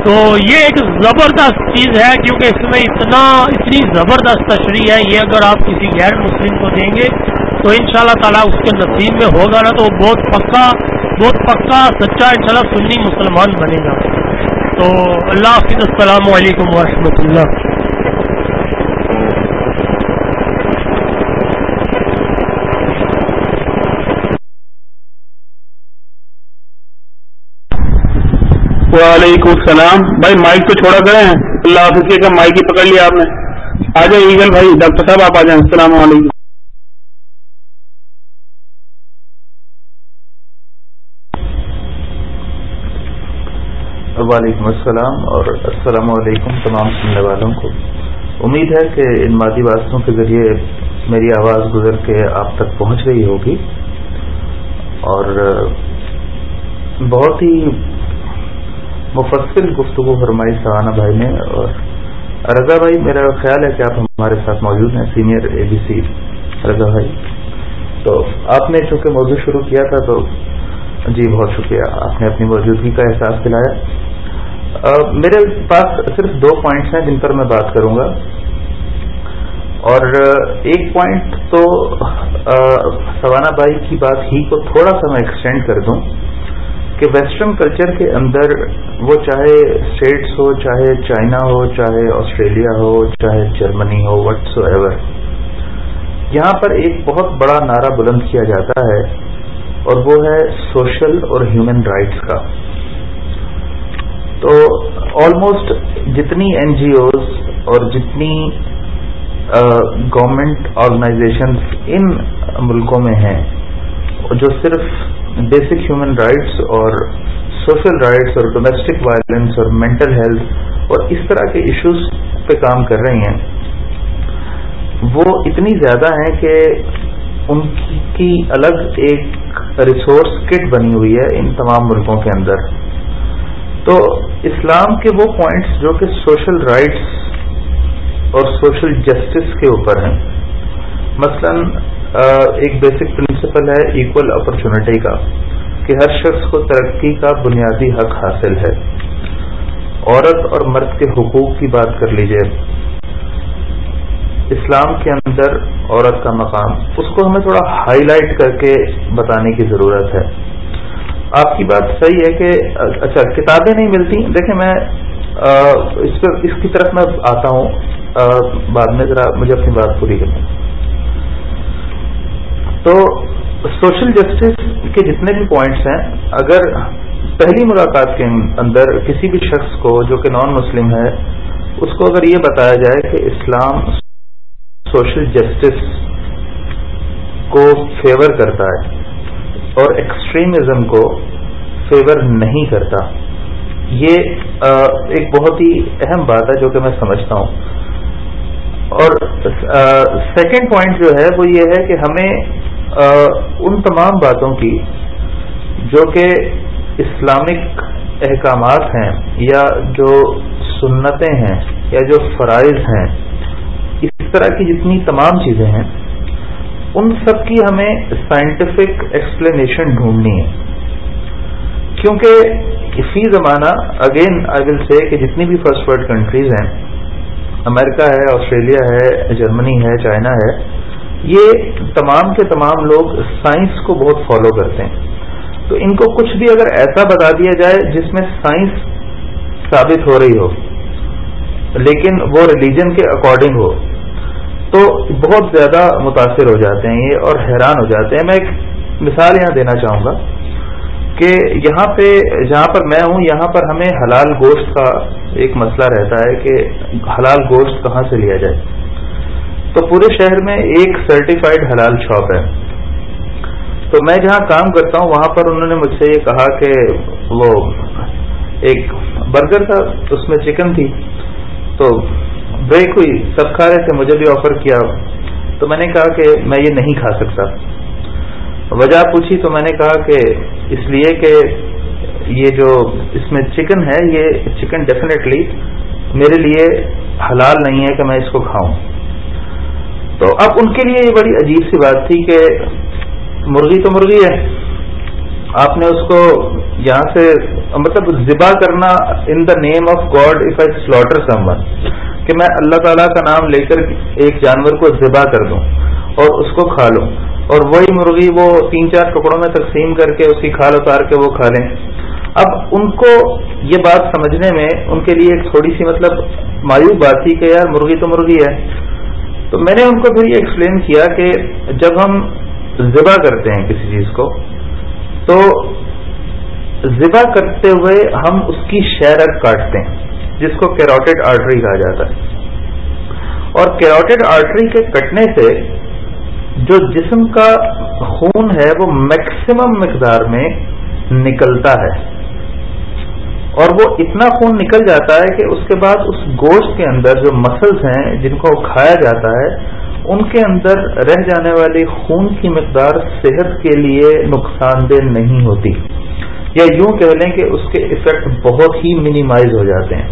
تو یہ ایک زبردست چیز ہے، کیونکہ اس میں اتنا، اتنی زبردست تشریح ہے۔ یہ اگر آپ کسی غیر مسلم کو دیں گے، تو ان شاء اللہ تعالیٰ اس کے نصیب میں ہوگا نا، تو وہ بہت پکا بہت پکا، سچا ان شاء اللہ سنی مسلمان بنے گا۔ تو اللہ حافظ، السلام علیکم ورحمۃ اللہ۔ وعلیکم السلام. بھائی مائک تو چھوڑا کریں. اللہ حافظ کا مائک ہی پکڑ لیا آپ نے. آ جائیں ایگل بھائی. ڈاکٹر صاحب آپ آ جائیں. السلام علیکم. وعلیکم السلام اور السلام علیکم تمام سننے والوں کو. امید ہے کہ ان مادی واسطوں کے ذریعے میری آواز گزر کے آپ تک پہنچ گئی ہوگی. اور بہت ہی مفصل گفتگو فرمائی سہانا بھائی نے اور رضا بھائی، میرا خیال ہے کہ آپ ہمارے ساتھ موجود ہیں سینئر اے بی سی رضا بھائی۔ تو آپ نے چونکہ موضوع شروع کیا تھا تو جی بہت شکریہ۔ آپ نے اپنی موجودگی کا احساس دلایا۔ میرے پاس صرف دو پوائنٹس ہیں جن پر میں بات کروں گا۔ اور ایک پوائنٹ تو سوانا بھائی کی بات ہی کو تھوڑا سا میں ایکسٹینڈ کر دوں۔ کہ ویسٹرن کلچر کے اندر وہ چاہے اسٹیٹس ہو، چاہے چائنا ہو، چاہے آسٹریلیا ہو، چاہے جرمنی ہو وٹ سو ایور یہاں پر ایک بہت بڑا نعرہ بلند کیا جاتا ہے اور وہ ہے سوشل اور ہیومن رائٹس کا۔ تو آلموسٹ جتنی این جی اوز اور جتنی گورنمنٹ آرگنائزیشن ان ملکوں میں ہیں، جو صرف بیسک ہیومن رائٹس اور سوشل رائٹس اور ڈومیسٹک وائلنس اور مینٹل ہیلتھ اور اس طرح کے ایشوز پہ کام کر رہی ہیں۔ وہ اتنی زیادہ ہیں کہ ان کی الگ ایک ریسورس کٹ بنی ہوئی ہے ان تمام ملکوں کے اندر۔ تو اسلام کے وہ پوائنٹس جو کہ سوشل رائٹس اور سوشل جسٹس کے اوپر ہیں۔ مثلا ایک بیسک پرنسپل ہے ایکول اپرچونٹی کا، کہ ہر شخص کو ترقی کا بنیادی حق حاصل ہے۔ عورت اور مرد کے حقوق کی بات کر لیجیے۔ اسلام کے اندر عورت کا مقام، اس کو ہمیں تھوڑا ہائی لائٹ کر کے بتانے کی ضرورت ہے۔ آپ کی بات صحیح ہے کہ اچھا کتابیں نہیں ملتی۔ دیکھیں میں اس اس کی طرف میں آتا ہوں۔ بعد میں ذرا مجھے اپنی بات پوری کرنی تو سوشل جسٹس کے جتنے بھی پوائنٹس ہیں، اگر پہلی ملاقات کے اندر کسی بھی شخص کو جو کہ نان مسلم ہے، اس کو اگر یہ بتایا جائے کہ اسلام سوشل جسٹس کو فیور کرتا ہے اور ایکسٹریمزم کو فیور نہیں کرتا، یہ ایک بہت ہی اہم بات ہے جو کہ میں سمجھتا ہوں۔ اور سیکنڈ پوائنٹ جو ہے وہ یہ ہے کہ ہمیں ان تمام باتوں کی جو کہ اسلامک احکامات ہیں یا جو سنتیں ہیں یا جو فرائض ہیں، اس طرح کی جتنی تمام چیزیں ہیں، ان سب کی ہمیں سائنٹیفک ایکسپلینیشن ڈھونڈنی ہے۔ کیونکہ اسی زمانہ اگین آئی ول سے کہ جتنی بھی فرسٹ ورلڈ کنٹریز ہیں، امریکہ ہے، آسٹریلیا ہے، جرمنی ہے، چائنا ہے یہ تمام کے تمام لوگ سائنس کو بہت فالو کرتے ہیں۔ تو ان کو کچھ بھی اگر ایسا بتا دیا جائے جس میں سائنس ثابت ہو رہی ہو، لیکن وہ ریلیجن کے اکارڈنگ ہو، تو بہت زیادہ متاثر ہو جاتے ہیں یہ اور حیران ہو جاتے ہیں۔ میں ایک مثال یہاں دینا چاہوں گا کہ یہاں پہ، جہاں پر میں ہوں، یہاں پر ہمیں حلال گوشت کا ایک مسئلہ رہتا ہے کہ حلال گوشت کہاں سے لیا جائے۔ تو پورے شہر میں ایک سرٹیفائڈ حلال شاپ ہے۔ تو میں جہاں کام کرتا ہوں، وہاں پر انہوں نے مجھ سے یہ کہا کہ وہ ایک برگر تھا، اس میں چکن تھی۔ تو بریک ہوئی، سب کھا رہے تھے، مجھے بھی آفر کیا۔ تو میں نے کہا کہ میں یہ نہیں کھا سکتا۔ وجہ پوچھی تو میں نے کہا کہ اس لیے کہ یہ جو اس میں چکن ہے، یہ چکن ڈیفینیٹلی میرے لیے حلال نہیں ہے کہ میں اس کو کھاؤں۔ تو اب ان کے لیے یہ بڑی عجیب سی بات تھی کہ مرغی تو مرغی ہے۔ آپ نے اس کو یہاں سے مطلب ذبح کرنا in the name of God if I slaughter someone کہ میں اللہ تعالیٰ کا نام لے کر ایک جانور کو ذبح کر دوں اور اس کو کھا لوں۔ اور وہی مرغی وہ تین چار ٹکڑوں میں تقسیم کر کے اس کی کھال اتار کے وہ کھا لیں۔ اب ان کو یہ بات سمجھنے میں ان کے لیے ایک تھوڑی سی مطلب مایوب بات تھی کہ یار مرغی تو مرغی ہے۔ تو میں نے ان کو پھر یہ ایکسپلین کیا کہ جب ہم ذبح کرتے ہیں کسی چیز کو، تو ذبح کرتے ہوئے ہم اس کی شیرت کاٹتے ہیں، جس کو کیروٹڈ آرٹری کہا جاتا ہے۔ اور کیروٹڈ آرٹری کے کٹنے سے جو جسم کا خون ہے، وہ میکسیمم مقدار میں نکلتا ہے۔ اور وہ اتنا خون نکل جاتا ہے کہ اس کے بعد اس گوشت کے اندر جو مسلس ہیں جن کو کھایا جاتا ہے، ان کے اندر رہ جانے والی خون کی مقدار صحت کے لیے نقصان دہ نہیں ہوتی۔ یا یوں کہہ لیں کہ اس کے افیکٹ بہت ہی منیمائز ہو جاتے ہیں۔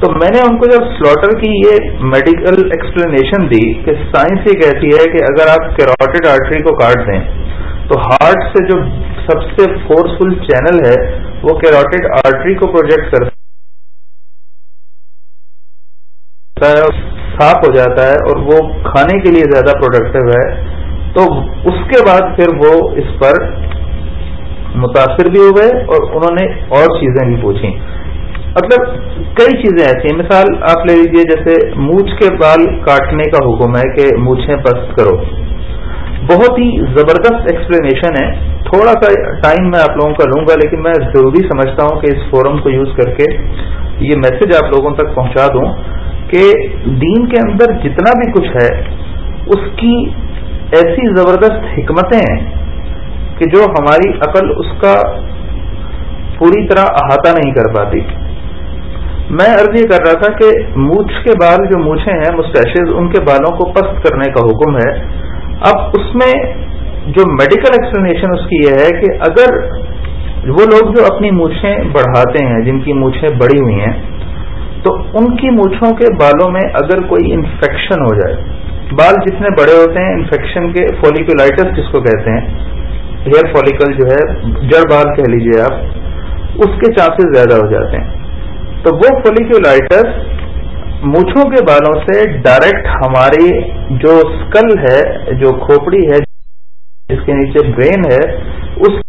تو میں نے ان کو جب سلاٹر کی یہ میڈیکل ایکسپلینیشن دی کہ سائنس یہ کہتی ہے کہ اگر آپ کیروٹڈ آرٹری کو کاٹ دیں تو ہارٹ سے جو سب سے فورسفل چینل ہے، وہ کیروٹڈ آرٹری کو پروجیکٹ کرتا ہے صاف ہو جاتا ہے اور وہ کھانے کے لیے زیادہ پروڈکٹیو ہے۔ تو اس کے بعد پھر وہ اس پر متاثر بھی ہوئے اور انہوں نے اور چیزیں بھی پوچھی مطلب کئی چیزیں ایسی ہیں۔ مثال آپ لے لیجیے جیسے مونچھ کے بال کاٹنے کا حکم ہے کہ مونچھیں پست کرو۔ بہت ہی زبردست ایکسپلینیشن ہے۔ تھوڑا سا ٹائم میں آپ لوگوں کا لوں گا، لیکن میں ضروری سمجھتا ہوں کہ اس فورم کو یوز کر کے یہ میسج آپ لوگوں تک پہنچا دوں کہ دین کے اندر جتنا بھی کچھ ہے، اس کی ایسی زبردست حکمتیں ہیں کہ جو ہماری عقل اس کا پوری طرح احاطہ نہیں کر پاتی۔ میں عرض یہ کر رہا تھا کہ مونچھ کے بال جو مونچھے ہیں مسٹیشز ان کے بالوں کو پست کرنے کا حکم ہے۔ اب اس میں جو میڈیکل ایکسپلینیشن اس کی یہ ہے کہ اگر وہ لوگ جو اپنی مونچھیں بڑھاتے ہیں، جن کی مونچھیں بڑی ہوئی ہیں، تو ان کی مونچھوں کے بالوں میں اگر کوئی انفیکشن ہو جائے، بال جتنے بڑے ہوتے ہیں انفیکشن کے فولیکولائٹس جس کو کہتے ہیں ہیئر فولیکل جو ہے، جڑ بال کہہ لیجیے آپ، اس کے چانسز زیادہ ہو جاتے ہیں۔ تو وہ فولیکولائٹس مونچھوں کے بالوں سے ڈائریکٹ ہماری جو اسکل ہے، جو کھوپڑی ہے، جس کے نیچے برین ہے، اس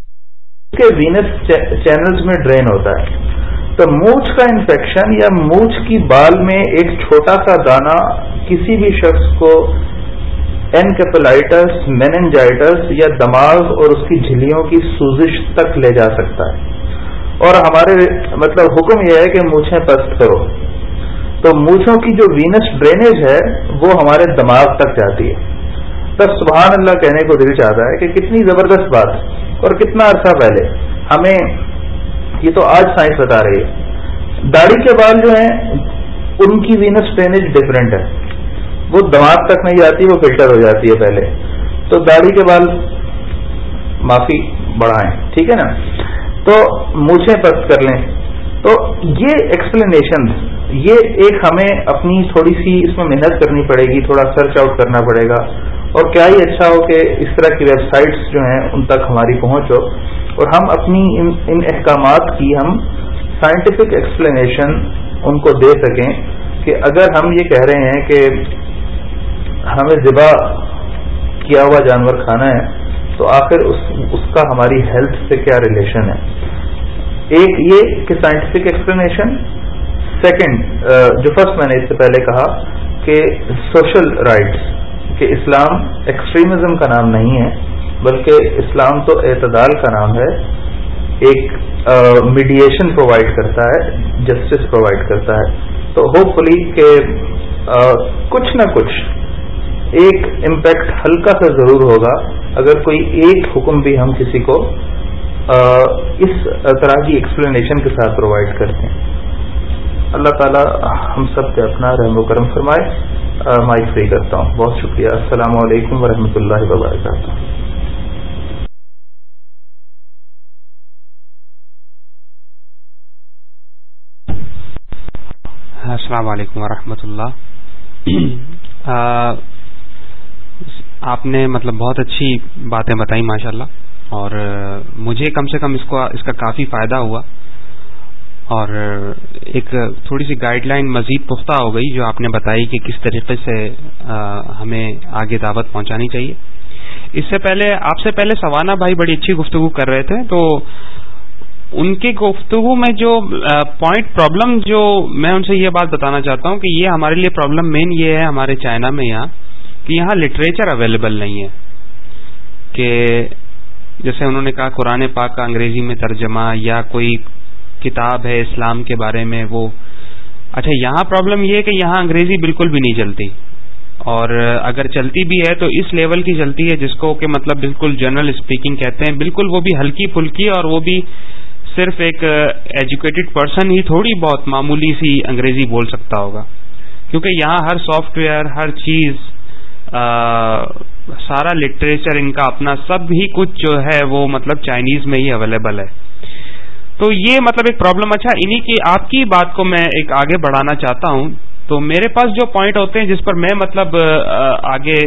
کے وینس چینلز میں ڈرین ہوتا ہے۔ تو مونچھ کا انفیکشن یا مونچھ کی بال میں ایک چھوٹا سا دانا کسی بھی شخص کو اینکیپلائٹس میننجائٹس یا دماغ اور اس کی جھلیوں کی سوزش تک لے جا سکتا ہے۔ اور ہمارے مطلب حکم یہ ہے کہ مونچھیں پست کرو۔ تو مونچھوں کی جو وینس ڈرینیج ہے وہ ہمارے دماغ تک جاتی ہے۔ تب سبحان اللہ کہنے کو دل چاہتا ہے کہ کتنی زبردست بات اور کتنا عرصہ پہلے۔ ہمیں یہ تو آج سائنس بتا رہی ہے۔ داڑھی کے بال جو ہیں، ان کی وینس ڈرینیج ڈفرینٹ ہے۔ وہ دماغ تک نہیں جاتی، وہ فلٹر ہو جاتی ہے پہلے۔ تو داڑھی کے بال معافی بڑھائیں، ٹھیک ہے نا؟ تو مونچھیں پست کر لیں۔ تو یہ ایکسپلینیشن یہ ایک ہمیں اپنی تھوڑی سی اس میں محنت کرنی پڑے گی، تھوڑا سرچ آؤٹ کرنا پڑے گا۔ اور کیا ہی اچھا ہو کہ اس طرح کی ویب سائٹس جو ہیں، ان تک ہماری پہنچ ہو۔ اور ہم اپنی ان ان احکامات کی ہم سائنٹیفک ایکسپلینیشن ان کو دے سکیں کہ اگر ہم یہ کہہ رہے ہیں کہ ہمیں ذبح کیا ہوا جانور کھانا ہے، تو آخر اس اس کا ہماری ہیلتھ سے کیا ریلیشن ہے؟ ایک یہ کہ سائنٹیفک ایکسپلینیشن سیکنڈ uh, جو فرسٹ میں نے اس سے پہلے کہا کہ سوشل رائٹس کہ اسلام ایکسٹریمزم کا نام نہیں ہے، بلکہ اسلام تو اعتدال کا نام ہے، ایک میڈیشن پرووائڈ کرتا ہے جسٹس پرووائڈ کرتا ہے۔ تو ہوپ فلی کہ کچھ نہ کچھ ایک امپیکٹ ہلکا سا ضرور ہوگا۔ اگر کوئی ایک حکم بھی ہم کسی کو اس طرح کی ایکسپلینیشن کے ساتھ پرووائڈ کرتے ہیں۔ اللہ تعالی ہم سب پہ اپنا رحم و کرم فرمائے۔ مائک فری کرتا ہوں۔ بہت شکریہ۔ السلام علیکم ورحمۃ اللہ وبرکاتہ۔ السلام علیکم ورحمۃ اللہ۔ آپ نے مطلب بہت اچھی باتیں بتائی ماشاء اللہ اور مجھے کم سے کم اس کو، اس کا کافی فائدہ ہوا۔ اور ایک تھوڑی سی گائیڈ لائن مزید پختہ ہو گئی جو آپ نے بتائی کہ کس طریقے سے ہمیں آگے دعوت پہنچانی چاہیے۔ اس سے پہلے، آپ سے پہلے سوانہ بھائی بڑی اچھی گفتگو کر رہے تھے، تو ان کی گفتگو میں جو پوائنٹ پرابلم جو میں ان سے یہ بات بتانا چاہتا ہوں کہ یہ ہمارے لیے پرابلم مین یہ ہے ہمارے چائنا میں یہاں کہ یہاں لٹریچر اویلیبل نہیں ہے۔ کہ جیسے انہوں نے کہا قرآن پاک کا انگریزی میں ترجمہ یا کوئی کتاب ہے اسلام کے بارے میں وہ اچھا یہاں پرابلم یہ ہے کہ یہاں انگریزی بالکل بھی نہیں چلتی۔ اور اگر چلتی بھی ہے تو اس لیول کی چلتی ہے جس کو کہ مطلب بالکل جنرل اسپیکنگ کہتے ہیں۔ بالکل وہ بھی ہلکی پھلکی اور وہ بھی صرف ایک ایجوکیٹڈ پرسن ہی تھوڑی بہت معمولی سی انگریزی بول سکتا ہوگا۔ کیونکہ یہاں ہر سافٹ ویئر ہر چیز سارا لٹریچر ان کا اپنا، سب ہی کچھ جو ہے وہ مطلب چائنیز میں ہی اویلیبل ہے۔ تو یہ مطلب ایک پرابلم اچھا انہی کی آپ کی بات کو میں ایک آگے بڑھانا چاہتا ہوں۔ تو میرے پاس جو پوائنٹ ہوتے ہیں جس پر میں مطلب آگے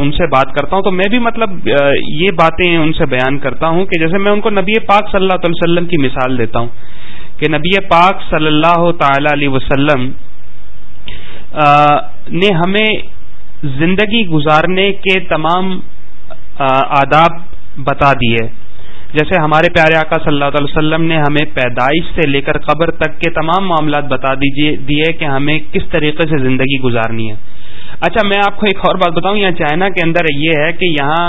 ان سے بات کرتا ہوں، تو میں بھی مطلب یہ باتیں ان سے بیان کرتا ہوں کہ جیسے میں ان کو نبی پاک صلی اللہ علیہ وسلم کی مثال دیتا ہوں کہ نبی پاک صلی اللہ تعالی علیہ وسلم نے ہمیں زندگی گزارنے کے تمام آداب بتا دیے۔ جیسے ہمارے پیارے آقا صلی اللہ علیہ وسلم نے ہمیں پیدائش سے لے کر قبر تک کے تمام معاملات بتا دیجیے دیے کہ ہمیں کس طریقے سے زندگی گزارنی ہے۔ اچھا میں آپ کو ایک اور بات بتاؤں، یہاں چائنا کے اندر یہ ہے کہ یہاں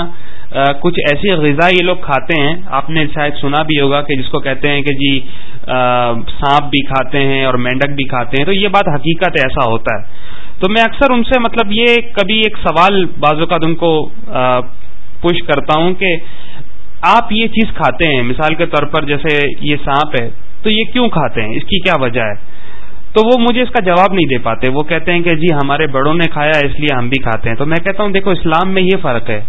کچھ ایسی غذا یہ لوگ کھاتے ہیں، آپ نے شاید سنا بھی ہوگا کہ جس کو کہتے ہیں کہ جی سانپ بھی کھاتے ہیں اور مینڈک بھی کھاتے ہیں، تو یہ بات حقیقت ایسا ہوتا ہے۔ تو میں اکثر ان سے مطلب یہ کبھی ایک سوال بعض اوقات ان کو پوش کرتا ہوں کہ آپ یہ چیز کھاتے ہیں، مثال کے طور پر جیسے یہ سانپ ہے، تو یہ کیوں کھاتے ہیں؟ اس کی کیا وجہ ہے؟ تو وہ مجھے اس کا جواب نہیں دے پاتے۔ وہ کہتے ہیں کہ جی ہمارے بڑوں نے کھایا، اس لیے ہم بھی کھاتے ہیں۔ تو میں کہتا ہوں، دیکھو، اسلام میں یہ فرق ہے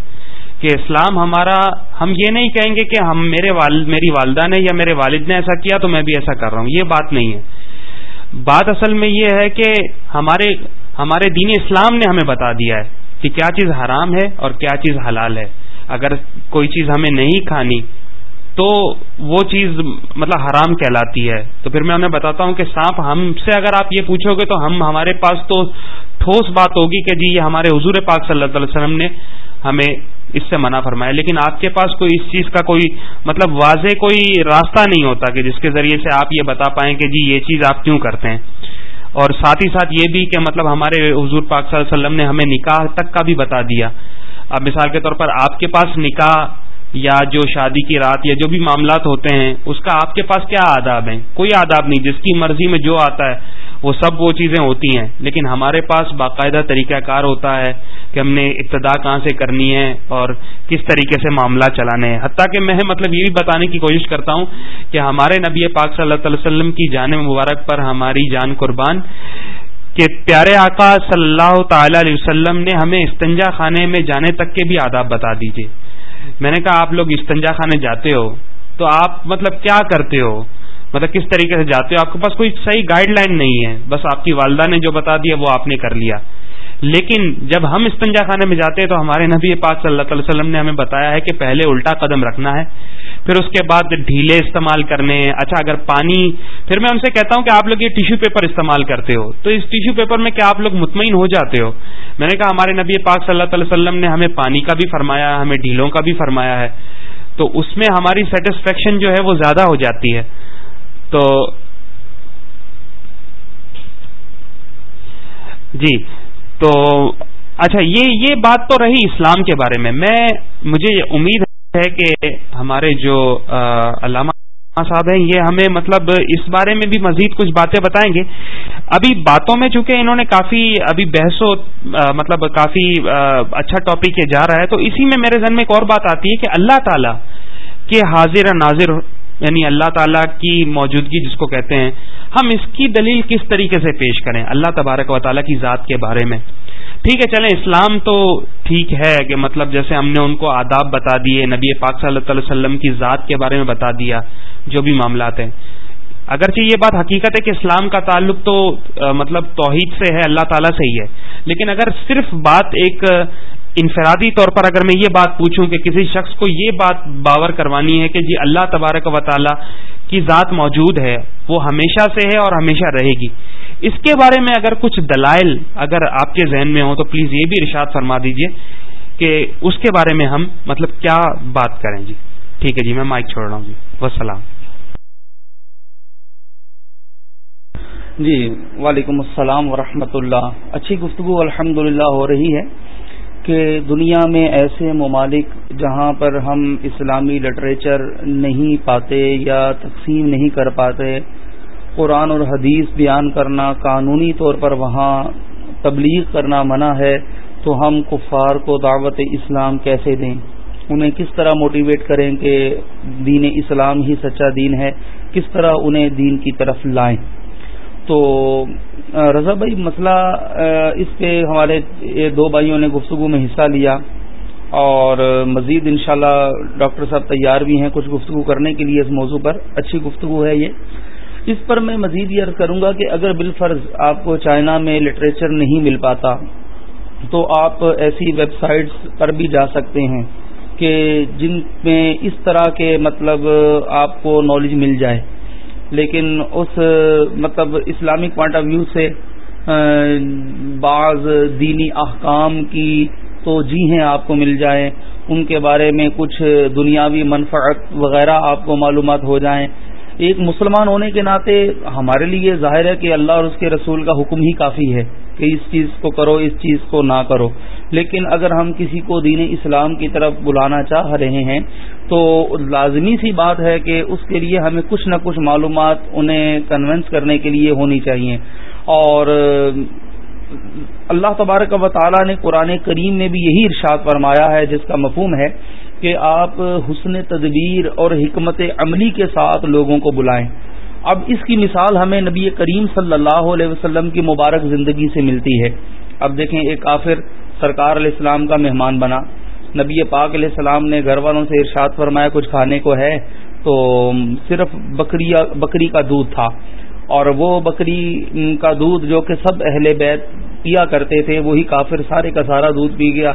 کہ اسلام ہمارا، ہم یہ نہیں کہیں گے کہ ہم میرے والد میری والدہ نے یا میرے والد نے ایسا کیا تو میں بھی ایسا کر رہا ہوں۔ یہ بات نہیں ہے۔ بات اصل میں یہ ہے کہ ہمارے ہمارے دین اسلام نے ہمیں بتا دیا ہے کہ کیا چیز حرام ہے اور کیا چیز حلال ہے۔ اگر کوئی چیز ہمیں نہیں کھانی، تو وہ چیز مطلب حرام کہلاتی ہے۔ تو پھر میں انہیں بتاتا ہوں کہ سانپ ہم سے اگر آپ یہ پوچھو گے تو ہم ہمارے پاس تو ٹھوس بات ہوگی کہ جی یہ ہمارے حضور پاک صلی اللہ علیہ وسلم نے ہمیں اس سے منع فرمایا۔ لیکن آپ کے پاس کوئی اس چیز کا کوئی مطلب واضح کوئی راستہ نہیں ہوتا کہ جس کے ذریعے سے آپ یہ بتا پائیں کہ جی یہ چیز آپ کیوں کرتے ہیں۔ اور ساتھ ہی ساتھ یہ بھی کہ مطلب ہمارے حضور پاک صلی اللہ علیہ وسلم نے ہمیں نکاح تک کا بھی بتا دیا۔ اب مثال کے طور پر آپ کے پاس نکاح یا جو شادی کی رات یا جو بھی معاملات ہوتے ہیں، اس کا آپ کے پاس کیا آداب ہیں؟ کوئی آداب نہیں، جس کی مرضی میں جو آتا ہے، وہ سب وہ چیزیں ہوتی ہیں۔ لیکن ہمارے پاس باقاعدہ طریقہ کار ہوتا ہے کہ ہم نے ابتدا کہاں سے کرنی ہے اور کس طریقے سے معاملہ چلانے ہیں۔ حتیٰ کہ میں مطلب یہ بھی بتانے کی کوشش کرتا ہوں کہ ہمارے نبی پاک صلی اللہ علیہ وسلم کی جان مبارک پر ہماری جان قربان کہ پیارے آقا صلی اللہ تعالی علیہ وسلم نے ہمیں استنجا خانے میں جانے تک کے بھی آداب بتا دیجیے میں نے کہا، آپ لوگ استنجا خانے جاتے ہو تو آپ مطلب کیا کرتے ہو؟ مطلب کس طریقے سے جاتے ہو؟ آپ کے پاس کوئی صحیح گائیڈ لائن نہیں ہے۔ بس آپ کی والدہ نے جو بتا دیا وہ آپ نے کر لیا۔ لیکن جب ہم استنجا خانے میں جاتے ہیں تو ہمارے نبی پاک صلی اللہ علیہ وسلم نے ہمیں بتایا ہے کہ پہلے الٹا قدم رکھنا ہے، پھر اس کے بعد ڈھیلے استعمال کرنے اچھا اگر پانی، پھر میں ان سے کہتا ہوں کہ آپ لوگ یہ ٹیشو پیپر استعمال کرتے ہو۔ تو اس ٹیشو پیپر میں کیا آپ لوگ مطمئن ہو جاتے ہو؟ میں نے کہا ہمارے نبی پاک صلی اللہ علیہ وسلم نے ہمیں پانی کا بھی فرمایا، ہمیں ڈھیلوں کا بھی فرمایا ہے۔ تو اس میں ہماری سیٹسفیکشن جو ہے وہ زیادہ ہو جاتی ہے۔ تو جی تو اچھا یہ یہ بات تو رہی اسلام کے بارے میں۔ میں، مجھے امید ہے کہ ہمارے جو علامہ صاحب ہیں، یہ ہمیں مطلب اس بارے میں بھی مزید کچھ باتیں بتائیں گے۔ ابھی باتوں میں چونکہ انہوں نے کافی ابھی بحث و مطلب کافی اچھا ٹاپک یہ جا رہا ہے، تو اسی میں میرے ذہن میں ایک اور بات آتی ہے کہ اللہ تعالی کے حاضر ناظر یعنی اللہ تعالیٰ کی موجودگی جس کو کہتے ہیں، ہم اس کی دلیل کس طریقے سے پیش کریں؟ اللہ تبارک و تعالیٰ کی ذات کے بارے میں۔ ٹھیک ہے، چلیں، اسلام تو ٹھیک ہے کہ مطلب جیسے ہم نے ان کو آداب بتا دیے، نبی پاک صلی اللہ علیہ وسلم کی ذات کے بارے میں بتا دیا، جو بھی معاملات ہیں۔ اگرچہ یہ بات حقیقت ہے کہ اسلام کا تعلق تو مطلب توحید سے ہے، اللہ تعالیٰ سے ہی ہے۔ لیکن اگر صرف بات ایک انفرادی طور پر اگر میں یہ بات پوچھوں کہ کسی شخص کو یہ بات باور کروانی ہے کہ جی اللہ تبارک و تعالی کی ذات موجود ہے، وہ ہمیشہ سے ہے اور ہمیشہ رہے گی۔ اس کے بارے میں اگر کچھ دلائل اگر آپ کے ذہن میں ہوں تو پلیز یہ بھی ارشاد فرما دیجیے کہ اس کے بارے میں ہم مطلب کیا بات کریں جی۔ ٹھیک ہے جی میں مائک چھوڑ رہا ہوں جی۔ وسلام۔ جی وعلیکم السلام ورحمۃ اللہ۔ اچھی گفتگو الحمد ہو رہی ہے۔ کہ دنیا میں ایسے ممالک جہاں پر ہم اسلامی لٹریچر نہیں پاتے یا تقسیم نہیں کر پاتے، قرآن اور حدیث بیان کرنا قانونی طور پر وہاں تبلیغ کرنا منع ہے، تو ہم کفار کو دعوت اسلام کیسے دیں؟ انہیں کس طرح موٹیویٹ کریں کہ دین اسلام ہی سچا دین ہے؟ کس طرح انہیں دین کی طرف لائیں؟ تو رضا بھائی، مسئلہ اس پہ ہمارے دو بھائیوں نے گفتگو میں حصہ لیا اور مزید انشاءاللہ ڈاکٹر صاحب تیار بھی ہیں کچھ گفتگو کرنے کے لیے اس موضوع پر۔ اچھی گفتگو ہے یہ۔ اس پر میں مزید یہ عرض کروں گا کہ اگر بالفرض آپ کو چائنا میں لٹریچر نہیں مل پاتا، تو آپ ایسی ویب سائٹس پر بھی جا سکتے ہیں کہ جن میں اس طرح کے مطلب آپ کو نالج مل جائے۔ لیکن اس مطلب اسلامک پوائنٹ آف ویو سے بعض دینی احکام کی تو جی ہیں آپ کو مل جائیں، ان کے بارے میں کچھ دنیاوی منفعت وغیرہ آپ کو معلومات ہو جائیں۔ ایک مسلمان ہونے کے ناطے ہمارے لیے ظاہر ہے کہ اللہ اور اس کے رسول کا حکم ہی کافی ہے۔ کہ اس چیز کو کرو، اس چیز کو نہ کرو۔ لیکن اگر ہم کسی کو دین اسلام کی طرف بلانا چاہ رہے ہیں، تو لازمی سی بات ہے کہ اس کے لیے ہمیں کچھ نہ کچھ معلومات انہیں کنونس کرنے کے لیے ہونی چاہیے۔ اور اللہ تبارک و تعالیٰ نے قرآن کریم میں بھی یہی ارشاد فرمایا ہے، جس کا مفہوم ہے کہ آپ حسن تدبیر اور حکمت عملی کے ساتھ لوگوں کو بلائیں۔ اب اس کی مثال ہمیں نبی کریم صلی اللہ علیہ وسلم کی مبارک زندگی سے ملتی ہے۔ اب دیکھیں ایک کافر سرکار علیہ السلام کا مہمان بنا۔ نبی پاک علیہ السلام نے گھر والوں سے ارشاد فرمایا، کچھ کھانے کو ہے تو صرف بکری بکری کا دودھ تھا۔ اور وہ بکری کا دودھ جو کہ سب اہل بیت پیا کرتے تھے، وہی کافر سارے کا سارا دودھ پی گیا۔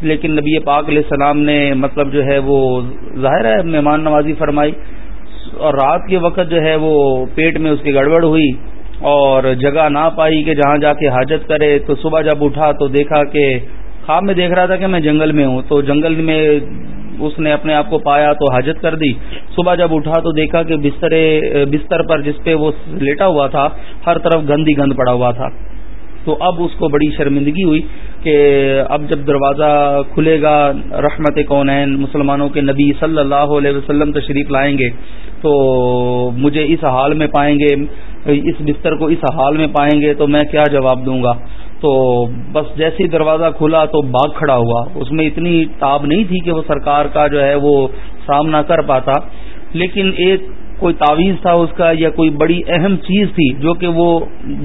لیکن نبی پاک علیہ السلام نے مطلب جو ہے وہ ظاہر ہے، مہمان نوازی فرمائی۔ اور رات کے وقت جو ہے وہ پیٹ میں اس کی گڑبڑ ہوئی اور جگہ نہ پائی کہ جہاں جا کے حاجت کرے، تو صبح جب اٹھا تو دیکھا کہ خواب میں دیکھ رہا تھا کہ میں جنگل میں ہوں، تو جنگل میں اس نے اپنے آپ کو پایا تو حاجت کر دی۔ صبح جب اٹھا تو دیکھا کہ بستر بستر پر جس پہ وہ لیٹا ہوا تھا، ہر طرف گندی گند پڑا ہوا تھا۔ تو اب اس کو بڑی شرمندگی ہوئی کہ اب جب دروازہ کھلے گا، رحمت کونین مسلمانوں کے نبی صلی اللہ علیہ وسلم تشریف لائیں گے۔ تو مجھے اس حال میں پائیں گے، اس بستر کو اس حال میں پائیں گے تو میں کیا جواب دوں گا؟ تو بس جیسے ہی دروازہ کھلا تو باغ کھڑا ہوا۔ اس میں اتنی تاب نہیں تھی کہ وہ سرکار کا جو ہے وہ سامنا کر پاتا۔ لیکن ایک کوئی تعویذ تھا اس کا یا کوئی بڑی اہم چیز تھی جو کہ وہ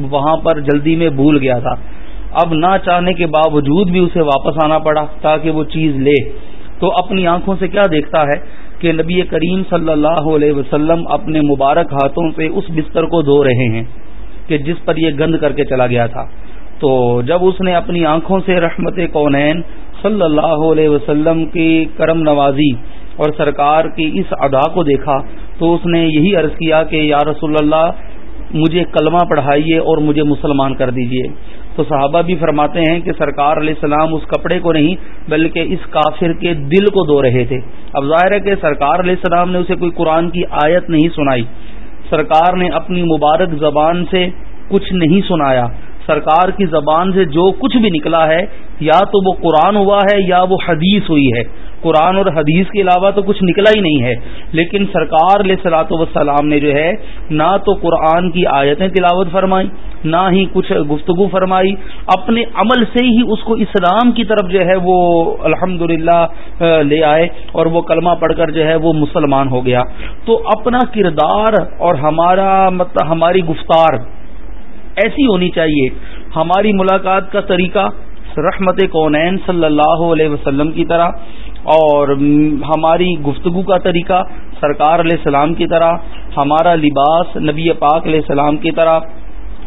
وہاں پر جلدی میں بھول گیا تھا۔ اب نہ چاہنے کے باوجود بھی اسے واپس آنا پڑا تاکہ وہ چیز لے۔ تو اپنی آنکھوں سے کیا دیکھتا ہے؟ کہ نبی کریم صلی اللہ علیہ وسلم اپنے مبارک ہاتھوں سے اس بستر کو دھو رہے ہیں کہ جس پر یہ گند کر کے چلا گیا تھا۔ تو جب اس نے اپنی آنکھوں سے رحمت کونین صلی اللہ علیہ وسلم کی کرم نوازی اور سرکار کی اس ادا کو دیکھا تو اس نے یہی عرض کیا کہ یا رسول اللہ، مجھے کلمہ پڑھائیے اور مجھے مسلمان کر دیجیے۔ تو صحابہ بھی فرماتے ہیں کہ سرکار علیہ السلام اس کپڑے کو نہیں بلکہ اس کافر کے دل کو دو رہے تھے۔ اب ظاہر ہے کہ سرکار علیہ السلام نے اسے کوئی قرآن کی آیت نہیں سنائی۔ سرکار نے اپنی مبارک زبان سے کچھ نہیں سنایا۔ سرکار کی زبان سے جو کچھ بھی نکلا ہے، یا تو وہ قرآن ہوا ہے یا وہ حدیث ہوئی ہے۔ قرآن اور حدیث کے علاوہ تو کچھ نکلا ہی نہیں ہے۔ لیکن سرکار علیہ سلاۃ وسلام نے جو ہے، نہ تو قرآن کی آیتیں تلاوت فرمائی، نہ ہی کچھ گفتگو فرمائی۔ اپنے عمل سے ہی اس کو اسلام کی طرف جو ہے وہ الحمد لے آئے اور وہ کلمہ پڑھ کر جو ہے وہ مسلمان ہو گیا۔ تو اپنا کردار اور ہمارا مطلب ہماری گفتار ایسی ہونی چاہیے۔ ہماری ملاقات کا طریقہ رحمت کونین صلی اللہ علیہ وسلم کی طرح اور ہماری گفتگو کا طریقہ سرکار علیہ السلام کی طرح، ہمارا لباس نبی پاک علیہ السلام کی طرح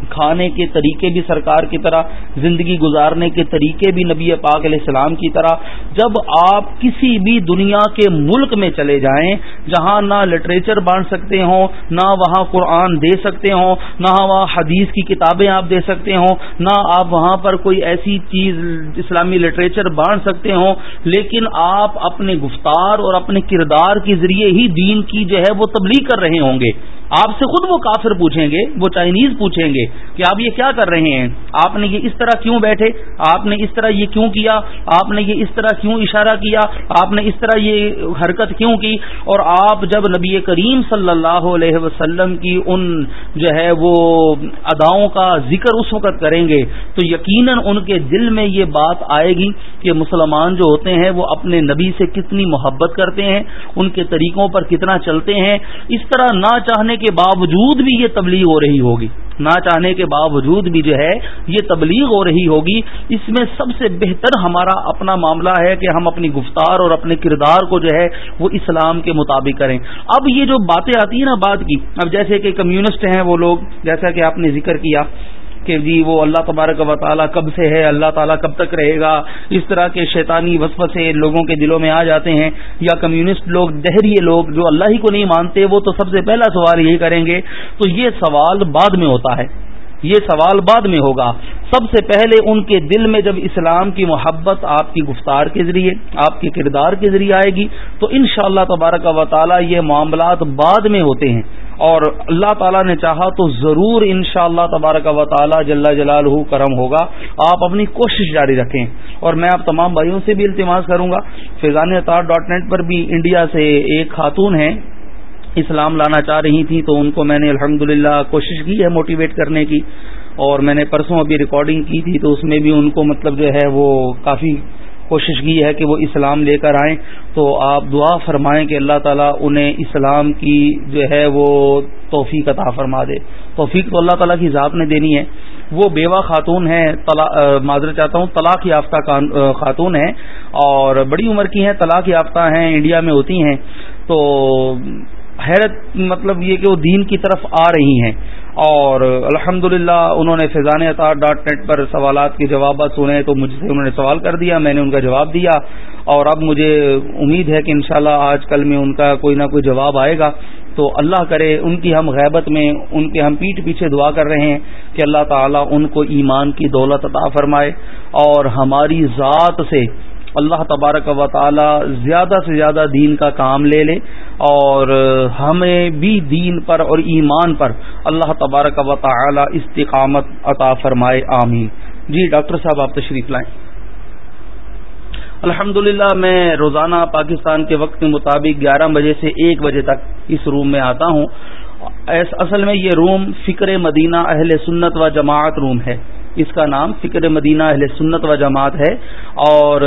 کھانے کے طریقے بھی سرکار کی طرح، زندگی گزارنے کے طریقے بھی نبی پاک علیہ السلام کی طرح۔ جب آپ کسی بھی دنیا کے ملک میں چلے جائیں، جہاں نہ لٹریچر بانٹ سکتے ہوں، نہ وہاں قرآن دے سکتے ہوں، نہ وہاں حدیث کی کتابیں آپ دے سکتے ہوں، نہ آپ وہاں پر کوئی ایسی چیز اسلامی لٹریچر بانٹ سکتے ہوں، لیکن آپ اپنے گفتار اور اپنے کردار کے ذریعے ہی دین کی جو ہے وہ تبلیغ کر رہے ہوں گے۔ آپ سے خود وہ کافر پوچھیں گے، وہ چائنیز پوچھیں گے کہ آپ یہ کیا کر رہے ہیں؟ آپ نے یہ اس طرح کیوں بیٹھے؟ آپ نے اس طرح یہ کیوں کیا؟ آپ نے یہ اس طرح کیوں اشارہ کیا؟ آپ نے اس طرح یہ حرکت کیوں کی؟ اور آپ جب نبی کریم صلی اللہ علیہ وسلم کی ان جو ہے وہ اداؤں کا ذکر اس وقت کریں گے، تو یقیناً ان کے دل میں یہ بات آئے گی کہ مسلمان جو ہوتے ہیں وہ اپنے نبی سے کتنی محبت کرتے ہیں، ان کے طریقوں پر کتنا چلتے ہیں۔ اس طرح نہ چاہنے کے باوجود بھی یہ تبلیغ ہو رہی ہوگی۔ نہ چاہنے کے باوجود بھی جو ہے یہ تبلیغ ہو رہی ہوگی۔ اس میں سب سے بہتر ہمارا اپنا معاملہ ہے کہ ہم اپنی گفتار اور اپنے کردار کو جو ہے وہ اسلام کے مطابق کریں۔ اب یہ جو باتیں آتی ہیں نا بات کی، اب جیسے کہ کمیونسٹ ہیں وہ لوگ، جیسا کہ آپ نے ذکر کیا کہ جی وہ اللہ تبارک و تعالیٰ کب سے ہے، اللہ تعالیٰ کب تک رہے گا؟ اس طرح کے شیطانی وصف سے لوگوں کے دلوں میں آ جاتے ہیں۔ یا کمیونسٹ لوگ دہری لوگ جو اللہ ہی کو نہیں مانتے، وہ تو سب سے پہلا سوال یہی کریں گے۔ تو یہ سوال بعد میں ہوتا ہے۔ یہ سوال بعد میں ہوگا۔ سب سے پہلے ان کے دل میں جب اسلام کی محبت آپ کی گفتار کے ذریعے، آپ کے کردار کے ذریعے آئے گی، تو ان شاء اللہ تبارک و تعالیٰ یہ معاملات بعد میں ہوتے ہیں۔ اور اللہ تعالیٰ نے چاہا تو ضرور ان شاء اللہ تبارک و تعالیٰ جل جلال کرم ہوگا۔ آپ اپنی کوشش جاری رکھیں۔ اور میں آپ تمام بھائیوں سے بھی التماس کروں گا۔ فیضان اطار ڈاٹ نیٹ پر بھی انڈیا سے ایک خاتون ہیں۔ اسلام لانا چاہ رہی تھی تو ان کو میں نے الحمد کوشش کی ہے موٹیویٹ کرنے کی۔ اور میں نے پرسوں ابھی ریکارڈنگ کی تھی تو اس میں بھی ان کو مطلب جو ہے وہ کافی کوشش کی ہے کہ وہ اسلام لے کر آئیں۔ تو آپ دعا فرمائیں کہ اللہ تعالیٰ انہیں اسلام کی جو ہے وہ توفیق عطا فرما دے۔ توفیق تو اللہ تعالیٰ کی ذات نے دینی ہے۔ وہ بیوہ خاتون ہیں معذرت چاہتا ہوں، طلاق یافتہ خاتون ہیں اور بڑی عمر کی ہیں، طلاق یافتہ ہیں، انڈیا میں ہوتی ہیں۔ تو حیرت مطلب یہ کہ وہ دین کی طرف آ رہی ہیں۔ اور الحمد انہوں نے فیضان اطار ڈاٹ نیٹ پر سوالات کے جوابات سنے تو مجھ سے انہوں نے سوال کر دیا، میں نے ان کا جواب دیا اور اب مجھے امید ہے کہ انشاءاللہ آج کل میں ان کا کوئی نہ کوئی جواب آئے گا۔ تو اللہ کرے ان کی ہم غیبت میں، ان کے ہم پیٹ پیچھے دعا کر رہے ہیں کہ اللہ تعالیٰ ان کو ایمان کی دولت عطا فرمائے اور ہماری ذات سے اللہ تبارک و تعالی زیادہ سے زیادہ دین کا کام لے لے اور ہمیں بھی دین پر اور ایمان پر اللہ تبارک و تعالی استقامت عطا فرمائے، آمین۔ جی ڈاکٹر صاحب، آپ تشریف لائیں۔ الحمد میں روزانہ پاکستان کے وقت کے مطابق گیارہ بجے سے ایک بجے تک اس روم میں آتا ہوں۔ اصل میں یہ روم فکر مدینہ اہل سنت و جماعت روم ہے۔ اس کا نام فکر مدینہ اہل سنت و جماعت ہے اور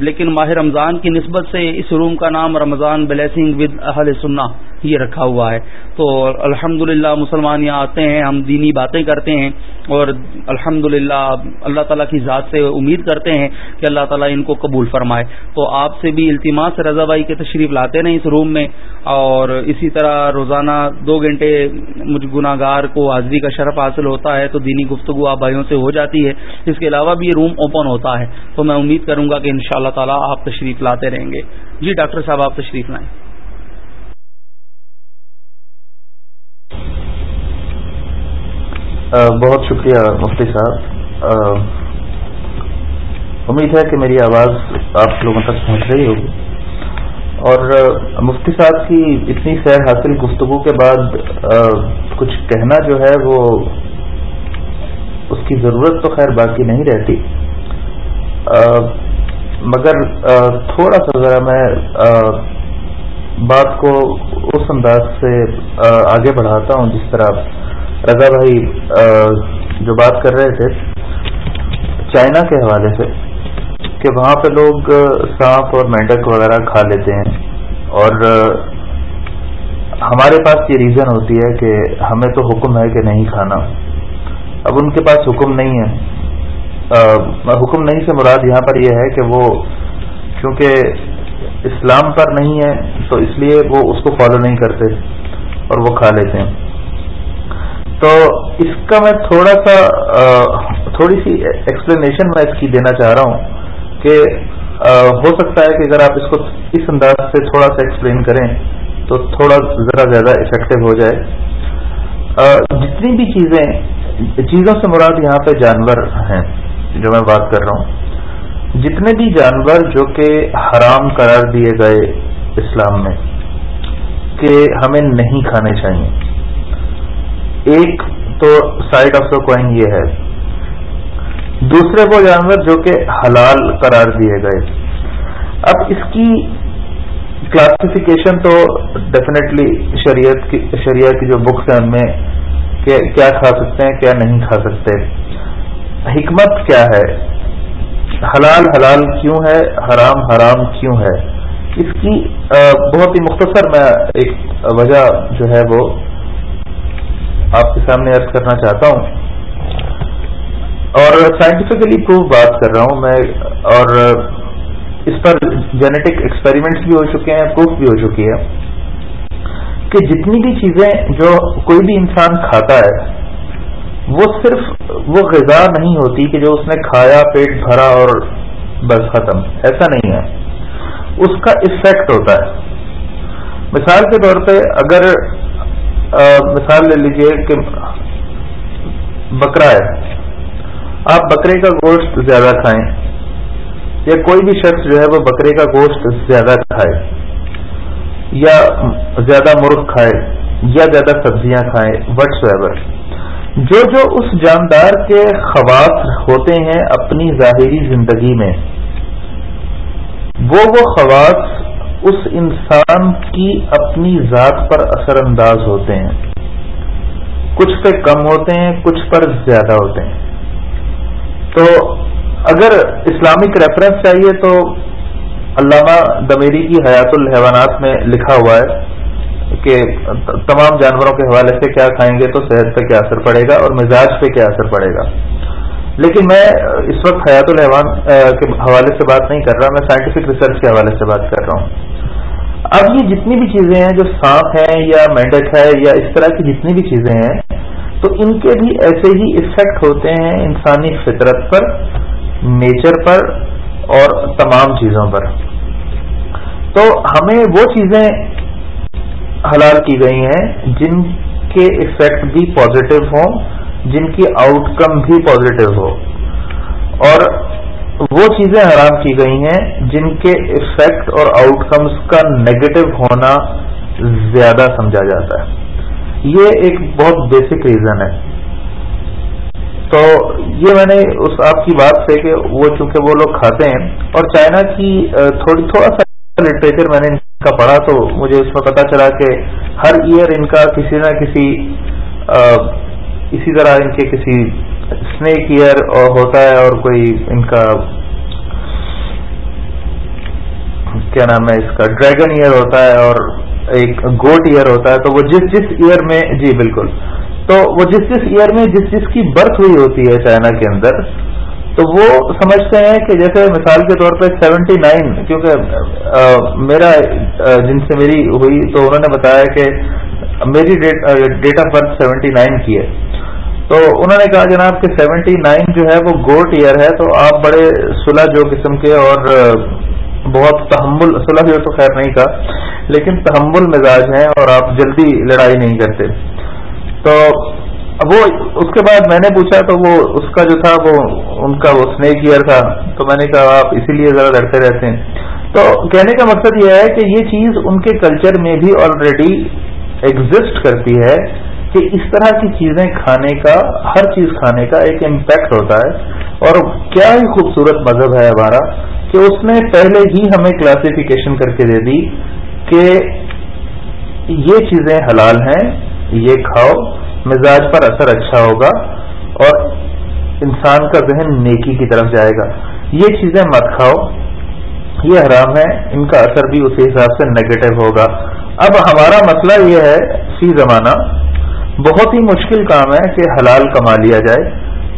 لیکن ماہ رمضان کی نسبت سے اس روم کا نام رمضان بلیسنگ ود اہل سننا یہ رکھا ہوا ہے۔ تو الحمد مسلمان یہاں آتے ہیں، ہم دینی باتیں کرتے ہیں اور الحمد اللہ تعالیٰ کی ذات سے امید کرتے ہیں کہ اللہ تعالیٰ ان کو قبول فرمائے۔ تو آپ سے بھی التماس رضا بھائی کے تشریف لاتے ہیں اس روم میں اور اسی طرح روزانہ دو گھنٹے مجھ گناہ گار کو حاضری کا شرف حاصل ہوتا ہے تو دینی گفتگو آپ بھائیوں سے ہو جاتی ہے۔ اس کے علاوہ بھی یہ روم اوپن ہوتا ہے۔ تو میں امید کروں گا کہ ان شاء اللہ تعالیٰ آپ تشریف لاتے رہیں گے۔ جی ڈاکٹر صاحب، آپ تشریف لائیں۔ بہت شکریہ مفتی صاحب. امید ہے کہ میری آواز آپ لوگوں تک پہنچ رہی ہوگی. اور مفتی صاحب کی اتنی خیر حاصل گفتگو کے بعد کچھ کہنا جو ہے وہ اس کی ضرورت تو خیر باقی نہیں رہتی. مگر تھوڑا سا ذرا میں بات کو اس انداز سے آگے بڑھاتا ہوں جس طرح رضا بھائی جو بات کر رہے تھے، چائنا کے حوالے سے کہ وہاں پہ لوگ سانپ اور مینڈک وغیرہ کھا لیتے ہیں اور ہمارے پاس یہ ریزن ہوتی ہے کہ ہمیں تو حکم ہے کہ نہیں کھانا۔ اب ان کے پاس حکم نہیں ہے۔ حکم نہیں سے مراد یہاں پر یہ ہے کہ وہ، کیونکہ اسلام پر نہیں ہے، تو اس لیے وہ اس کو فالو نہیں کرتے اور وہ کھا لیتے ہیں۔ تو اس کا میں تھوڑا سا تھوڑی سی ایکسپلینیشن میں اس کی دینا چاہ رہا ہوں کہ ہو سکتا ہے کہ اگر آپ اس کو اس انداز سے تھوڑا سا ایکسپلین کریں تو تھوڑا ذرا زیادہ افیکٹو ہو جائے۔ جتنی بھی چیزیں، چیزوں سے مراد یہاں پہ جانور ہیں جو میں بات کر رہا ہوں۔ جتنے بھی جانور جو کہ حرام قرار دیے گئے اسلام میں، کہ ہمیں نہیں کھانے چاہیے۔ ایک تو سائڈ آف دا کوائن یہ ہے۔ دوسرے وہ جانور جو کہ حلال قرار دیے گئے۔ اب اس کی کلاسیفیکیشن تو ڈیفینیٹلی شریعت کی شریعت کی جو بکس ہیں ان میں کہ کیا کھا سکتے ہیں، کیا نہیں کھا سکتے۔ حکمت کیا ہے؟ حلال حلال کیوں ہے؟ حرام حرام کیوں ہے؟ اس کی بہت ہی مختصر میں ایک وجہ جو ہے وہ آپ کے سامنے عرض کرنا چاہتا ہوں۔ اور سائنٹیفکلی پروف بات کر رہا ہوں میں، اور اس پر جینیٹک ایکسپیریمنٹس بھی ہو چکے ہیں پروف بھی ہو چکی ہے کہ جتنی بھی چیزیں جو کوئی بھی انسان کھاتا ہے وہ صرف وہ غذا نہیں ہوتی کہ جو اس نے کھایا، پیٹ بھرا اور بس ختم. ایسا نہیں ہے. اس کا افیکٹ ہوتا ہے. مثال کے طور پہ اگر مثال لے لیجیے کہ بکرا ہے. آپ بکرے کا گوشت زیادہ کھائیں یا کوئی بھی شخص جو ہے وہ بکرے کا گوشت زیادہ کھائے یا زیادہ مرغ کھائے یا زیادہ سبزیاں کھائیں وٹس ایور جو جو اس جاندار کے خواص ہوتے ہیں اپنی ظاہری زندگی میں، وہ وہ خواص اس انسان کی اپنی ذات پر اثر انداز ہوتے ہیں۔ کچھ پہ کم ہوتے ہیں، کچھ پر زیادہ ہوتے ہیں۔ تو اگر اسلامک ریفرنس چاہیے تو علامہ دمیری کی حیات الحیوانات میں لکھا ہوا ہے۔ کہ تمام جانوروں کے حوالے سے کیا کھائیں گے تو صحت پہ کیا اثر پڑے گا اور مزاج پہ کیا اثر پڑے گا۔ لیکن میں اس وقت حیات الحیوان کے حوالے سے بات نہیں کر رہا، میں سائنٹیفک ریسرچ کے حوالے سے بات کر رہا ہوں۔ اب یہ جتنی بھی چیزیں ہیں جو سانپ ہیں یا مینڈک ہے یا اس طرح کی جتنی بھی چیزیں ہیں، تو ان کے بھی ایسے ہی افیکٹ ہوتے ہیں انسانی فطرت پر نیچر پر اور تمام چیزوں پر۔ تو ہمیں وہ چیزیں حلال کی گئی ہیں، جن کے افیکٹ بھی پازیٹو ہوں، جن کی آؤٹ کم بھی پازیٹو ہو۔ اور وہ چیزیں حرام کی گئی ہیں، جن کے افیکٹ اور آؤٹ کمز کا نیگیٹو ہونا زیادہ سمجھا جاتا ہے۔ یہ ایک بہت بیسک ریزن ہے۔ تو یہ میں نے اس آپ کی بات سے کہ وہ چونکہ وہ لوگ کھاتے ہیں، اور چائنا کی تھوڑی، تھوڑا سا لٹریچر میں نے ان کا پڑھا تو مجھے اس میں پتا چلا کہ ہر ایئر ان کا کسی نہ کسی اسی طرح ان کے کسی اسنیک ایئر ہوتا ہے اور کوئی ان کا کیا نام ہے اس کا ڈریگن ایئر ہوتا ہے اور ایک گوٹ ایئر ہوتا ہے تو وہ جس جس ایئر میں جی بالکل تو وہ جس جس ایئر میں جس جس کی برتھ ہوئی ہوتی ہے چائنا کے اندر تو وہ سمجھتے ہیں کہ جیسے مثال کے طور پہ سیونٹی نائن، کیونکہ میرا جن سے میری ہوئی تو انہوں نے بتایا کہ میری date of birth seventy nine کی ہے۔ تو انہوں نے کہا جناب کہ سیونٹی نائن جو ہے وہ گوٹ ایئر ہے، تو آپ بڑے سلح جو قسم کے اور بہت تحمل صلاح تو خیر نہیں کا لیکن تحمل مزاج ہیں اور آپ جلدی لڑائی نہیں کرتے۔ تو وہ اس کے بعد میں نے پوچھا تو وہ اس کا جو تھا وہ ان کا وہ اسنیک ایئر تھا، تو میں نے کہا آپ اسی لیے ذرا لڑتے رہتے ہیں۔ تو کہنے کا مقصد یہ ہے کہ یہ چیز ان کے کلچر میں بھی آلریڈی ایگزٹ کرتی ہے کہ اس طرح کی چیزیں کھانے کا، ہر چیز کھانے کا ایک امپیکٹ ہوتا ہے۔ اور کیا ہی خوبصورت مذہب ہے ہمارا کہ اس نے پہلے ہی ہمیں کلاسیفیکیشن کر کے دے دی کہ یہ چیزیں حلال ہیں، یہ کھاؤ۔ مزاج پر اثر اچھا ہوگا اور انسان کا ذہن نیکی کی طرف جائے گا۔ یہ چیزیں مت کھاؤ۔ یہ حرام ہے۔ ان کا اثر بھی اسی حساب سے نیگیٹو ہوگا۔ اب ہمارا مسئلہ یہ ہے فی زمانہ۔ بہت ہی مشکل کام ہے کہ حلال کما لیا جائے۔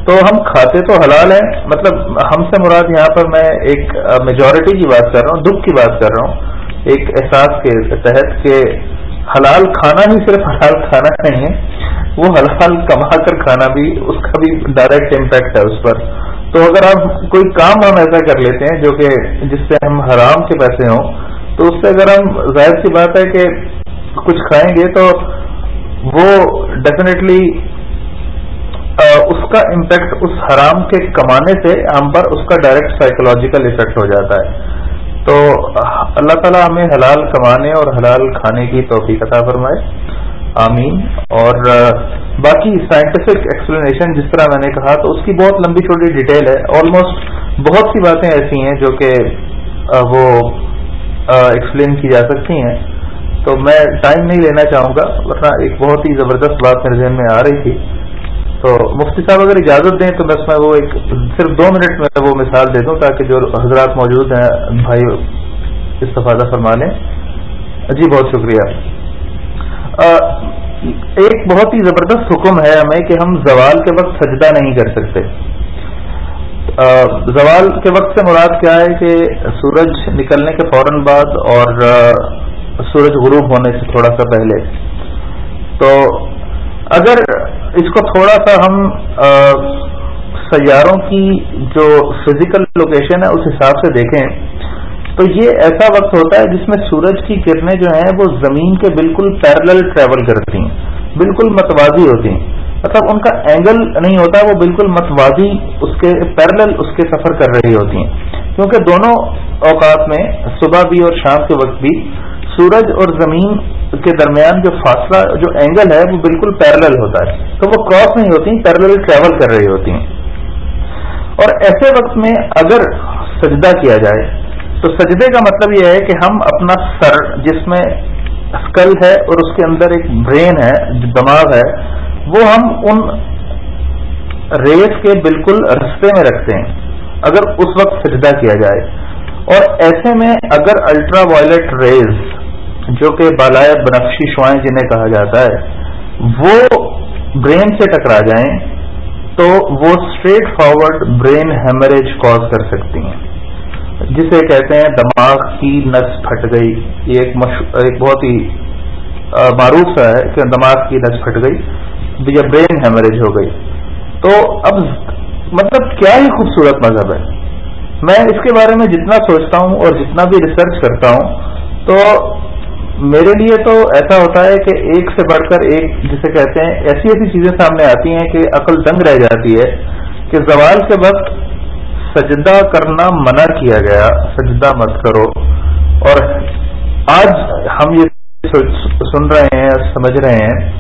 تو ہم کھاتے تو حلال ہیں۔ مطلب ہم سے مراد یہاں پر میں ایک میجورٹی کی بات کر رہا ہوں، دکھ کی بات کر رہا ہوں۔ ایک احساس کے تحت کہ حلال کھانا ہی صرف حلال کھانا نہیں ہے۔ وہ حلال کما کر کھانا بھی، اس کا بھی ڈائریکٹ امپیکٹ ہے اس پر۔ تو اگر آپ کوئی کام ہم ایسا کر لیتے ہیں جو کہ جس سے ہم حرام کے پیسے ہوں، تو اس سے اگر ہم ظاہر سی بات ہے کہ کچھ کھائیں گے تو وہ ڈیفینیٹلی اس کا امپیکٹ اس حرام کے کمانے سے ہم پر اس کا ڈائریکٹ سائیکولوجیکل افیکٹ ہو جاتا ہے۔ تو اللہ تعالیٰ ہمیں حلال کمانے اور حلال کھانے کی توفیق عطا فرمائے۔ آمین۔ اور باقی سائنٹیفک ایکسپلینیشن جس طرح میں نے کہا، تو اس کی بہت لمبی چھوٹی ڈیٹیل ہے۔ آلموسٹ بہت سی باتیں ایسی ہیں جو کہ وہ ایکسپلین کی جا سکتی ہیں۔ تو میں ٹائم نہیں لینا چاہوں گا، ورنہ ایک بہت ہی زبردست بات میرے ذہن میں آ رہی تھی۔ تو مفتی صاحب اگر اجازت دیں، تو بس میں وہ ایک، صرف دو منٹ میں وہ مثال دے دوں تاکہ جو حضرات موجود ہیں، بھائی، استفادہ فرما لیں جی بہت شکریہ۔ ایک بہت ہی زبردست حکم ہے ہمیں کہ ہم زوال کے وقت سجدہ نہیں کر سکتے۔ زوال کے وقت سے مراد کیا ہے کہ سورج نکلنے کے فوراً بعد اور سورج غروب ہونے سے تھوڑا سا پہلے۔ تو اگر اس کو تھوڑا سا ہم سیاروں کی جو فزیکل لوکیشن ہے، اس حساب سے دیکھیں تو یہ ایسا وقت ہوتا ہے جس میں سورج کی کرنیں جو ہیں وہ زمین کے بالکل پیرل ٹریول کرتی ہیں، بالکل متوازی ہوتی ہیں۔ مطلب ان کا اینگل نہیں ہوتا، وہ بالکل متوازی اس کے پیرل اس کے سفر کر رہی ہوتی ہیں۔ کیونکہ دونوں اوقات میں صبح بھی اور شام کے وقت بھی سورج اور زمین کے درمیان جو فاصلہ، جو اینگل ہے، وہ بالکل پیرل ہوتا ہے۔ تو وہ کراس نہیں ہوتی پیرل ٹریول کر رہی ہوتی ہیں۔ اور ایسے وقت میں اگر سجدہ کیا جائے تو سجدے کا مطلب یہ ہے کہ ہم اپنا سر جس میں اسکل ہے اور اس کے اندر ایک برین ہے جو دماغ ہے، وہ ہم ان ریس کے بالکل رستے میں رکھتے ہیں، اگر اس وقت سجدہ کیا جائے۔ اور ایسے میں اگر الٹرا وائلٹ ریز، جو کہ بالائے بنفشی شوائیں جنہیں کہا جاتا ہے، وہ برین سے ٹکرا جائیں، تو وہ straight forward brain haemorrhage cause کر سکتی ہیں۔ جسے کہتے ہیں دماغ کی نس پھٹ گئی۔ یہ ایک, ایک بہت ہی معروف سا ہے کہ دماغ کی نس پھٹ گئی۔ یا برین ہیمریج ہو گئی۔ تو اب مطلب کیا ہی خوبصورت مذہب ہے۔ میں اس کے بارے میں جتنا سوچتا ہوں اور جتنا بھی ریسرچ کرتا ہوں تو میرے لیے تو ایسا ہوتا ہے کہ ایک سے بڑھ کر ایک جسے کہتے ہیں ایسی ایسی چیزیں سامنے آتی ہیں کہ عقل دنگ رہ جاتی ہے کہ زوال کے وقت سجدہ کرنا منع کیا گیا، سجدہ مت کرو۔ اور آج ہم یہ سن رہے ہیں، سمجھ رہے ہیں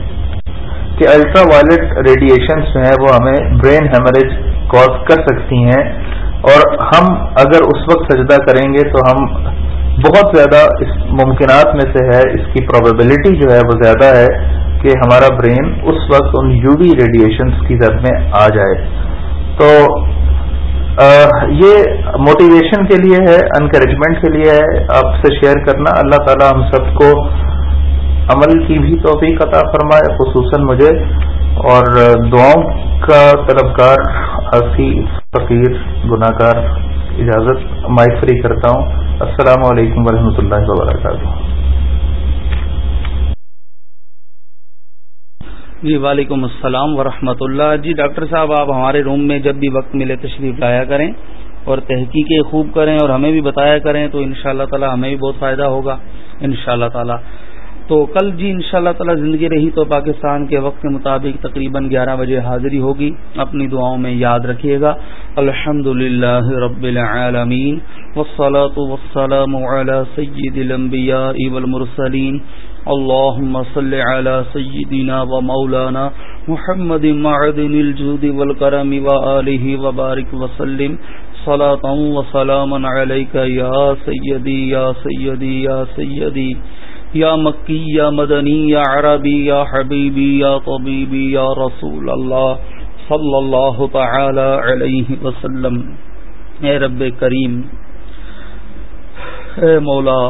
کہ الٹرا وائلٹ ریڈیشنس جو ہیں وہ ہمیں برین ہیمریج کاز کر سکتی ہیں۔ اور ہم اگر اس وقت سجدہ کریں گے تو ہم بہت زیادہ اس ممکنات میں سے ہے، اس کی پروبیبلٹی جو ہے وہ زیادہ ہے کہ ہمارا برین اس وقت ان یو وی ریڈیشنس کی زد میں آ جائے۔ تو یہ موٹیویشن کے لیے ہے انکریجمنٹ کے لیے ہے، آپ سے شیئر کرنا۔ اللہ تعالی ہم سب کو عمل کی بھی توفیق عطا فرمائے، خصوصاً مجھے۔ اور دعاؤں کا طلبگار آسی فقیر گناہ گار اجازت مائک فری کرتا ہوں۔ السلام علیکم ورحمۃ اللہ وبرکاتہ۔ جی وعلیکم السلام ورحمۃ اللہ۔ جی ڈاکٹر صاحب، آپ ہمارے روم میں جب بھی وقت ملے تشریف لایا کریں اور تحقیقیں خوب کریں اور ہمیں بھی بتایا کریں تو ان شاء اللہ تعالی ہمیں بھی بہت فائدہ ہوگا۔ ان شاء اللہ تعالی تو کل جی ان شاء اللہ تعالی زندگی رہی تو پاکستان کے وقت کے مطابق تقریباً گیارہ بجے حاضری ہوگی۔ اپنی دعاؤں میں یاد رکھیے گا۔ الحمد للہ رب العالمین والصلاة والسلام على سید الانبیاء والمرسلین۔ اللهم صل على سيدنا ومولانا محمد معدن الجود والكرم وآله وبارك وسلم صلاة وسلاما عليك يا سيدي يا سيدي يا سيدي يا سيدي یا مکی یا مدنی یا عربی یا حبیبی یا طبیبی یا رسول اللہ صلی اللہ تعالی علیہ وسلم. اے رب کریم، اے مولا،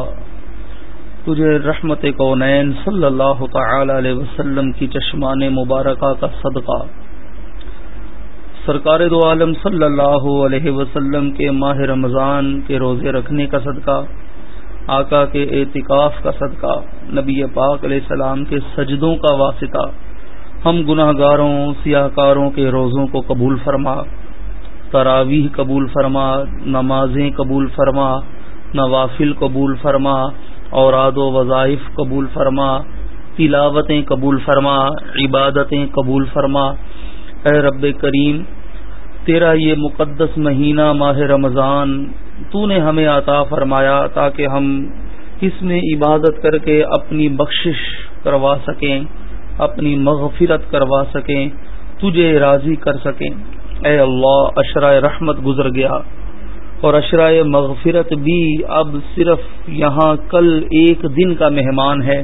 تجھے رحمت کونین صلی اللہ تعالی علیہ وسلم کی چشمان مبارکہ کا صدقہ۔ سرکار دو عالم صلی اللہ علیہ وسلم کے ماہ رمضان کے روزے رکھنے کا صدقہ۔ آقا کے اعتکاف کا صدقہ، نبی پاک علیہ السلام کے سجدوں کا واسطہ، ہم گناہ گاروں سیاہ کاروں کے روزوں کو قبول فرما، تراویح قبول فرما، نمازیں قبول فرما، نوافل قبول فرما، اوراد و وظائف قبول فرما، تلاوتیں قبول فرما، عبادتیں قبول فرما۔ اے رب کریم، تیرا یہ مقدس مہینہ ماہ رمضان تو نے ہمیں عطا فرمایا تاکہ ہم اس میں عبادت کر کے اپنی بخشش کروا سکیں اپنی مغفرت کروا سکیں تجھے راضی کر سکیں اے اللہ اشرائے رحمت گزر گیا اور اشرائے مغفرت بھی اب صرف یہاں کل ایک دن کا مہمان ہے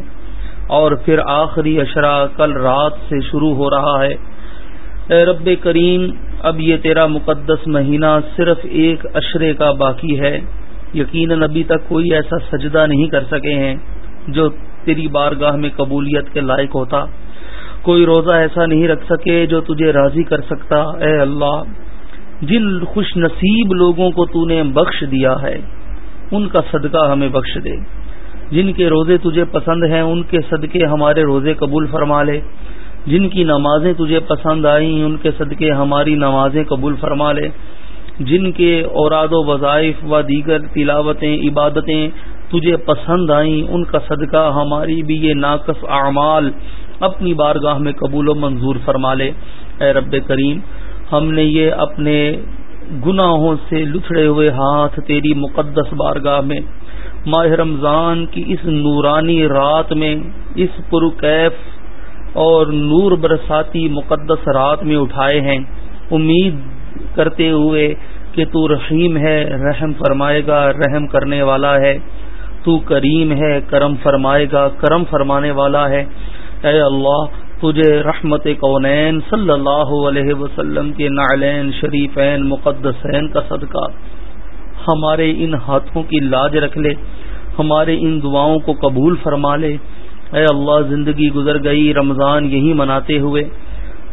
اور پھر آخری اشرا کل رات سے شروع ہو رہا ہے اے رب کریم اب یہ تیرا مقدس مہینہ صرف ایک اشرے کا باقی ہے۔ یقیناً ابھی تک کوئی ایسا سجدہ نہیں کر سکے ہیں جو تیری بارگاہ میں قبولیت کے لائق ہوتا۔ کوئی روزہ ایسا نہیں رکھ سکے جو تجھے راضی کر سکتا۔ اے اللہ، جن خوش نصیب لوگوں کو تو نے بخش دیا ہے، ان کا صدقہ ہمیں بخش دے۔ جن کے روزے تجھے پسند ہیں، ان کے صدقے ہمارے روزے قبول فرما لے۔ جن کی نمازیں تجھے پسند آئیں، ان کے صدقے ہماری نمازیں قبول فرما لے۔ جن کے اوراد و وظائف و دیگر تلاوتیں، عبادتیں تجھے پسند آئیں، ان کا صدقہ ہماری بھی یہ ناقص اعمال اپنی بارگاہ میں قبول و منظور فرما لے۔ اے رب کریم، ہم نے یہ اپنے گناہوں سے لچھڑے ہوئے ہاتھ تیری مقدس بارگاہ میں، ماہ رمضان کی اس نورانی رات میں، اس پرکیف اور نور برساتی مقدس رات میں اٹھائے ہیں۔ امید کرتے ہوئے کہ تو رحیم ہے، رحم فرمائے گا، رحم کرنے والا ہے۔ تو کریم ہے، کرم فرمائے گا، کرم فرمانے والا ہے۔ اے اللہ، تجھے رحمت کونین صلی اللہ علیہ وسلم کے نعلین، شریفین، مقدسین کا صدقہ۔ ہمارے ان ہاتھوں کی لاج رکھ لے، ہمارے ان دعاؤں کو قبول فرما لے۔ اے اللہ، زندگی گزر گئی، رمضان یہی مناتے ہوئے۔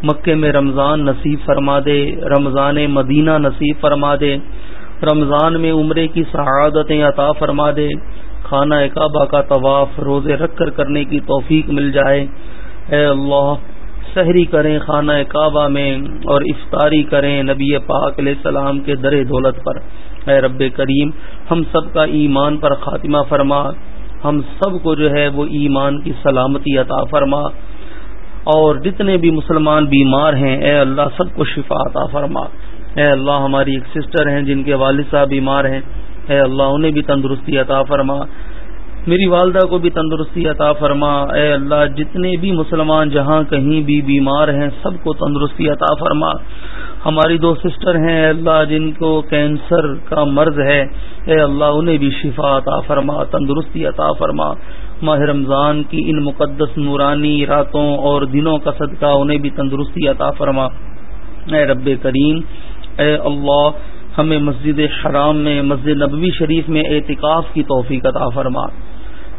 مکے میں رمضان نصیب فرما دے، رمضان مدینہ نصیب فرما دے۔ رمضان میں عمرے کی سعادتیں عطا فرما دے۔ خانہ کعبہ کا طواف روزے رکھ کر کرنے کی توفیق مل جائے۔ اے اللہ، سحری کریں خانہ کعبہ میں اور افطاری کریں نبی پاک علیہ السلام کے در دولت پر۔ اے رب کریم، ہم سب کا ایمان پر خاتمہ فرما۔ ہم سب کو جو ہے وہ ایمان کی سلامتی عطا فرما اور جتنے بھی مسلمان بیمار ہیں، اے اللہ سب کو شفا عطا فرما۔ اے اللہ ہماری ایک سسٹر ہیں جن کے والد صاحب بیمار ہیں۔ اے اللہ انہیں بھی تندرستی عطا فرما۔ میری والدہ کو بھی تندرستی عطا فرما۔ اے اللہ جتنے بھی مسلمان جہاں کہیں بھی بیمار ہیں، سب کو تندرستی عطا فرما۔ ہماری دو سسٹر ہیں اے اللہ جن کو کینسر کا مرض ہے، اے اللہ انہیں بھی شفا عطا فرما، تندرستی عطا فرما۔ ماہ رمضان کی ان مقدس نورانی راتوں اور دنوں کا صدقہ انہیں بھی تندرستی عطا فرما۔ اے رب کریم، اے اللہ، ہمیں مسجد حرام میں، مسجد نبوی شریف میں اعتکاف کی توفیق عطا فرما۔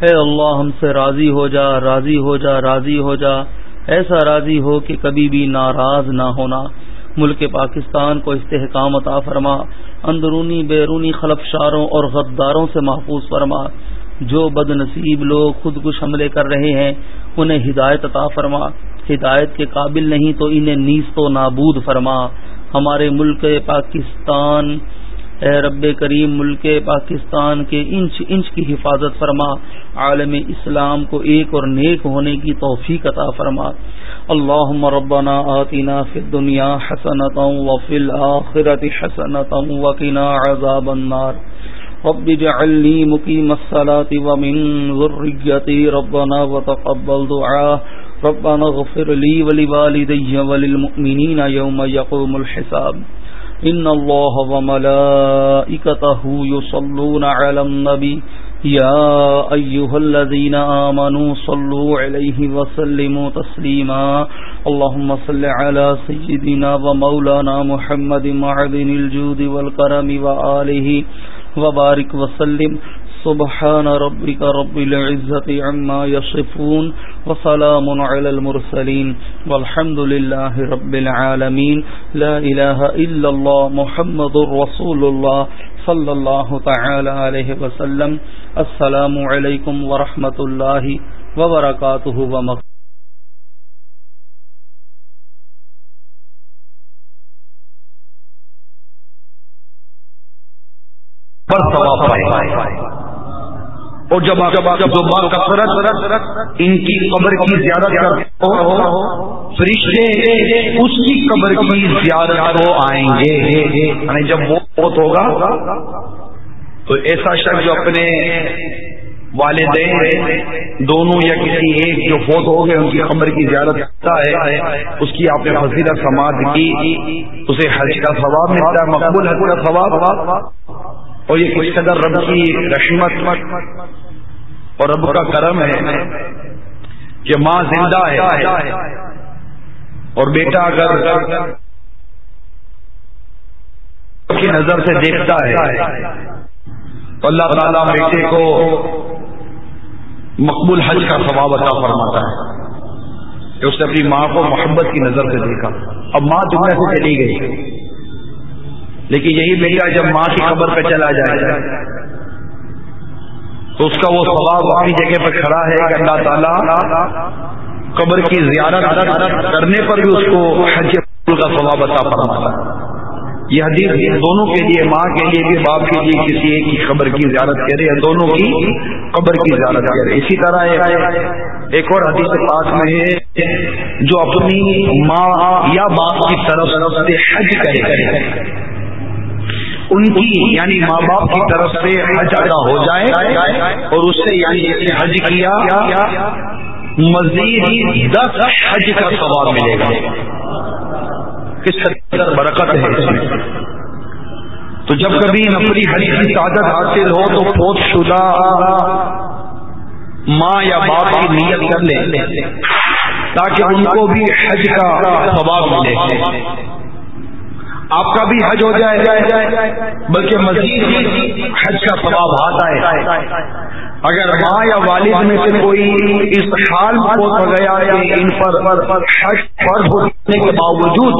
اے اللہ، ہم سے راضی ہو جا، راضی ہو جا، راضی ہو جا۔ ایسا راضی ہو کہ کبھی بھی ناراض نہ ہونا۔ ملک پاکستان کو استحکام عطا فرما، اندرونی، بیرونی خلفشاروں اور غداروں سے محفوظ فرما۔ جو بد نصیب لوگ خود کش حملے کر رہے ہیں، انہیں ہدایت عطا فرما۔ ہدایت کے قابل نہیں تو انہیں نیز تو نابود فرما۔ ہمارے ملک پاکستان اے رب کریم، ملک پاکستان کے انچ انچ کی حفاظت فرما، عالم اسلام کو ایک اور نیک ہونے کی توفیق عطا فرما۔ اللهم ربنا آتنا في الدنيا حسنة وفي الآخرة حسنة وقنا عذاب النار۔ رب اجعلني مقيم الصلاة ومن ذريتي ربنا وتقبل دعاء ربنا اغفر لي ولوالدي وللمؤمنين يوم يقوم الحساب۔ ان الله وملائكته يصلون على النبي. يا ايها الذين امنوا صلوا عليه وسلموا تسليما. اللهم صل على سيدنا ومولانا محمد معدن الجود والكرم واله وبارك وسلم. سبحان ربك رب العزة عما يصفون وسلام على المرسلين والحمد لله رب العالمين لا إله إلا الله محمد رسول الله صلى الله تعالى عليه وسلم السلام عليكم ورحمة الله وبركاته ومغفرة. پر ثواب پائے اور جب آپ کثرت ان کی قبر کی زیارت ہو، فرشتے اس کی قبر کی زیارت کو آئیں گے۔ یعنی جب وہ بہت ہوگا، تو ایسا شخص جو اپنے والدین، دونوں یا کسی ایک جو فوت ہو گئے، ان کی قبر کی زیارت کرتا ہے، اس کی آپ نے فضیلت سماعت کی، اسے حج کا ثواب ملتا ہے، مقبول حج کا ثواب۔ اور یہ کس قدر رب کی رشمت اور رب کا کرم ہے کہ ماں زندہ ہے۔ اور بیٹا اگر کی نظر سے دیکھتا ہے، تو اللہ تعالیٰ بیٹے کو مقبول حج کا ثواب عطا فرماتا ہے کہ اس نے اپنی ماں کو محبت کی نظر سے دیکھا۔ اب ماں دنیا سے چلی گئی، لیکن یہی بیٹا جب ماں کی خبر پہ چلا جائے اس کا وہ ثواب اپنی جگہ پہ کھڑا ہے کہ اللہ تعالیٰ قبر کی زیارت کرنے پر بھی اس کو حج کا ثواب عطا فرماتا یہ حدیث دونوں کے لیے، ماں کے لیے بھی، باپ کے لیے کسی ایک کی قبر کی زیارت کرے یا دونوں کی قبر کی زیارت کرے۔ اسی طرح ایک اور حدیث پاس میں ہے جو اپنی ماں یا باپ کی طرف سے حج کرے۔ ان کی یعنی ماں باپ کی طرف سے حج ادا ہو جائے اور اس سے یعنی حج کیا، مزید دس حج کا ثواب ملے گا۔ کس قدر برکت ہے اس میں؟ تو جب کبھی نفری حج کی تعداد حاصل ہو تو فوت شدہ ماں یا باپ کی نیت کر لیں تاکہ ان کو بھی حج کا ثواب ملے۔ آپ کا بھی حج ہو جائے، بلکہ مزید حج کا ثواب آتا ہے۔ اگر ماں یا والد میں سے کوئی اس حال میں ہو گیا کہ ان پر حج فرض ہونے کے باوجود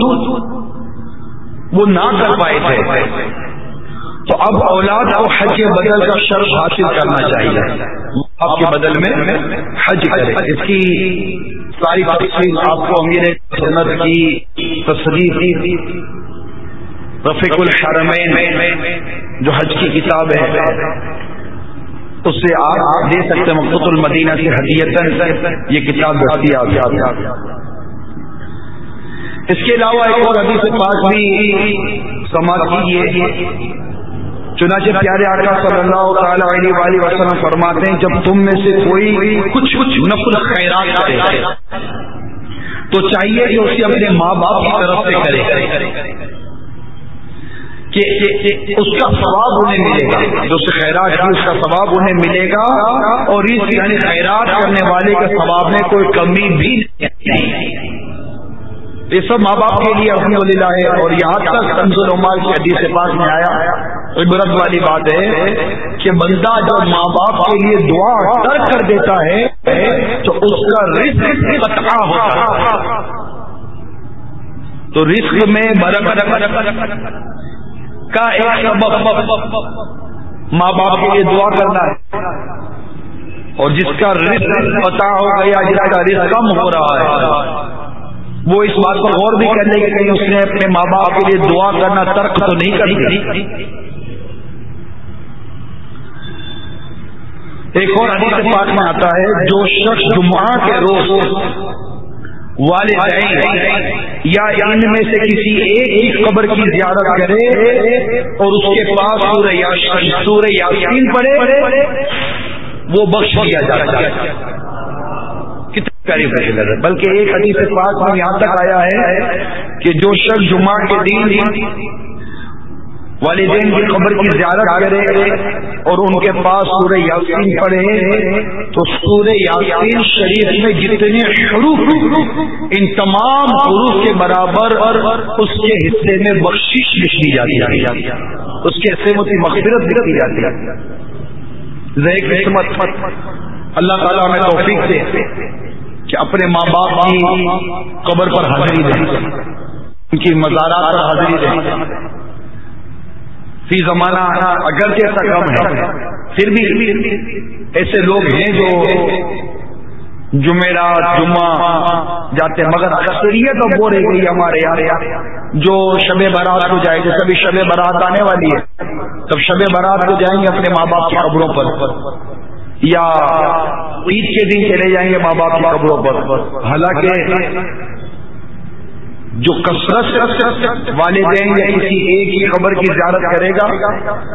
وہ نہ کر پائے تھے، تو اب اولاد کو حج کے بدل کا شرط حاصل کرنا چاہیے۔ آپ کے بدل میں حج کرے اس کی ساری تفصیل آپ کو امیر جنت کی تصدیق رفیق الحرمین، جو حج کی کتاب ہے، اس سے آپ دے سکتے مقصد المدینہ سے حدیت یہ کتاب دستیاب اس کے علاوہ ایک اور حدیث پاک بھی سماج کیجیے چنانچہ پیارے آقا صلی اللہ تعالی علیہ وآلہ وسلم فرماتے ہیں، جب تم میں سے کوئی کچھ کچھ نفل خیرات کرے، تو چاہیے کہ اسے اپنے ماں باپ کی طرف سے کرے۔ کہ اس کا ثواب انہیں ملے گا۔ جو سے خیرات کی اس کا ثواب انہیں ملے گا اور اس یعنی خیرات کرنے والے کے ثواب میں کوئی کمی بھی نہیں یہ سب ماں باپ کے لیے الحمد للہ ہے اور یہاں تک تنظر عمال کی حدیث سے پاس میں آیا۔ عبرت والی بات ہے کہ بندہ جب ماں باپ کے لیے دعا ترک کر دیتا ہے تو اس کا رزق قطع ہوتا ہے۔ تو رزق میں برکت۔ کا ایک سبب ماں باپ کے لیے دعا کرنا ہے۔ اور جس کا رزق پتا ہو گیا، جس کا رزق کم ہو رہا ہے، وہ اس بات پر غور بھی کر لے کہ کہیں اس نے اپنے ماں باپ کے لیے دعا کرنا ترک تو نہیں کری ایک اور حدیث پاک میں آتا ہے، جو شخص جمعہ کے روز والدین یا ان میں سے کسی ایک ایک قبر کی زیارت کرے اور اس کے پاس سورہ یاسین سورہ یاسین پڑھے، وہ بخش دیا جاتا ہے۔ کتنی بلکہ ایک حدیث پاک میں یہاں تک آیا ہے کہ جو شخص جمعہ کے دن والدین کی قبر کی زیارت کرے اور ان کے پاس سورہ یاسین پڑھے تو سورہ یاسین شریف میں جتنے حروف ان تمام حروف کے برابر اس کے حصے میں بخشش لکھی جاتی ہے۔ اس کے حصے میں مغفرت بھی رکھی جاتی ہے۔ قسمت۔ اللہ تعالیٰ ہمیں توفیق سے کہ اپنے ماں باپ کی قبر پر حاضری دیں، ان کی مزارات پر حاضری دیں۔ فی زمانہ اگر ایسا کم ہے، پھر بھی ایسے لوگ ہیں جو جمعرات جمعہ جاتے ہیں، مگر اکثریت اب وہ رہ گئی ہمارے یار جو شب برات کو جائے جیسے ابھی شب برات آنے والی ہے، تب شب برات کو جائیں گے اپنے ماں باپ کی قبروں پر، یا عید کے دن چلے جائیں گے ماں باپ کی قبروں پر۔ حالانکہ جو کثرت والدین یا کسی ایک ہی خبر کی زیارت کرے گا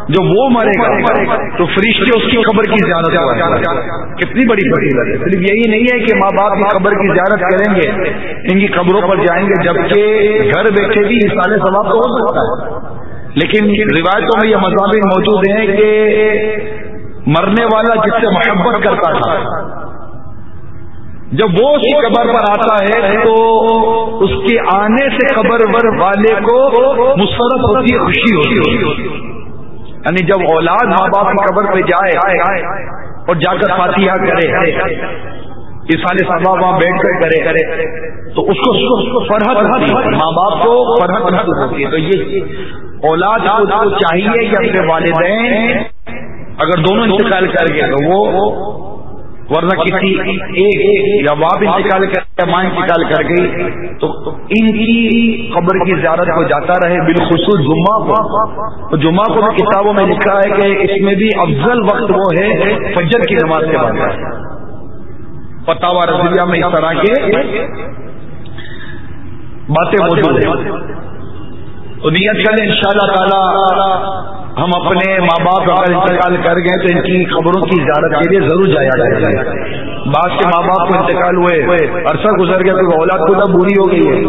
جو وہ مرے گا، تو فرشتے اس کی خبر کی زیارت کتنی بڑی بڑی ہے۔ صرف یہی نہیں ہے کہ ماں باپ کی خبر کی زیارت کریں گے، ان کی خبروں پر جائیں گے، جبکہ گھر بیٹھے بھی سارے ثواب تو ہو سکتا ہے۔ لیکن روایتوں میں یہ مضامین موجود ہیں کہ مرنے والا جس سے محبت کرتا تھا جب وہ اس قبر پر آتا ہے تو اس کے آنے سے قبر والے کو مسرت ہوتی ہے خوشی ہوتی ہے۔ یعنی جب اولاد ماں باپ کی قبر پہ جائے اور جا کر فاتحہ کرے سال صبح وہاں بیٹھ کر کرے تو اس کو فرحت ہوتی ہے ماں باپ کو فرحت ہوتی ہے۔ تو یہ اولاد کو چاہیے کہ اپنے والدین اگر دونوں انتقال کر گئے تو وہ ورنہ کسی ایک یا باپ انتقال کر یا ماں انتقال کر گئی تو ان کی قبر کی زیارت کو جاتا رہے بالخصوص جمعہ کو۔ جمعہ کو بھی کتابوں میں لکھا ہے کہ اس میں بھی افضل وقت وہ ہے فجر کی نماز کے بعد۔ فتح رضویہ میں اس طرح کے باتیں موجود ہیں۔ تو نیت کریں ان شاء اللہ تعالی ہم اپنے ماں باپ اگر انتقال کر گئے تو ان کی خبروں کی زیارت کے لیے ضرور جایا جائے گا۔ بعض کے ماں باپ کو انتقال ہوئے، عرصہ گزر گیا تو اولاد کو بری ہو گئی ہے۔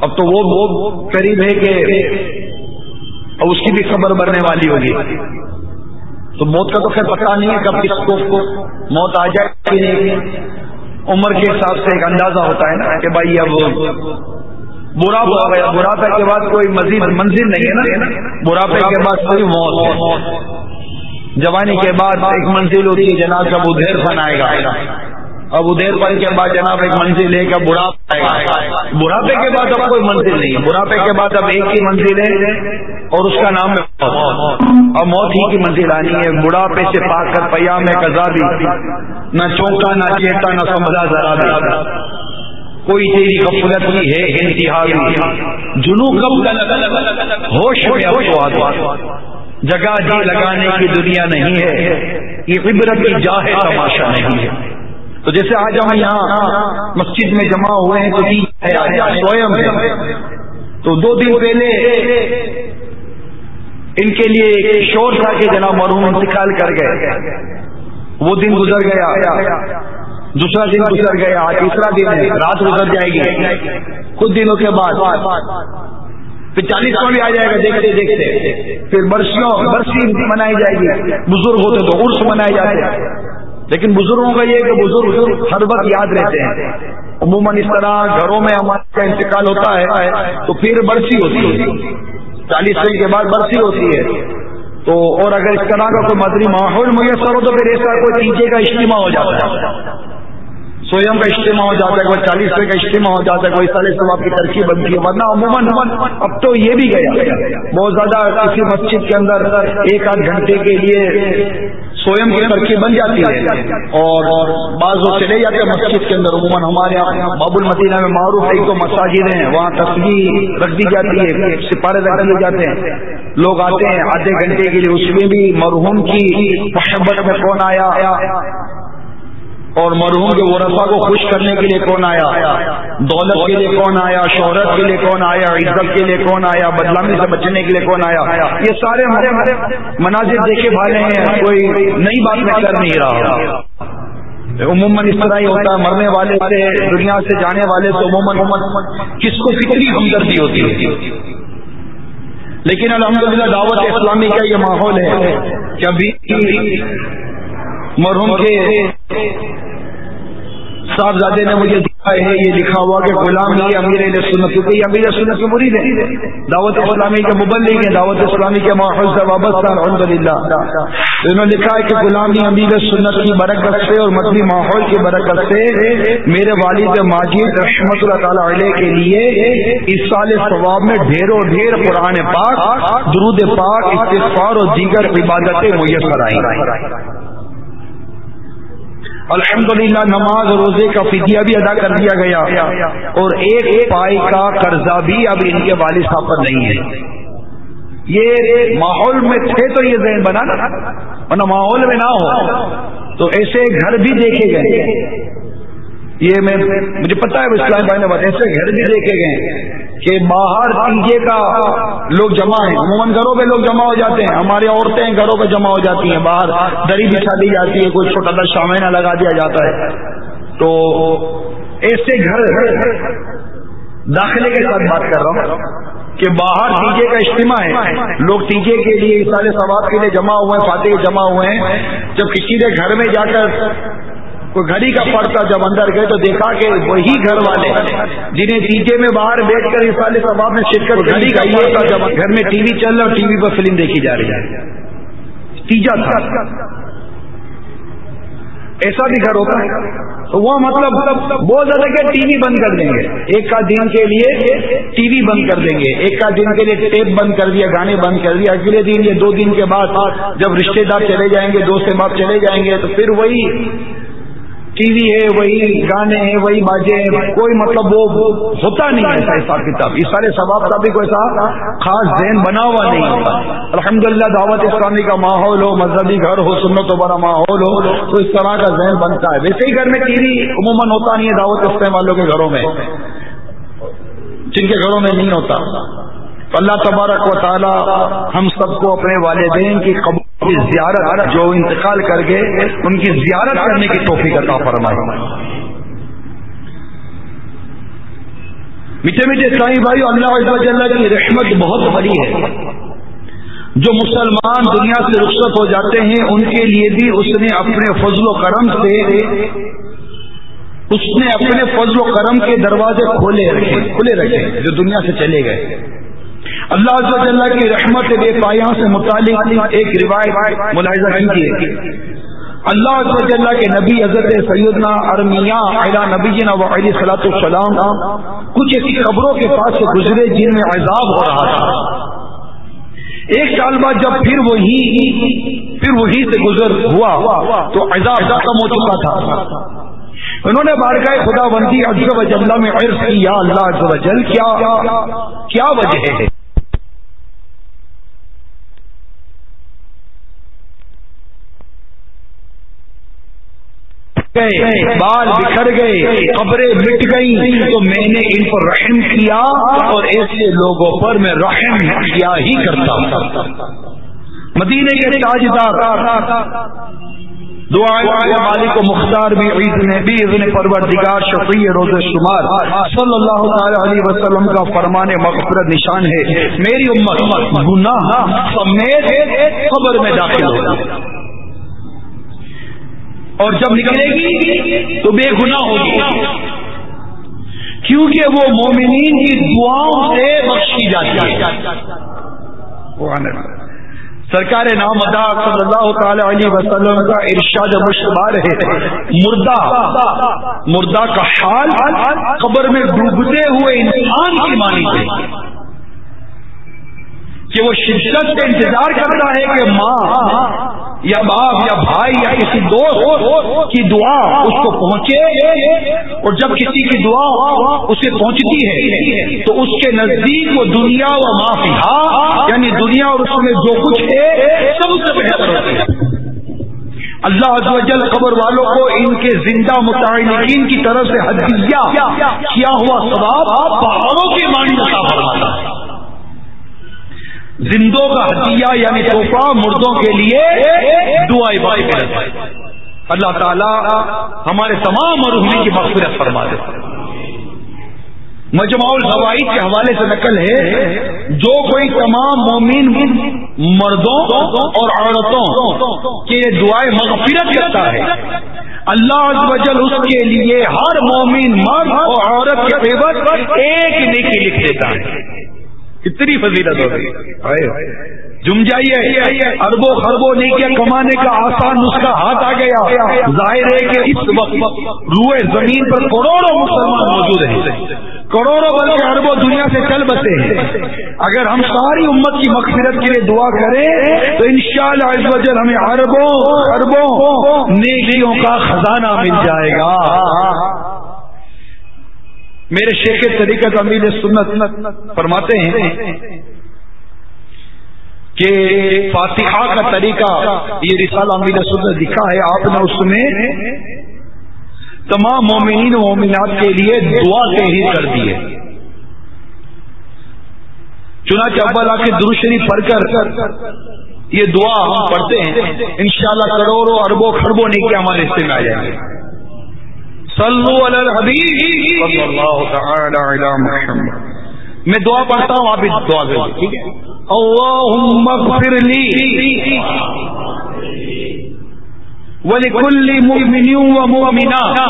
اب تو وہ قریب ہے کہ اب اس کی بھی خبر بھرنے والی ہوگی۔ تو موت کا تو خیر پتہ نہیں ہے کب کس کو موت آ جائے عمر کے حساب سے ایک اندازہ ہوتا ہے نا کہ بھائی اب ہو گیا براپے کے بعد کوئی مزید منزل نہیں ہے نا؟ براپے کے بعد کوئی موت۔ جوانی کے بعد ایک منزل ہوتی ہے جناب جب ادھیر فن آئے گا۔ اب ادھیر پن کے بعد جناب ایک منزل لے کر بڑھاپا بڑھاپے کے بعد اب کوئی منزل نہیں بڑھاپے کے بعد اب ایک ہی منزل ہے اور اس کا نام ہے اب موت ہی کی منزل آنی ہے۔ بڑھاپے سے پا کر پیا میں کزا بھی نہ چونکا نہ چیتا نہ سمجھا ذرا بھی۔ کوئی تیری غفلت کی ہے انتہا جنو کب ہوش جگہ جی لگانے کی دنیا نہیں ہے، یہ عبرت کی جاہ تماشا نہیں ہے۔ تو جیسے آج ہم یہاں مسجد میں جمع ہوئے ہیں، تو سوئم ہے۔ تو دو دن پہلے ان کے لیے شور تھا کہ جناب مرحوم انتقال کر گئے۔ وہ دن گزر گیا۔ دوسرا دن گزر گیا، تیسرا دن ہے، رات گزر جائے گی۔ کچھ دنوں کے بعد پھر چالیس بھی آ جائے گا، دیکھتے دیکھتے۔ پھر برسیوں، برسی منائی جائے گی۔ بزرگ ہوتے تو عرس منائے جاتے۔ لیکن بزرگوں کا یہ کہ بزرگ ہر وقت یاد رہتے ہیں۔ عموماً اس طرح گھروں میں ہمارا انتقال ہوتا ہے، تو پھر برسی ہوتی ہے۔ چالیس سال کے بعد برسی ہوتی ہے۔ تو اور اگر اس طرح کا کوئی مدری ماحول میسر ہو تو پھر ایسا کوئی تیجے کا اجتماع ہو جاتا ہے۔ سوئم کا اجتماع ہو جاتا ہے، کوئی چالیس روپے کا اجتماع ہو جاتا ہے، کوئی سالیس ثواب کی ترقی بنتی ہے۔ ورنہ عموماً اب تو یہ بھی گیا۔ بہت زیادہ کسی مسجد کے اندر ایک آدھ گھنٹے کے لیے سوئم کی ترقی بن جاتی ہے۔ اور بعض وہ چلے جاتے ہیں مسجد کے اندر۔ عموماً ہمارے یہاں باب المدینہ میں معروف ایک تو مساجد ہیں، وہاں تصویر رکھ دی جاتی ہے سپارے رکھ دیے جاتے ہیں۔ لوگ آتے ہیں آدھے گھنٹے کے لیے، اس میں بھی مرحوم کی محبت میں کون آیا؟ اور مرحوم کے ورفا کو خوش کرنے کے لیے کون آیا؟ دولت کے لیے کون آیا؟ شہرت کے لیے کون آیا؟ عزت کے لیے کون آیا؟ بدلامی سے بچنے کے لیے کون آیا؟ یہ سارے ہمارے مناظر دیکھے بھالے ہیں، کوئی نئی بات میں کر نہیں رہا۔ عموماً اس طرح ہی ہوتا ہے، مرنے والے سے، دنیا سے جانے والے سے عموماً کس کو کتنی ہمدردی ہوتی ہے؟ لیکن الحمدللہ دعوت اسلامی کا یہ ماحول ہے کہ ابھی مرحوم کے صاحبزادے نے مجھے دکھا ہے، یہ لکھا ہوا کہ غلام یہ امیر سنت، کیونکہ یہ امیر سنت کے مرید ہے دعوت اسلامی کے مبلک ہیں، دعوت اسلامی کے ماحول سے وابستہ الحمد للہ انہوں نے لکھا ہے کہ غلامی امیر سنت کی برکت سے اور مدنی ماحول کی برکت سے میرے والد ماجد رحمت اللہ تعالی علیہ کے لیے اس سال ثواب میں ڈھیر و ڈھیر قرآن پاک، درود پاک، استغفار اور دیگر عبادتیں میسر آئی الحمدللہ نماز روزے کا فدیہ بھی ادا کر دیا گیا اور ایک پائی کا قرضہ بھی اب ان کے والد صاحب پر نہیں ہے۔ یہ ماحول میں تھے تو یہ ذہن بنا ورنہ ماحول میں نہ ہو تو ایسے گھر بھی دیکھے گئے۔ یہ میں مجھے پتا ہے اسلام بھائی نے ایسے گھر بھی دیکھے گئے کہ باہر تیجے کا لوگ جمع ہیں۔ عموماً گھروں پہ لوگ جمع ہو جاتے ہیں۔ ہماری عورتیں گھروں پہ جمع ہو جاتی ہیں۔ باہر دری بچھا دی جاتی ہے، کوئی چھوٹا سا شامینہ لگا دیا جاتا ہے۔ تو ایسے گھر داخلے کے ساتھ بات کر رہا ہوں کہ باہر تیجے کا اجتماع ہے۔ لوگ تیجے کے لیے سارے ثواب کے لیے جمع ہوئے ہیں، فاتح جمع ہوئے ہیں۔ جب کسی نے گھر میں جا کر کوئی گھڑی کا پڑتا جب اندر گئے تو دیکھا کہ وہی گھر والے جنہیں تیجے میں باہر بیٹھ کر اس والے سباب میں شرکت گھڑی کا یہ تھا جب گھر میں ٹی وی چل رہا ٹی وی پر فلم دیکھی جا رہی ہے۔ تیجا تھا۔ ایسا بھی گھر ہوتا ہے۔ تو وہ مطلب بہت زیادہ کہ ٹی وی بند کر دیں گے۔ ایک کا دن کے لیے ٹی وی بند کر دیں گے۔ ایک کا دن کے لیے ٹیپ بند کر دیا گانے بند کر دیا۔ اگلے دن یا دو دن کے بعد جب رشتے دار چلے جائیں گے دوست باپ چلے جائیں گے تو پھر وہی ٹی وی ہے، وہی گانے ہیں، وہی باجے ہیں، کوئی مطلب وہ ہوتا نہیں ایسا حساب کتاب۔ اس سارے ثواب کا بھی کوئی ایسا خاص ذہن بنا ہوا نہیں ہوتا الحمد للہ دعوت اسلامی کا ماحول ہو، مذہبی گھر ہو سنت و بڑا ماحول ہو، تو اس طرح کا ذہن بنتا ہے۔ ویسے ہی گھر میں ٹی وی عموماً ہوتا نہیں ہے دعوت اسلام والوں کے گھروں میں۔ جن کے گھروں میں نہیں ہوتا۔ اللہ تبارک و تعالی ہم سب کو اپنے والدین کی قبول کی زیارت جو انتقال کر گئے ان کی زیارت کرنے کی توفیق عطا فرمائے۔ میٹھے میٹھے سائی بھائی، اللہ عز جل کی رحمت بہت بڑی ہے۔ جو مسلمان دنیا سے رخصت ہو جاتے ہیں، ان کے لیے بھی اس نے اپنے فضل و کرم سے، اس نے اپنے فضل و کرم کے دروازے کھولے رکھے، کھلے رکھے، جو دنیا سے چلے گئے۔ اللہ عز و کی رحمت بے پایا سے متعلق ایک روایت ملاحظہ کیجیے اللہ عز کے نبی حضرت سیدنا ارمیا علا نبی و علی صلاح السلام کچھ ایسی خبروں کے پاس سے گزرے جن میں عذاب ہو رہا تھا۔ ایک سال بعد جب پھر وہی پھر وہی سے گزر ہوا تو عذاب ختم ہو چکا تھا۔ انہوں نے بارگاہ خدا بندی عز و جل میں عرض کی یا اللہ عز و جل، کیا کیا وجہ ہے؟ گئے، بال بکھر گئے، قبریں مٹ گئی تو میں نے ان پر رحم کیا اور ایسے لوگوں پر میں رحم کیا ہی کرتا ہوں۔ مدینے کے تاجدار دعائیں مالک و مختار بھی عید نے بھی ابن پروردگار شفیع روز شمار صلی اللہ تعالی علیہ وسلم کا فرمان مغفرت نشان ہے۔ میری امت گناہ سمیت قبر میں داخل ہوگا اور جب نکلے گی تو بے گنا ہوگی۔ کیونکہ وہ مومنین کی دعاؤں سے بخشی جاتی ہے۔ سرکار نام ادا صلی اللہ تعالی علیہ وسلم کا ارشاد مشبار ہے مردہ مردہ کا حال قبر میں ڈوبتے ہوئے انسان کی مانی ہے کہ وہ شدت سے انتظار کرتا ہے کہ ماں یا باپ یا بھائی یا کسی دوست کی دعا اس کو پہنچے اور جب کسی کی دعا اسے پہنچتی ہے، تو اس کے نزدیک وہ دنیا و معافی یعنی دنیا اور اس میں جو کچھ ہے، سب سے بہتر ہوتی ہے۔ اللہ عز و جل قبر والوں کو ان کے زندہ متعلقین کی طرف سے حدیثہ کیا ہوا ثواب پہاڑوں کے مانی فرماتا ہے۔ زندوں کا ہتھیا یعنی توفا مردوں کے لیے دعائیں بائی اللہ تعالیٰ ہمارے تمام مرحومی کی مغفرت فرما دے۔ مجموع الفوائد کے حوالے سے نقل ہے، جو کوئی تمام مومن مردوں اور عورتوں کے دعائیں مغفرت کرتا ہے۔ اللہ عز و جل اس کے لیے ہر مومن مرد اور عورت کے پیبر ایک نیکی لکھ دیتا ہے۔ کتنی فضیلت ہوگی؟ جم جائیے۔ اربوں خربوں نہیں کیا کمانے کا آسان نسخہ ہاتھ آ گیا۔ ظاہر ہے کہ اس وقت روئے زمین پر کروڑوں مسلمان موجود ہیں۔ کروڑوں بلکہ اربوں دنیا سے چل بسے ہیں۔ اگر ہم ساری امت کی مغفرت کے لیے دعا کریں تو ان شاء اللہ ہمیں اربوں اربوں نیکیوں کا خزانہ مل جائے گا۔ میرے شیخ طریقہ امیر سنت فرماتے ہیں کہ فاتحہ کا طریقہ یہ رسال امیر سنت دکھا ہے، آپ نے اس میں تمام مومنین و مومنات کے لیے دعا تحریر کر دی ہے۔ چنانچہ ابل آ کے شریف پڑھ کر یہ دعا ہم پڑھتے ہیں۔ انشاءاللہ کروڑوں اربوں خربوں نہیں کہ ہمارے حصے میں آ جائیں گے صلو علی الحبیب. صلی اللہ تعالی علی محمد. میں دعا پڑھتا ہوں، آپ اس دعا کریں ٹھیک ہے؟ اللہم اغفر لی. ولکل مؤمن و مؤمنہ.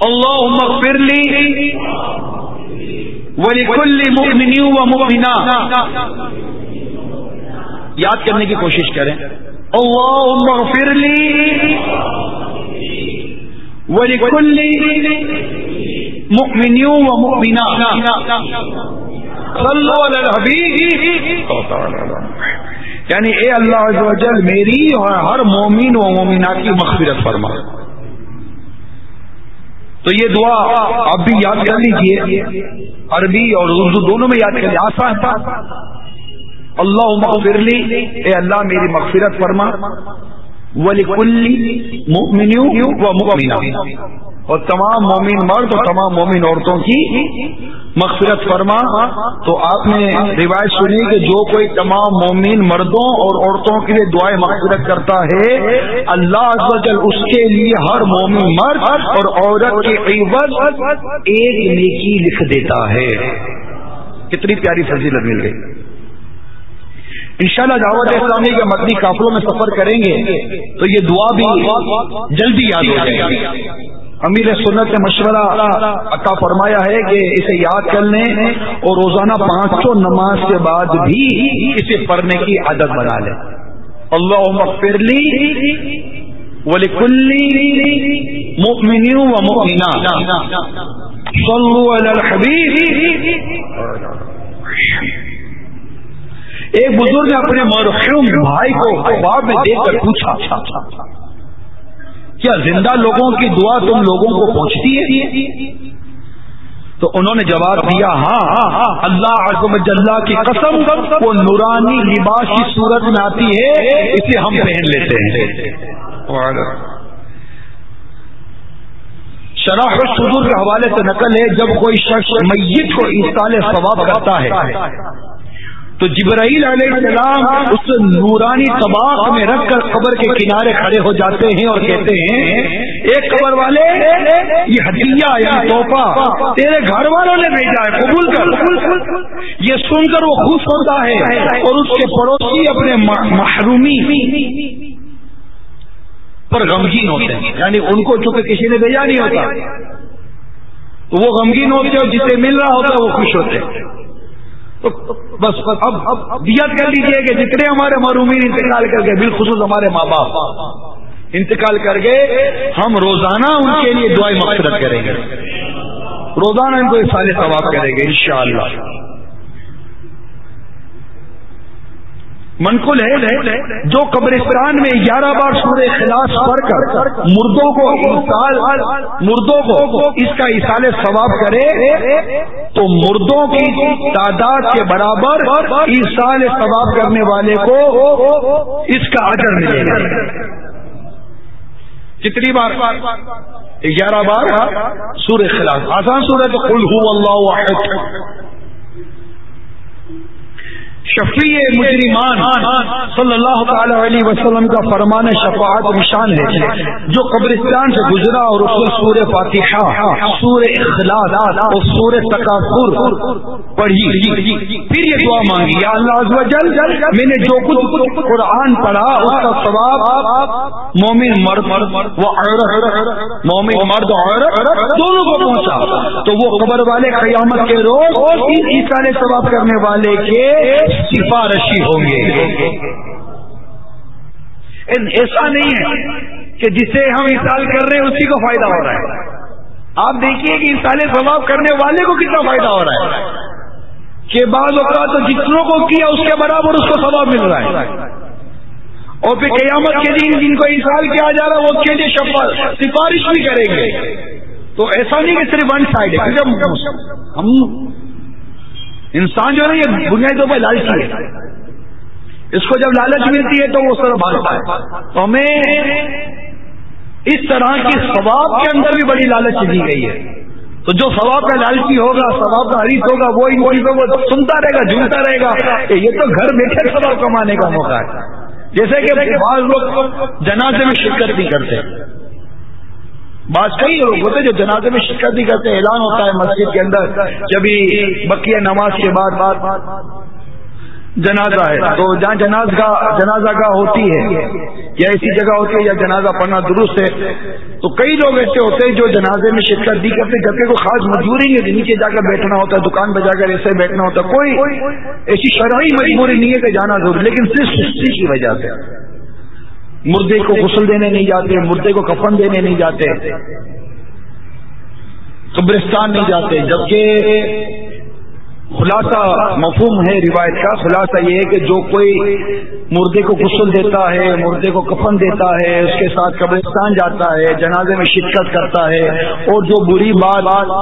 اللہم اغفر لی. ولکل مؤمن و مؤمنہ. یاد کرنے کی کوشش کریں. اللهم اغفر لي ولكل مؤمن ومؤمنات. صلوا على الحبيب یعنی اے اللہ عز و جل، میری اور ہر مومن و مومنہ کی مغفرت فرما۔ تو یہ دعا آپ بھی یاد کر لیجیے، عربی اور اردو دونوں میں یاد کر لیجیے آسان تھا۔ اللہ مغفر لی۔ اے اللہ، میری مغفرت فرما۔ ولی کلی مؤمنہ اور تمام مومن مرد اور تمام مومن عورتوں کی مغفرت فرما۔ تو آپ نے روایت سنی کہ جو کوئی تمام مومن مردوں اور عورتوں کے لیے دعائیں مغفرت کرتا ہے، اللہ عز و جل اس کے لیے ہر مومن مرد اور عورت کے عوض ایک نیکی لکھ دیتا ہے۔ کتنی پیاری فضیلت مل گئی انشاءاللہ دعوت اسلامی کے مدنی قافلوں میں سفر کریں گے، تو یہ دعا بھی جلدی یاد ہو جائے گی۔ امیر سنت نے مشورہ عطا فرمایا ہے کہ اسے یاد کر لیں اور روزانہ پانچوں نماز کے بعد بھی اسے پڑھنے کی عادت بنا لیں۔ اللہ مغفرلی ولی مؤمن و مؤمنہ صلو علی الحبیب۔ ایک بزرگ نے اپنے مرحوم بھائی کو خواب میں دیکھ کر پوچھا کیا زندہ لوگوں کی دعا تم لوگوں کو پہنچتی ہے؟ تو انہوں نے جواب دیا ہاں اللہ اللہ کی قسم وہ نورانی لباس کی صورت میں آتی ہے اسے ہم پہن لیتے ہیں۔ شرح صدور کے حوالے سے نقل ہے جب کوئی شخص میت کو اصال ثواب کرتا ہے تو جبرائیل علیہ السلام اس نورانی طباق میں رکھ کر قبر کے کنارے کھڑے ہو جاتے ہیں اور کہتے ہیں، ایک قبر والے، یہ ہدیہ یا توحفہ تیرے گھر والوں نے بھیجا ہے، قبول کر۔ یہ سن کر وہ خوش ہوتا ہے اور اس کے پڑوسی اپنے محرومی پر غمگین ہوتے ہیں۔ یعنی ان کو چونکہ کسی نے بھیجا نہیں ہوتا، تو وہ غمگین ہوتے اور جسے مل رہا ہوتا ہے وہ خوش ہوتے ہیں۔ تو بس اب دیت کر لیجیے کہ جتنے ہمارے معرومین انتقال کر گئے، بالخصوص ہمارے ماں باپ انتقال کر گئے، ہم روزانہ ان کے لیے دعائیں مقصد کریں گے۔ روزانہ ان کو سارے سال ثواب کریں گے، انشاءاللہ۔ منقول ہے جو قبرستان میں گیارہ بار سورہ خلاص پڑھ کر مردوں کو مردوں کو اس کا اصال ثواب کرے تو مردوں کی تعداد کے برابر اصال ثواب کرنے والے کو اس کا اجر ملے گا۔ کتنی بار؟ گیارہ بار سورہ خلاص۔ آسان سورہ تو کل ہو اللہ شفیع مجرمان صلی اللہ تعالی علیہ وسلم کا فرمان شفاعت نشان ہے جو قبرستان سے گزرا اور اس کو سور فاتحہ سور اخلاص اور سور تقاصر پڑھی۔ پھر یہ دعا مانگی، یا اللہ عز و جل، میں نے جو کچھ قرآن پڑھا، اس کا ثواب مومن مرد و عورت، مومن مرد عورت دونوں کو پہنچا۔ تو وہ قبر والے قیامت کے روز، اس عیسا ثواب کرنے والے کے سفارشی ہوں گے۔ ایسا نہیں ہے کہ جسے ہم اسال کر رہے ہیں، اسی کو فائدہ ہو رہا ہے۔ آپ دیکھیے کہ اسال ثواب کرنے والے کو کتنا فائدہ ہو رہا ہے۔ کہ بعض اوقات تو جتنوں کو کیا اس کے برابر اس کو ثواب مل رہا ہے۔ اور پھر قیامت کے دن جن کو اسال کیا جا رہا ہے، وہ کے لیے سفارش بھی کریں گے۔ تو ایسا نہیں کہ صرف ون سائڈ ہے۔ ہم انسان جو ہے یہ بنیادی طور پر لالچی ہے۔ اس کو جب لالچ ملتی ہے تو وہ سر بھاگتا ہے۔ تو ہمیں اس طرح کی ثواب کے اندر بھی بڑی لالچ دی گئی ہے۔ تو جو ثواب کا لالچی ہوگا، ثواب کا حریف ہوگا، وہ ان چیزوں کو سنتا رہے گا جھومتا رہے گا کہ یہ تو گھر بیٹھے ثواب کمانے کا موقع ہے۔ جیسے کہ بعض لوگ جنازے میں شرکت نہیں کرتے۔ بعض کئی لوگ ہوتے جو جنازے میں شرکت نہیں کرتے اعلان ہوتا ہے مسجد کے اندر جبھی بقیہ نماز کے بعد جنازہ ہے۔ تو جہاں جناز کا جنازہ گاہ ہوتی ہے یا ایسی جگہ ہوتی ہے یا جنازہ پڑھنا درست ہے، تو کئی لوگ ایسے ہوتے ہیں جو جنازے میں شرکت نہیں کرتے جبکہ کوئی خاص مجبوری نہیں ہے نیچے جا کر بیٹھنا ہوتا ہے، دکان پہ جا کر ایسے بیٹھنا ہوتا ہے۔ کوئی ایسی شرعی مجبوری نہیں ہے کہ جانا ضروری، لیکن صرف سستی کی وجہ سے۔ مردے کو غسل دینے نہیں جاتے، مردے کو کفن دینے نہیں جاتے، قبرستان نہیں جاتے، جبکہ خلاصہ مفہوم ہے، روایت کا خلاصہ یہ ہے کہ جو کوئی مردے کو غسل دیتا ہے، مردے کو کفن دیتا ہے، اس کے ساتھ قبرستان جاتا ہے، جنازے میں شرکت کرتا ہے، اور جو بری بات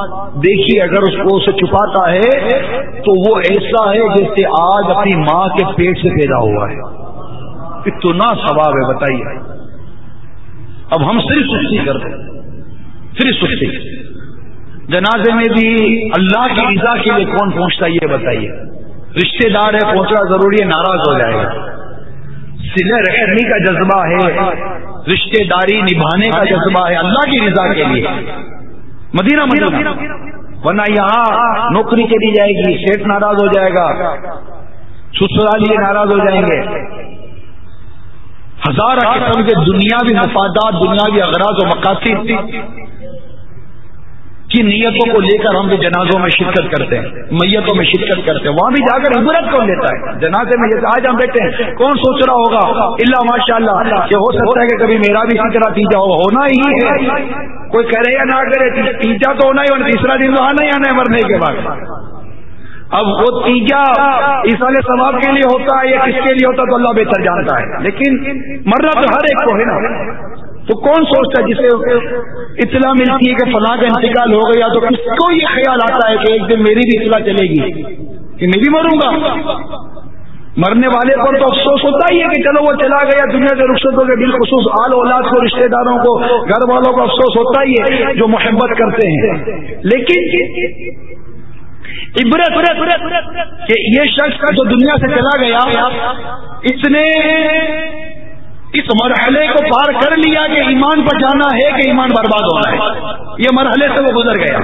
دیکھی اگر اس کو اسے چھپاتا ہے، تو وہ ایسا ہے جیسے آج اپنی ماں کے پیٹ سے پیدا ہوا ہے۔ اتنا ثواب ہے، بتائیے۔ اب ہم صرف سستی کرتے صرف سستی جنازے میں بھی اللہ کی رضا کے لیے کون پہنچتا ہے، یہ بتائیے۔ رشتے دار ہے، پہنچنا ضروری ہے، ناراض ہو جائے گا۔ سلے رکھنے کا جذبہ ہے رشتے داری نبھانے کا جذبہ ہے اللہ کی رضا کے لیے۔ مدینہ مدینہ۔ ورنہ یہاں نوکری چلی جائے گی شیخ ناراض ہو جائے گا۔ سسرال لیے ناراض ہو جائیں گے۔ ہزار قسم کے دنیاوی مفادات، دنیاوی اغراض و مقاصد کی نیتوں کو لے کر ہم بھی جنازوں میں شرکت کرتے ہیں، میتوں میں شرکت کرتے ہیں۔ وہاں بھی جا کر عبرت کون لیتا ہے۔ جنازے میں آج ہم بیٹھے ہیں، کون سوچ رہا ہوگا؟ اللہ ماشاء اللہ کہ ہو سکتا ہے کہ کبھی میرا بھی اسی طرح تیجا ہو، ہونا ہی ہے۔ کوئی کرے یا نہ کرے تیجا تو ہونا ہی تیسرا دن تو آنا ہی آنا ہے مرنے کے بعد۔ اب وہ تیجا اس والے ثواب کے لیے ہوتا ہے یا کس کے لیے ہوتا ہے تو اللہ بہتر جانتا ہے۔ لیکن مرنا تو ہر ایک کو ہے نا۔ تو کون سوچتا ہے جسے اطلاع ملتی ہے کہ فلاں کا انتقال ہو گیا تو کس کو یہ خیال آتا ہے کہ ایک دن میری بھی اطلاع چلے گی؟ کہ میں بھی مروں گا۔ مرنے والے پر تو افسوس ہوتا ہی ہے کہ چلو وہ چلا گیا دنیا کے رخصت ہو گئے بالخصوص آل اولاد کو، رشتہ داروں کو، گھر والوں کو افسوس ہوتا ہی ہے جو محبت کرتے ہیں۔ لیکن عبرت کہ یہ شخص جو دنیا سے چلا گیا، اس نے اس مرحلے کو پار کر لیا کہ ایمان پر جانا ہے کہ ایمان برباد ہونا ہے۔ یہ مرحلے سے وہ گزر گیا۔